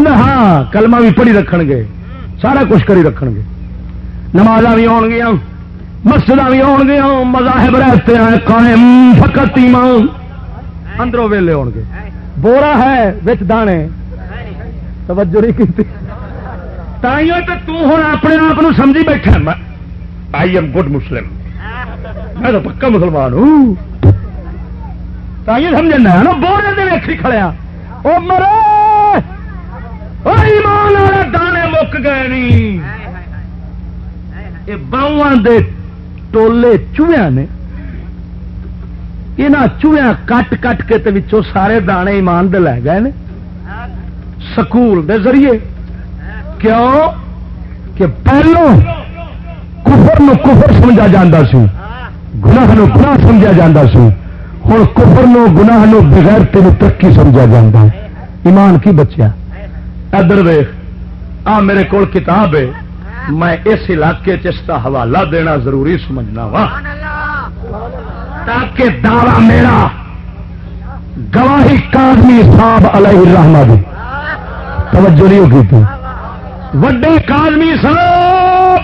ہاں کلمہ بھی پڑھی رکھ گے۔ سارا کچھ کری رکھ گے۔ نماز بھی آن گیا مسجد بھی آن گیا مذاہب رہتے ہیں قائم، فقط ایمان۔ اندروں ویلے آن گے۔ بورا ہے بچ دانے۔ توجہ نہیں کی تائیوں تو توں اپنے آپ کو سمجھی بیٹھا آئی ایم گڈ مسلم میں تو پکا مسلمان ہوں۔ تائیوں سمجھنا ہے نا بورے دے ویکھی کھڑیا او مرے! او ایمان والے دانے مک گئے نہیں یہ باواں دے ٹولے چوہیا نے۔ یہاں چوہیا کٹ کٹ کے تے وچوں سارے دانے ایمان دے لے گئے نے۔ سکول دے ذریعے۔ کیوں کہ پہلو کفر نو کفر سمجھا جاتا سی گناہ نو گناہ سمجھا جاتا سی ہوں کفر نو گناہ نو بغیر تین ترقی سمجھا جاتا ایمان کی بچیا؟ ادر ویخ آ میرے کو کتاب ہے۔ میں اس علاقے چ اس کا حوالہ دینا ضروری سمجھنا وا۔ تاکہ دعوی میرا گواہی کادمی صاحب علیہ الرحمہ دی توجہ نہیں ہوگی تھی وڈے کادمی صاحب،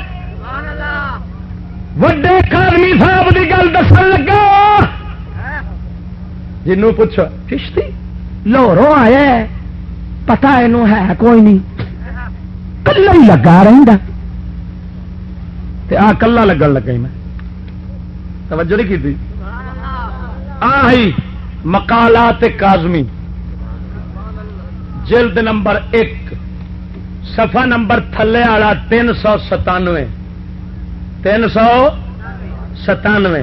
وڈے کادمی صاحب کی گل دس لگا۔ جنوں پوچھو چشتی لاہوروں آیا پتا یہ ہے کوئی نہیں۔ کلا ہی لگا رہا آ کلا لگن لگا میں۔ توجہ نہیں کی آئی مکالات کازمی جلد نمبر ایک۔ سفا نمبر تھلے والا تین سو ستانوے۔ تین سو ستانوے۔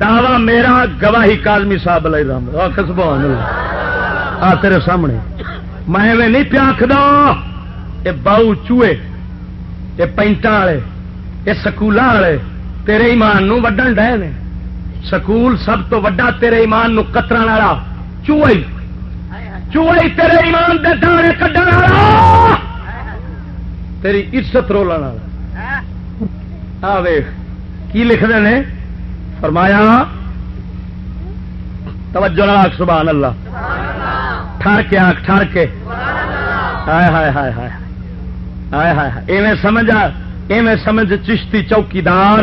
دعوی میرا گواہی کالمی صاحب لے رہا خسبان آ، تیرے سامنے۔ میں نہیں پیاکھ دو یہ باؤ چوئے یہ پینٹا والے یہ سکول والے، تیرے ایمان نو وڈن ڈے نے۔ سکول سب تو وڈا تیرے ایمان نو کترا والا چوئی چوئی تیرے ایمان دے دانے کڈن والا۔ تیری عزت رولن والا۔ آ ویخ، کی لکھتے ہیں فرمایا، توجہ آخ سبحان اللہ۔ ٹھر کے آنکھ ٹھر کے ہائے ہائے ہائے ہائے۔ ہائے ہائے ایویں سمجھ آ، ایویں سمجھ چشتی چوکیدار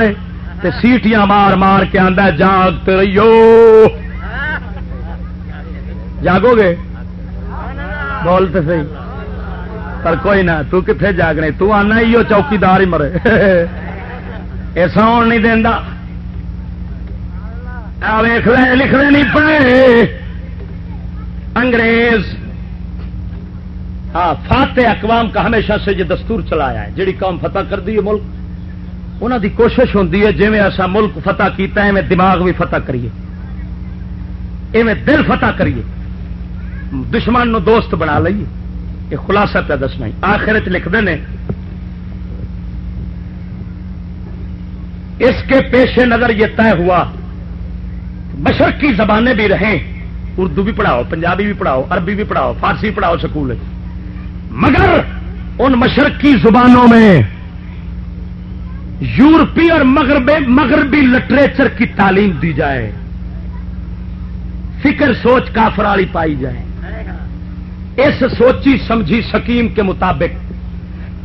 تے سیٹیاں مار مار کے آندا جاگتے رہیو۔ جاگو گے؟ بولتے صحیح۔ پر کوئی نہ، تو کتنے جاگنے؟ تو آنا ہی چوکیدار ہی مرے۔ ایسا آن نہیں دینا لکھنے نہیں پڑے انگریز۔ ہاں فاتح اقوام کا ہمیشہ سے یہ دستور چلایا ہے۔ جیڑی قوم فتح کر دی ہے ملک انہوں دی کوشش ہوتی ہے جی ایسا ملک فتح کیتا ہے میں دماغ بھی فتح کریے۔ ایویں دل فتح کریے۔ دشمن نو دوست بنا لئیے۔ یہ خلاصہ پہ دسنا آخر چ لکھتے ہیں اس کے پیش نظر یہ طے ہوا مشرقی زبانیں بھی رہیں، اردو بھی پڑھاؤ، پنجابی بھی پڑھاؤ، عربی بھی پڑھاؤ، فارسی پڑھاؤ سکول۔ مگر ان مشرقی زبانوں میں یورپی اور مغرب مغربی لٹریچر کی تعلیم دی جائے۔ فکر سوچ کافر والی پائی جائے۔ اس سوچی سمجھی سکیم کے مطابق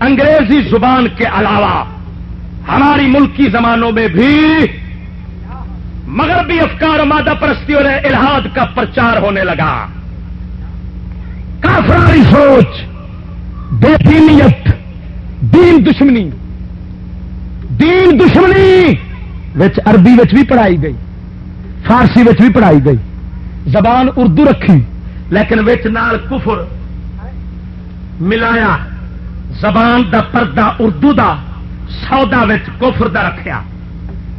انگریزی زبان کے علاوہ ہماری ملکی زمانوں میں بھی مغربی افکار و مادہ پرستی اور الہاد کا پرچار ہونے لگا۔ کافراری سوچ بے دینیت دین دشمنی۔ دین دشمنی وچ عربی وچ بھی پڑھائی گئی، فارسی وچ بھی پڑھائی گئی۔ زبان اردو رکھی۔ لیکن وچ نال کفر ملایا زبان دا پردہ اردو دا سودا وچ کفر دا رکھیا۔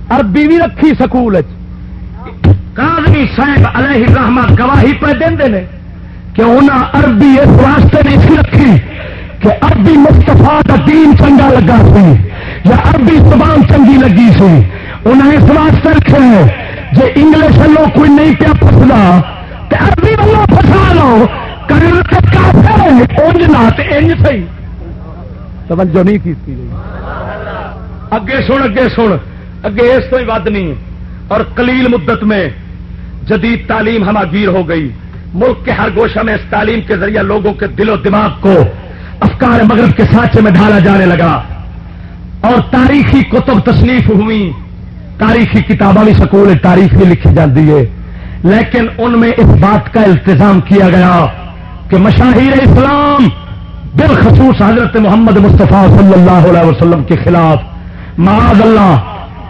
عربی بھی رکھی سکول قاضی صاحب علیہ رحمہ گواہی پہ دے نے کہ انہاں عربی اس واسطے نہیں سی رکھی کہ عربی مستفا کا دین چنگا لگا سی یا عربی زبان چنگی لگی سی۔ انہیں اس واسطے رکھے جی انگلش والوں کوئی نہیں پیا پسلا عربی والوں لو انج نہ انج توجہ نہیں کی اگے سن اگے سن۔ اگے اس تو ہی ود نہیں۔ اور کلیل مدت میں جدید تعلیم ہماگیر ہو گئی۔ ملک کے ہر گوشہ میں اس تعلیم کے ذریعے لوگوں کے دل و دماغ کو افکار مغرب کے سانچے میں ڈھالا جانے لگا۔ اور تاریخی کتب تصنیف ہوئی تاریخی کتابیں بھی سکول تاریخ بھی لکھی جاتی ہے۔ لیکن ان میں اس بات کا التظام کیا گیا کہ مشاہیر اسلام بالخصوص حضرت محمد مصطفیٰ صلی اللہ علیہ وسلم کے خلاف معاذ اللہ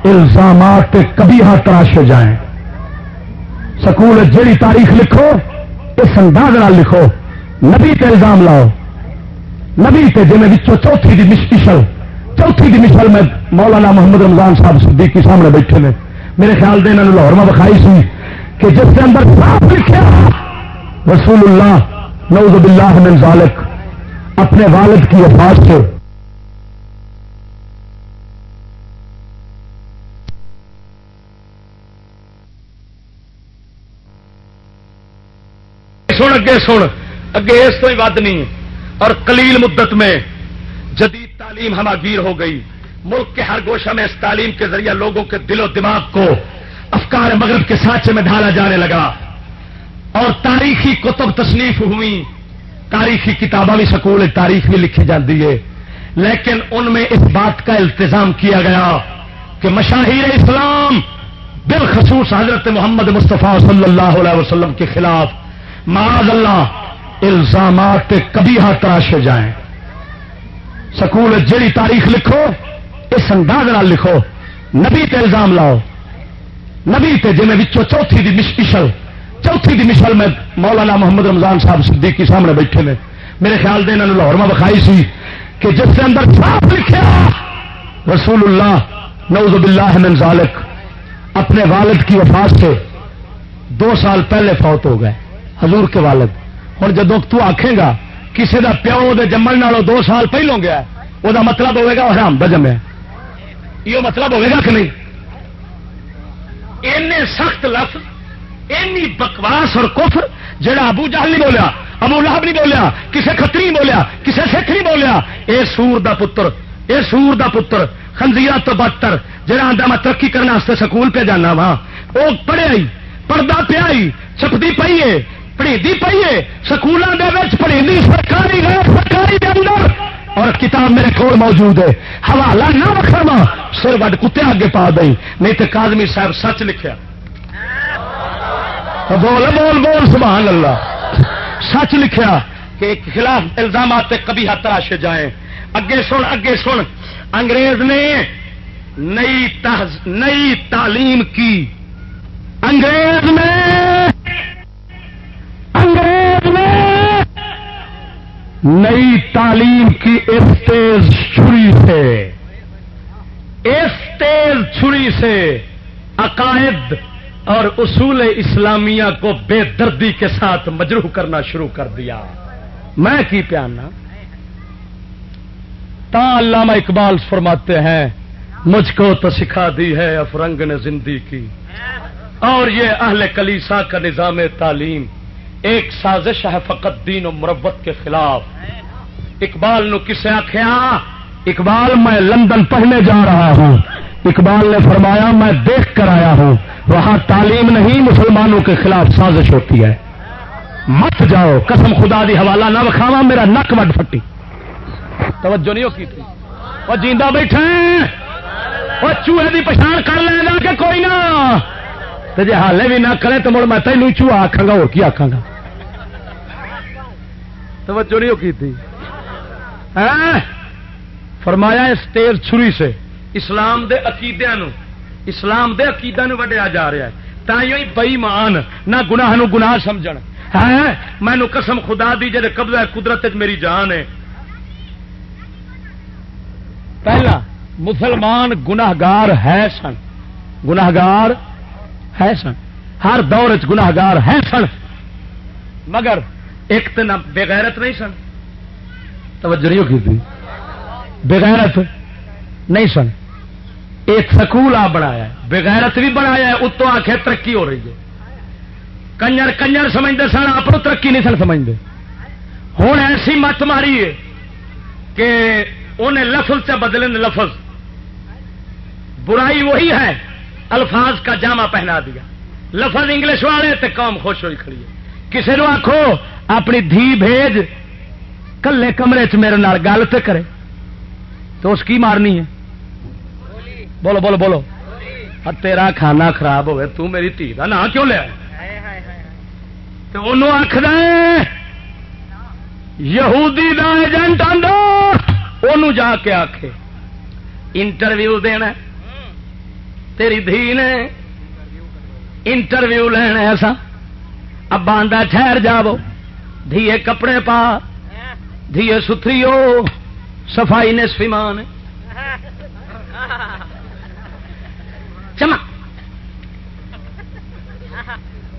الزامات کبھی ہاتھ تراش ہو جائیں۔ سکول جیڑی تاریخ لکھو، اس انداز لکھو، نبی تے الزام لاؤ۔ نبی تے جی میں چوتھی دی مشل، چوتھی دی مشل میں مولانا محمد رمضان صاحب صدیق کے سامنے بیٹھے نے۔ میرے خیال دے انہوں نے لاہور میں بکھائی سی۔ کہ جس کے اندر صاف لکھا رسول اللہ، نعوذ باللہ من ذالک، اپنے والد کی وفات سے۔ سن، اگے سن۔ اگے اس تو ہی ود نہیں اور کلیل مدت میں جدید تعلیم ہماگیر ہو گئی۔ ملک کے ہر گوشہ میں اس تعلیم کے ذریعے لوگوں کے دل و دماغ کو افکار مغرب کے سانچے میں ڈھالا جانے لگا اور تاریخی کتب تصنیف ہوئی تاریخی کتابیں بھی سکول تاریخ بھی لکھی جاتی ہے۔ لیکن ان میں اس بات کا التظام کیا گیا کہ مشاہیر اسلام بالخصوص حضرت محمد مصطفیٰ صلی اللہ علیہ وسلم کے خلاف معاذ اللہ الزامات کبھی ہاتھ تراش ہو جائیں۔ سکول جڑی تاریخ لکھو، اس انداز لکھو، نبی تے الزام لاؤ۔ نبی تے جی میں چوتھی دی مشل چوتھی دی مشل میں مولانا محمد رمضان صاحب صدیق کے سامنے بیٹھے نے۔ میرے خیال دے انہوں نے لاہور میں بکھائی سی کہ جس کے اندر صاف لکھا رسول اللہ نعوذ باللہ من ذالک، اپنے والد کی وفات سے دو سال پہلے فوت ہو گئے۔ حضور کے والد۔ ہوں جدو تو آخے گا کسی کا پیو دے جمن نالوں دو سال پہلوں گیا وہ مطلب ہوئے گا حرام دا جمیا یہ مطلب ہوئے گا کہ نہیں؟ این سخت لفظ اینی بکواس اور کفر جڑا ابو جہل نہیں بولیا، ابو لہب نہیں بولیا، کسے کتری نہیں بولیا، کسے سکھ نہیں بولیا، اے سور دا پتر، اے سور دا پتر خنزیرا تو بدتر جہاں آدھا میں ترقی کرنے سکول پہ جانا وا۔ وہ پڑھیا پردہ پیا چھپتی پی ہے پڑھی پی ہے سکولوں کے پڑھی سرکاری غیر سرکاری کے اندر۔ اور کتاب میرے کو موجود ہے۔ حوالہ نہ رکھنا سر وڈ کتے آگے پا دیں۔ نہیں تو کازمی صاحب سچ لکھیا۔ بول بول بول، سبحان اللہ۔ سچ لکھیا کہ خلاف الزامات کبھی ہاتھ تراشے جائیں۔ اگے سن اگے سن۔ انگریز نے نئی تحز... نئی تعلیم کی۔ انگریز نے نئی تعلیم کی اس تیز چھری سے۔ اس تیز چھری سے عقائد اور اصول اسلامیہ کو بے دردی کے ساتھ مجروح کرنا شروع کر دیا۔ میں کی پیانا تا علامہ اقبال فرماتے ہیں، مجھ کو تو سکھا دی ہے افرنگ نے زندگی کی۔ اور یہ اہل کلیسا کا نظام تعلیم۔ ایک سازش ہے فقط دین و مربت کے خلاف۔ اقبال نو کسے آخیا اقبال میں لندن پڑھنے جا رہا ہوں۔ اقبال نے فرمایا، میں دیکھ کر آیا ہوں۔ وہاں تعلیم نہیں، مسلمانوں کے خلاف سازش ہوتی ہے۔ مت جاؤ، قسم خدا دی حوالہ نہ بکھاوا میرا نک وڈ پھٹی۔ توجہ نہیں ہوتی تھی؟ وہ جیندہ بیٹھے وہ چوہے کی پچھان کر لینا کہ کوئی نہ۔ جی حالے بھی نہ کرے تو مڑ میں تینوں چوہا آخا گا، اور کی آخا گا؟ توجہ نہیں ہوتی تھی؟ فرمایا اس تیز چھری سے۔ اسلام دے عقیدے نو، اسلام دے عقیدہ نو وڈیا جا رہا ہے۔ تھی بئی مان نہ گناہ نو گناہ سمجھ ہے مینو قسم خدا دی جی قبضہ قدرت میری جان ہے۔ پہلا، مسلمان گناہگار ہے سن۔ گناہگار ہے سن۔ ہر دور چ گناہگار ہے سن۔ مگر ایک تو نہ نہیں سن۔ توجہ نہیں ہوگی تھی۔ بغیرت نہیں سن۔ ایک سکول آپ بنایا بغیرت بھی بنایا اتوں آخر ترقی ہو رہی ہے۔ کنجر کنجر سمجھتے سن، آپ ترقی نہیں سن سمجھتے ہوں ایسی مت ماری ہے کہ انہیں لفظ سے بدلے لفظ۔ برائی وہی ہے، الفاظ کا جامع پہنا دیا۔ لفظ انگلش والے تے قوم خوش ہوئی کھڑی ہے۔ کسی نو آخو اپنی دھی بھیج، کلے کمرے چ میرے نال گل تے کرے۔ تو اس کی مارنی ہے؟ بولو بولو بولو۔ تیرا کھانا خراب ہوئے، تو میری دھی کا نام کیوں لیا؟ انہوں آخر یہودی دا ایجنٹ آدھا جا کے آخے انٹرویو دینا تیری دھی نے انٹرویو لینا ایسا۔ ابا آدھا ٹھہر جاو دھیے کپڑے پا دھیے ستری ہو صفائی نے سفیمان چمک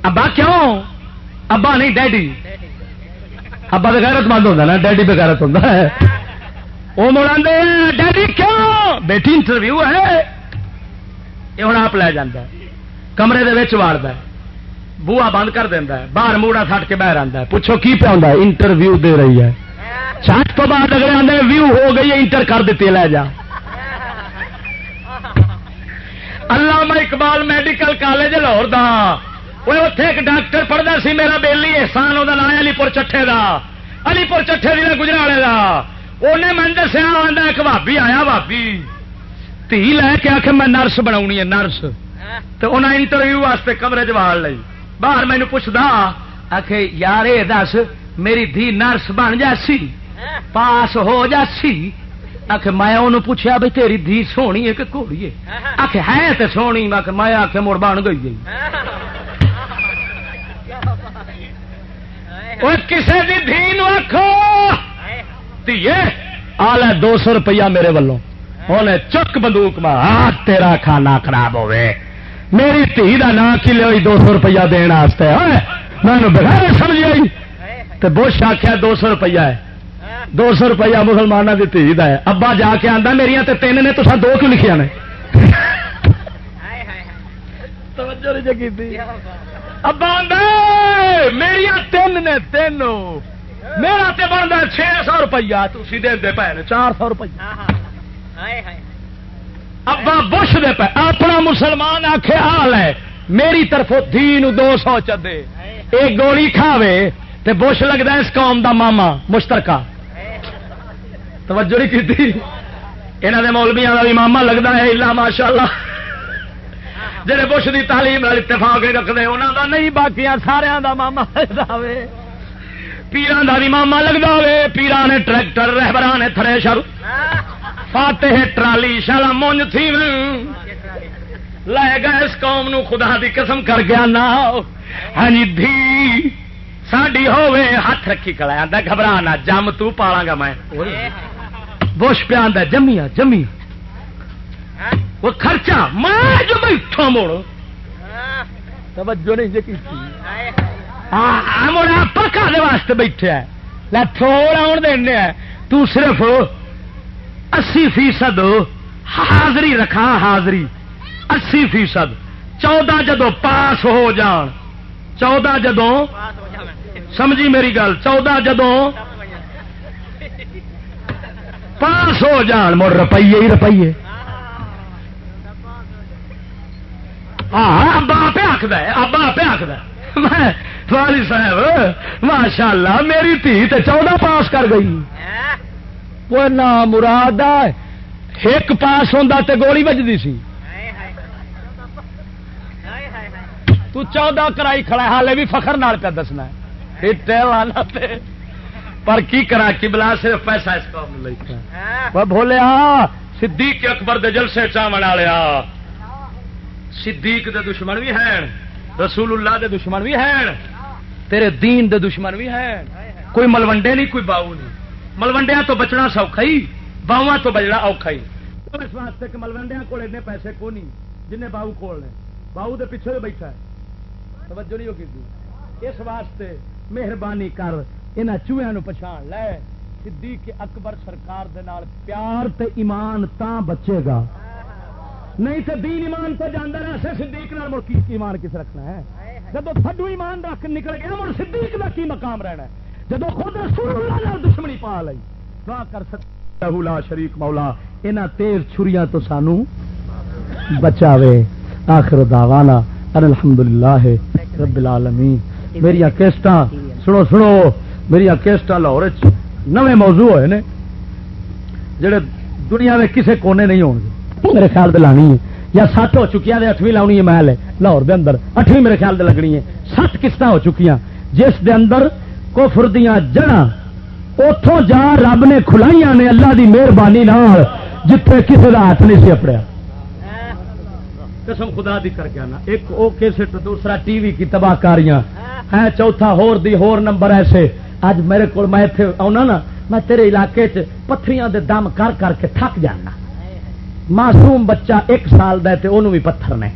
ابا کیوں ابا نہیں ڈیڈی ابا بغیرت مند ہوتا نا ڈیڈی بغیرت ہوتا ہے وہ مڑا ڈیڈی کیوں بیٹی انٹرویو ہے یہ ہوں آپ لے جانا کمرے دے واڑ بوا بند کر دینا ہے، باہر موڑا سٹ کے باہر آتا ہے۔ پوچھو کی پہ آتا ہے، انٹرویو دے رہی ہے۔ چٹ تو بعد اگر آدھے ویو ہو گئی انٹر کر دیتی لے جا۔ اللہ اقبال میڈیکل کالج لاہور دا۔ وہ اتے ایک ڈاکٹر پڑھتا سی، میرا بیلی احسان وہ نام علی پور چٹے کا علی پور چٹے بھی گجرالے کا انہیں من دسیا آتا ایک بھابی آیا بھابی تھی لے کے آخ میں نرس بنا ہے، نرس۔ تو انہیں انٹرویو واسطے کمرے چال لی باہر مینو پوچھتا آخ یار یہ دس میری دھی نرس بن جاسی پاس ہو جاسی آخ میں انہوں پوچھا بھائی تیری دھی سونی ہے کہ کوڑی ہے آخ ہے تو سونی میں آخ مڑ بن گئی کسی بھی دھی آخو آ دو سو روپیہ میرے ولوں انہیں چک بندوق مار تیرا کھانا خراب ہوے میری دھی کا نام کی لیا دو سو روپیہ دن میں بغیر سمجھ آئی۔ تو بش آخیا دو سو روپیہ ہے۔ دو سو روپیہ مسلمانوں کی دھی کا ہے۔ ابا جا کے آتا میرا تو تین نے تو دو کیوں لکھیا نے؟ ابا میری تین نے تین میرا تو بنتا چھ سو روپیہ۔ تھی دے پے چار سو روپیہ۔ ہاں، ہاں۔ ابا بش دے پے، اپنا مسلمان آخ حال ہے، میری طرف دھی دو سو چدے۔ ایک گولی کھاوے، تے بش لگتا اس قوم دا ماما، مشترکہ۔ توجہ نہیں کی یہاں کے مولبیا کا بھی ماما لگتا ہے الا ماشاء اللہ جہے بش کی تعلیم اتفاق رکھتے انہوں کا نہیں باقی سارا دا ماما لگتا پیران کا بھی ماما لگتا ہوے پیران نے ٹریکٹر رہبران نے تھرے شر فاتح ٹرالی شالا مونج تھی لے گئے اس قوم نو خدا دی قسم کر گیا نا۔ ہاں جی دھی۔ ساڈی ہوے ہاتھ رکھی کلا آتا گھبرا نہ، جم تو پالا گا میں۔ بش پہ آدھا جمیا جمیا۔ وہ خرچہ، میں جو بیٹھا مڑ۔ توجہ نہیں جی مڑ پکا دے واسطے بیٹھے لے، تھوڑا آن دینا تو صرف اسی فیصد حاضری رکھا، حاضری۔ اسی فیصد۔ چودہ جدو پاس ہو جان۔ چودہ جدو سمجھی میری گل۔ چودہ جدو پاس ہو جان۔ مڑ روپیے ہی روپیے ہاں ابا پہ آخد ابا پہ آخد والی صاحب ماشاء اللہ میری تھی تو چودہ پاس کر گئی۔ وہ نہ مراد ایک پاس ہوں تو گولی بجتی سی۔ تو چودہ کرائی کھڑا حالے بھی فخر نال پہ دسنا پر کی کرا کی بلا صرف پیسہ اس کو بولیا صدیق اکبر دے جلسے چاون والیا صدیق دے دشمن بھی ہیں، رسول اللہ دے دشمن بھی ہیں۔ تیرے دین دے دشمن بھی ہیں۔ کوئی ملوڈے نہیں، کوئی باؤ نہیں۔ ملوڈیا تو بچنا سوکھا ہی باوا تو بجنا اوکھا ہی۔ اس واسطے کہ ملوڈیا کو پیسے کو نہیں جن باؤ کھول لے باؤ دے پیچھے بیٹھا ہے۔ توجہ نہیں ہوگی اس واسطے مہربانی کر یہاں چوہیا پچھان لے۔ صدیق اکبر سرکار دے نال پیار تے ایمان تا بچے گا۔ نہیں تو دین ایمان تو جانا ایسے صدیق نال مڑ کی ایمان کس رکھنا ہے؟ جب تھڈو ایمان رکھ نکل گیا مڑ صدیق کا کی مقام رہنا ہے؟ جب خود رسول اللہ نال دشمنی پا لی دعا کر سکتا لا شریک مولا یہاں تیز چھریاں تو سانو بچاوے۔ آخر دعوانا ان الحمدللہ رب العالمین۔ میری کیسٹا سنو سنو، میری کیسٹا لاہور نوے موضوع ہوئے نے، جڑے دنیا میں کسے کونے نہیں ہون گے۔ میرے خیال دے لانی ہے۔ یا سات ہو چکی ہے اٹھویں لاؤنی ہے محل ہے۔ لاہور دے اندر اٹھویں میرے خیال دے لگنی ہے۔ سات قسط ہو چکی ہیں جس دے اندر کفر دیاں جڑا اتوں جا رب نے کھلائیاں نے اللہ دی مہربانی جتھے کسی کا ہاتھ نہیں سی اپڑیا۔ قسم خدا دی کر کے آنا۔ ایک او کیسٹ دوسرا ٹی وی کی تباہ کاریاں۔ ہے چوتھا ہور دی ہور نمبر ایسے۔ اج میرے کو میں اتنے آنا نا، میں تیرے علاقے چ پتھریاں دے دم کر کر کے تھک جانا۔ معصوم بچہ ایک سال دا تے انہوں بھی پتھر نے۔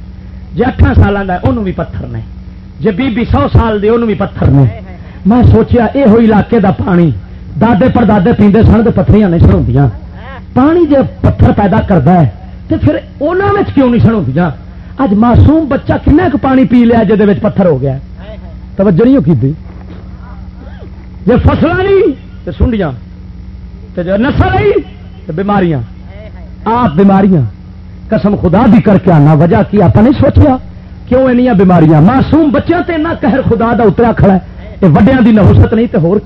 جی اٹھا سال دا انہوں بھی پتھر نے۔ جی بی بی سو سال دے انہوں بھی پتھر نے۔ میں سوچیا اے ہوئی علاقے دا پانی، دادے پر پیندے سن تو پتھریاں نہیں سڑوں پانی جب پتھر پیدا کرتا ہے تو پھر انہوں کیوں نہیں سڑوں اج معصوم بچہ کن پانی پی لیا جہد پتھر ہو گیا؟ توجہ نہیں کی جی فصل نہیں تو سنڈیاں نسل نہیں تو بیماریاں۔ آپ بیماریاں، قسم خدا بھی کر کے آنا۔ وجہ کی آپ نہیں سوچیا؟ کیوں این بیماریاں؟ معصوم بچوں سے قہر خدا دا اترا کھڑا ہے۔ یہ وڈیا کی نحوست نہیں تو ہو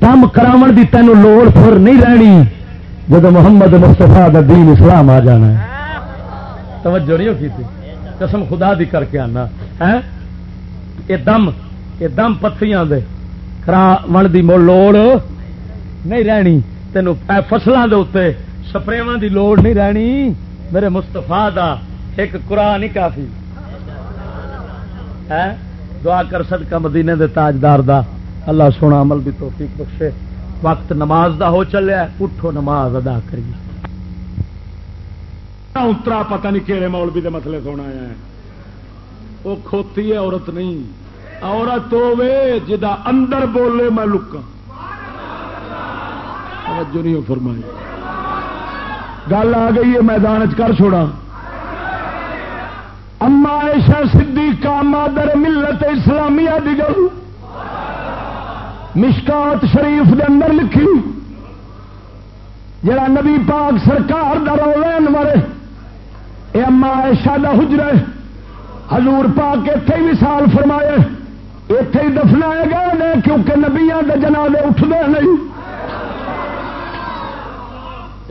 دم کراو دی تینوں لوڑ پھر نہیں رہنی۔ جب محمد مستفا دین اسلام آ جانا ہے۔ توجہ نہیں کی تھی؟ قسم خدا دی کر کے آنا۔ ہے یہ دم یہ دم پتھریاں دے کراو دی مڑ لوڑ نہیں رہنی۔ تینوں فصلوں کے اتنے سپرے دی لوڑ نہیں رہنی۔ میرے مستفا دا ایک قرآن نہیں کافی۔ ہے دعا کر صدقہ مدینے دے تاجدار دا۔ اللہ سونا عمل بھی توفیق بخشے۔ وقت نماز دا ہو چلیا اٹھو نماز ادا کریے۔ اترا، پتہ نہیں کہڑے مولوی دے مسئلے سونا ہے۔ وہ کھوتی ہے، عورت نہیں۔ عورت ہوے جدا اندر بولے میں لکا جو نہیں فرمائی۔ گل آ گئی ہے، میدان کر چھوڑا اما ایشا صدیقہ، مادر ملت اسلامیہ دی گل۔ مشکات شریف دے اندر لکھی۔ جڑا نبی پاک سرکار دا رولین مرے اے اما ایشا دا حجرے حضور پاک اتے بھی سال فرمائے اتے ہی دفنائے گئے نے کیونکہ نبیا دے جنازے اٹھتے نہیں۔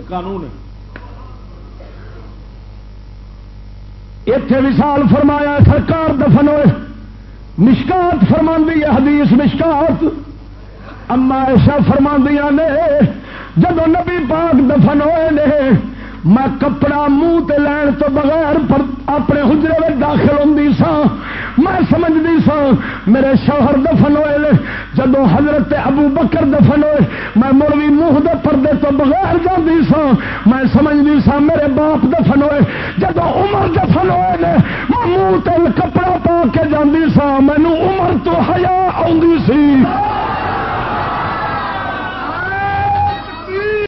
قانون ہے۔ اتے وسال فرمایا سرکار دفن ہوئے۔ مشکات فرما ہے، حدیث مشکات۔ اما ایسا فرما نے جب نبی پاک دفن ہوئے نے میں کپڑا منہ تے لین تو بغیر پر اپنے حجرے میں داخل ہوں سا میں سمجھتی سا میرے شوہر دفن ہوئے جب حضرت ابو بکر دفن ہوئے، میں مڑ بھی منہ دے پردے تو بغیر جاتی سا میں سمجھتی سا میرے باپ دفن ہوئے۔ جب عمر دفن ہوئے نے، میں منہ تے کپڑا پا کے جاتی سا مینو عمر تو ہیا آ سی۔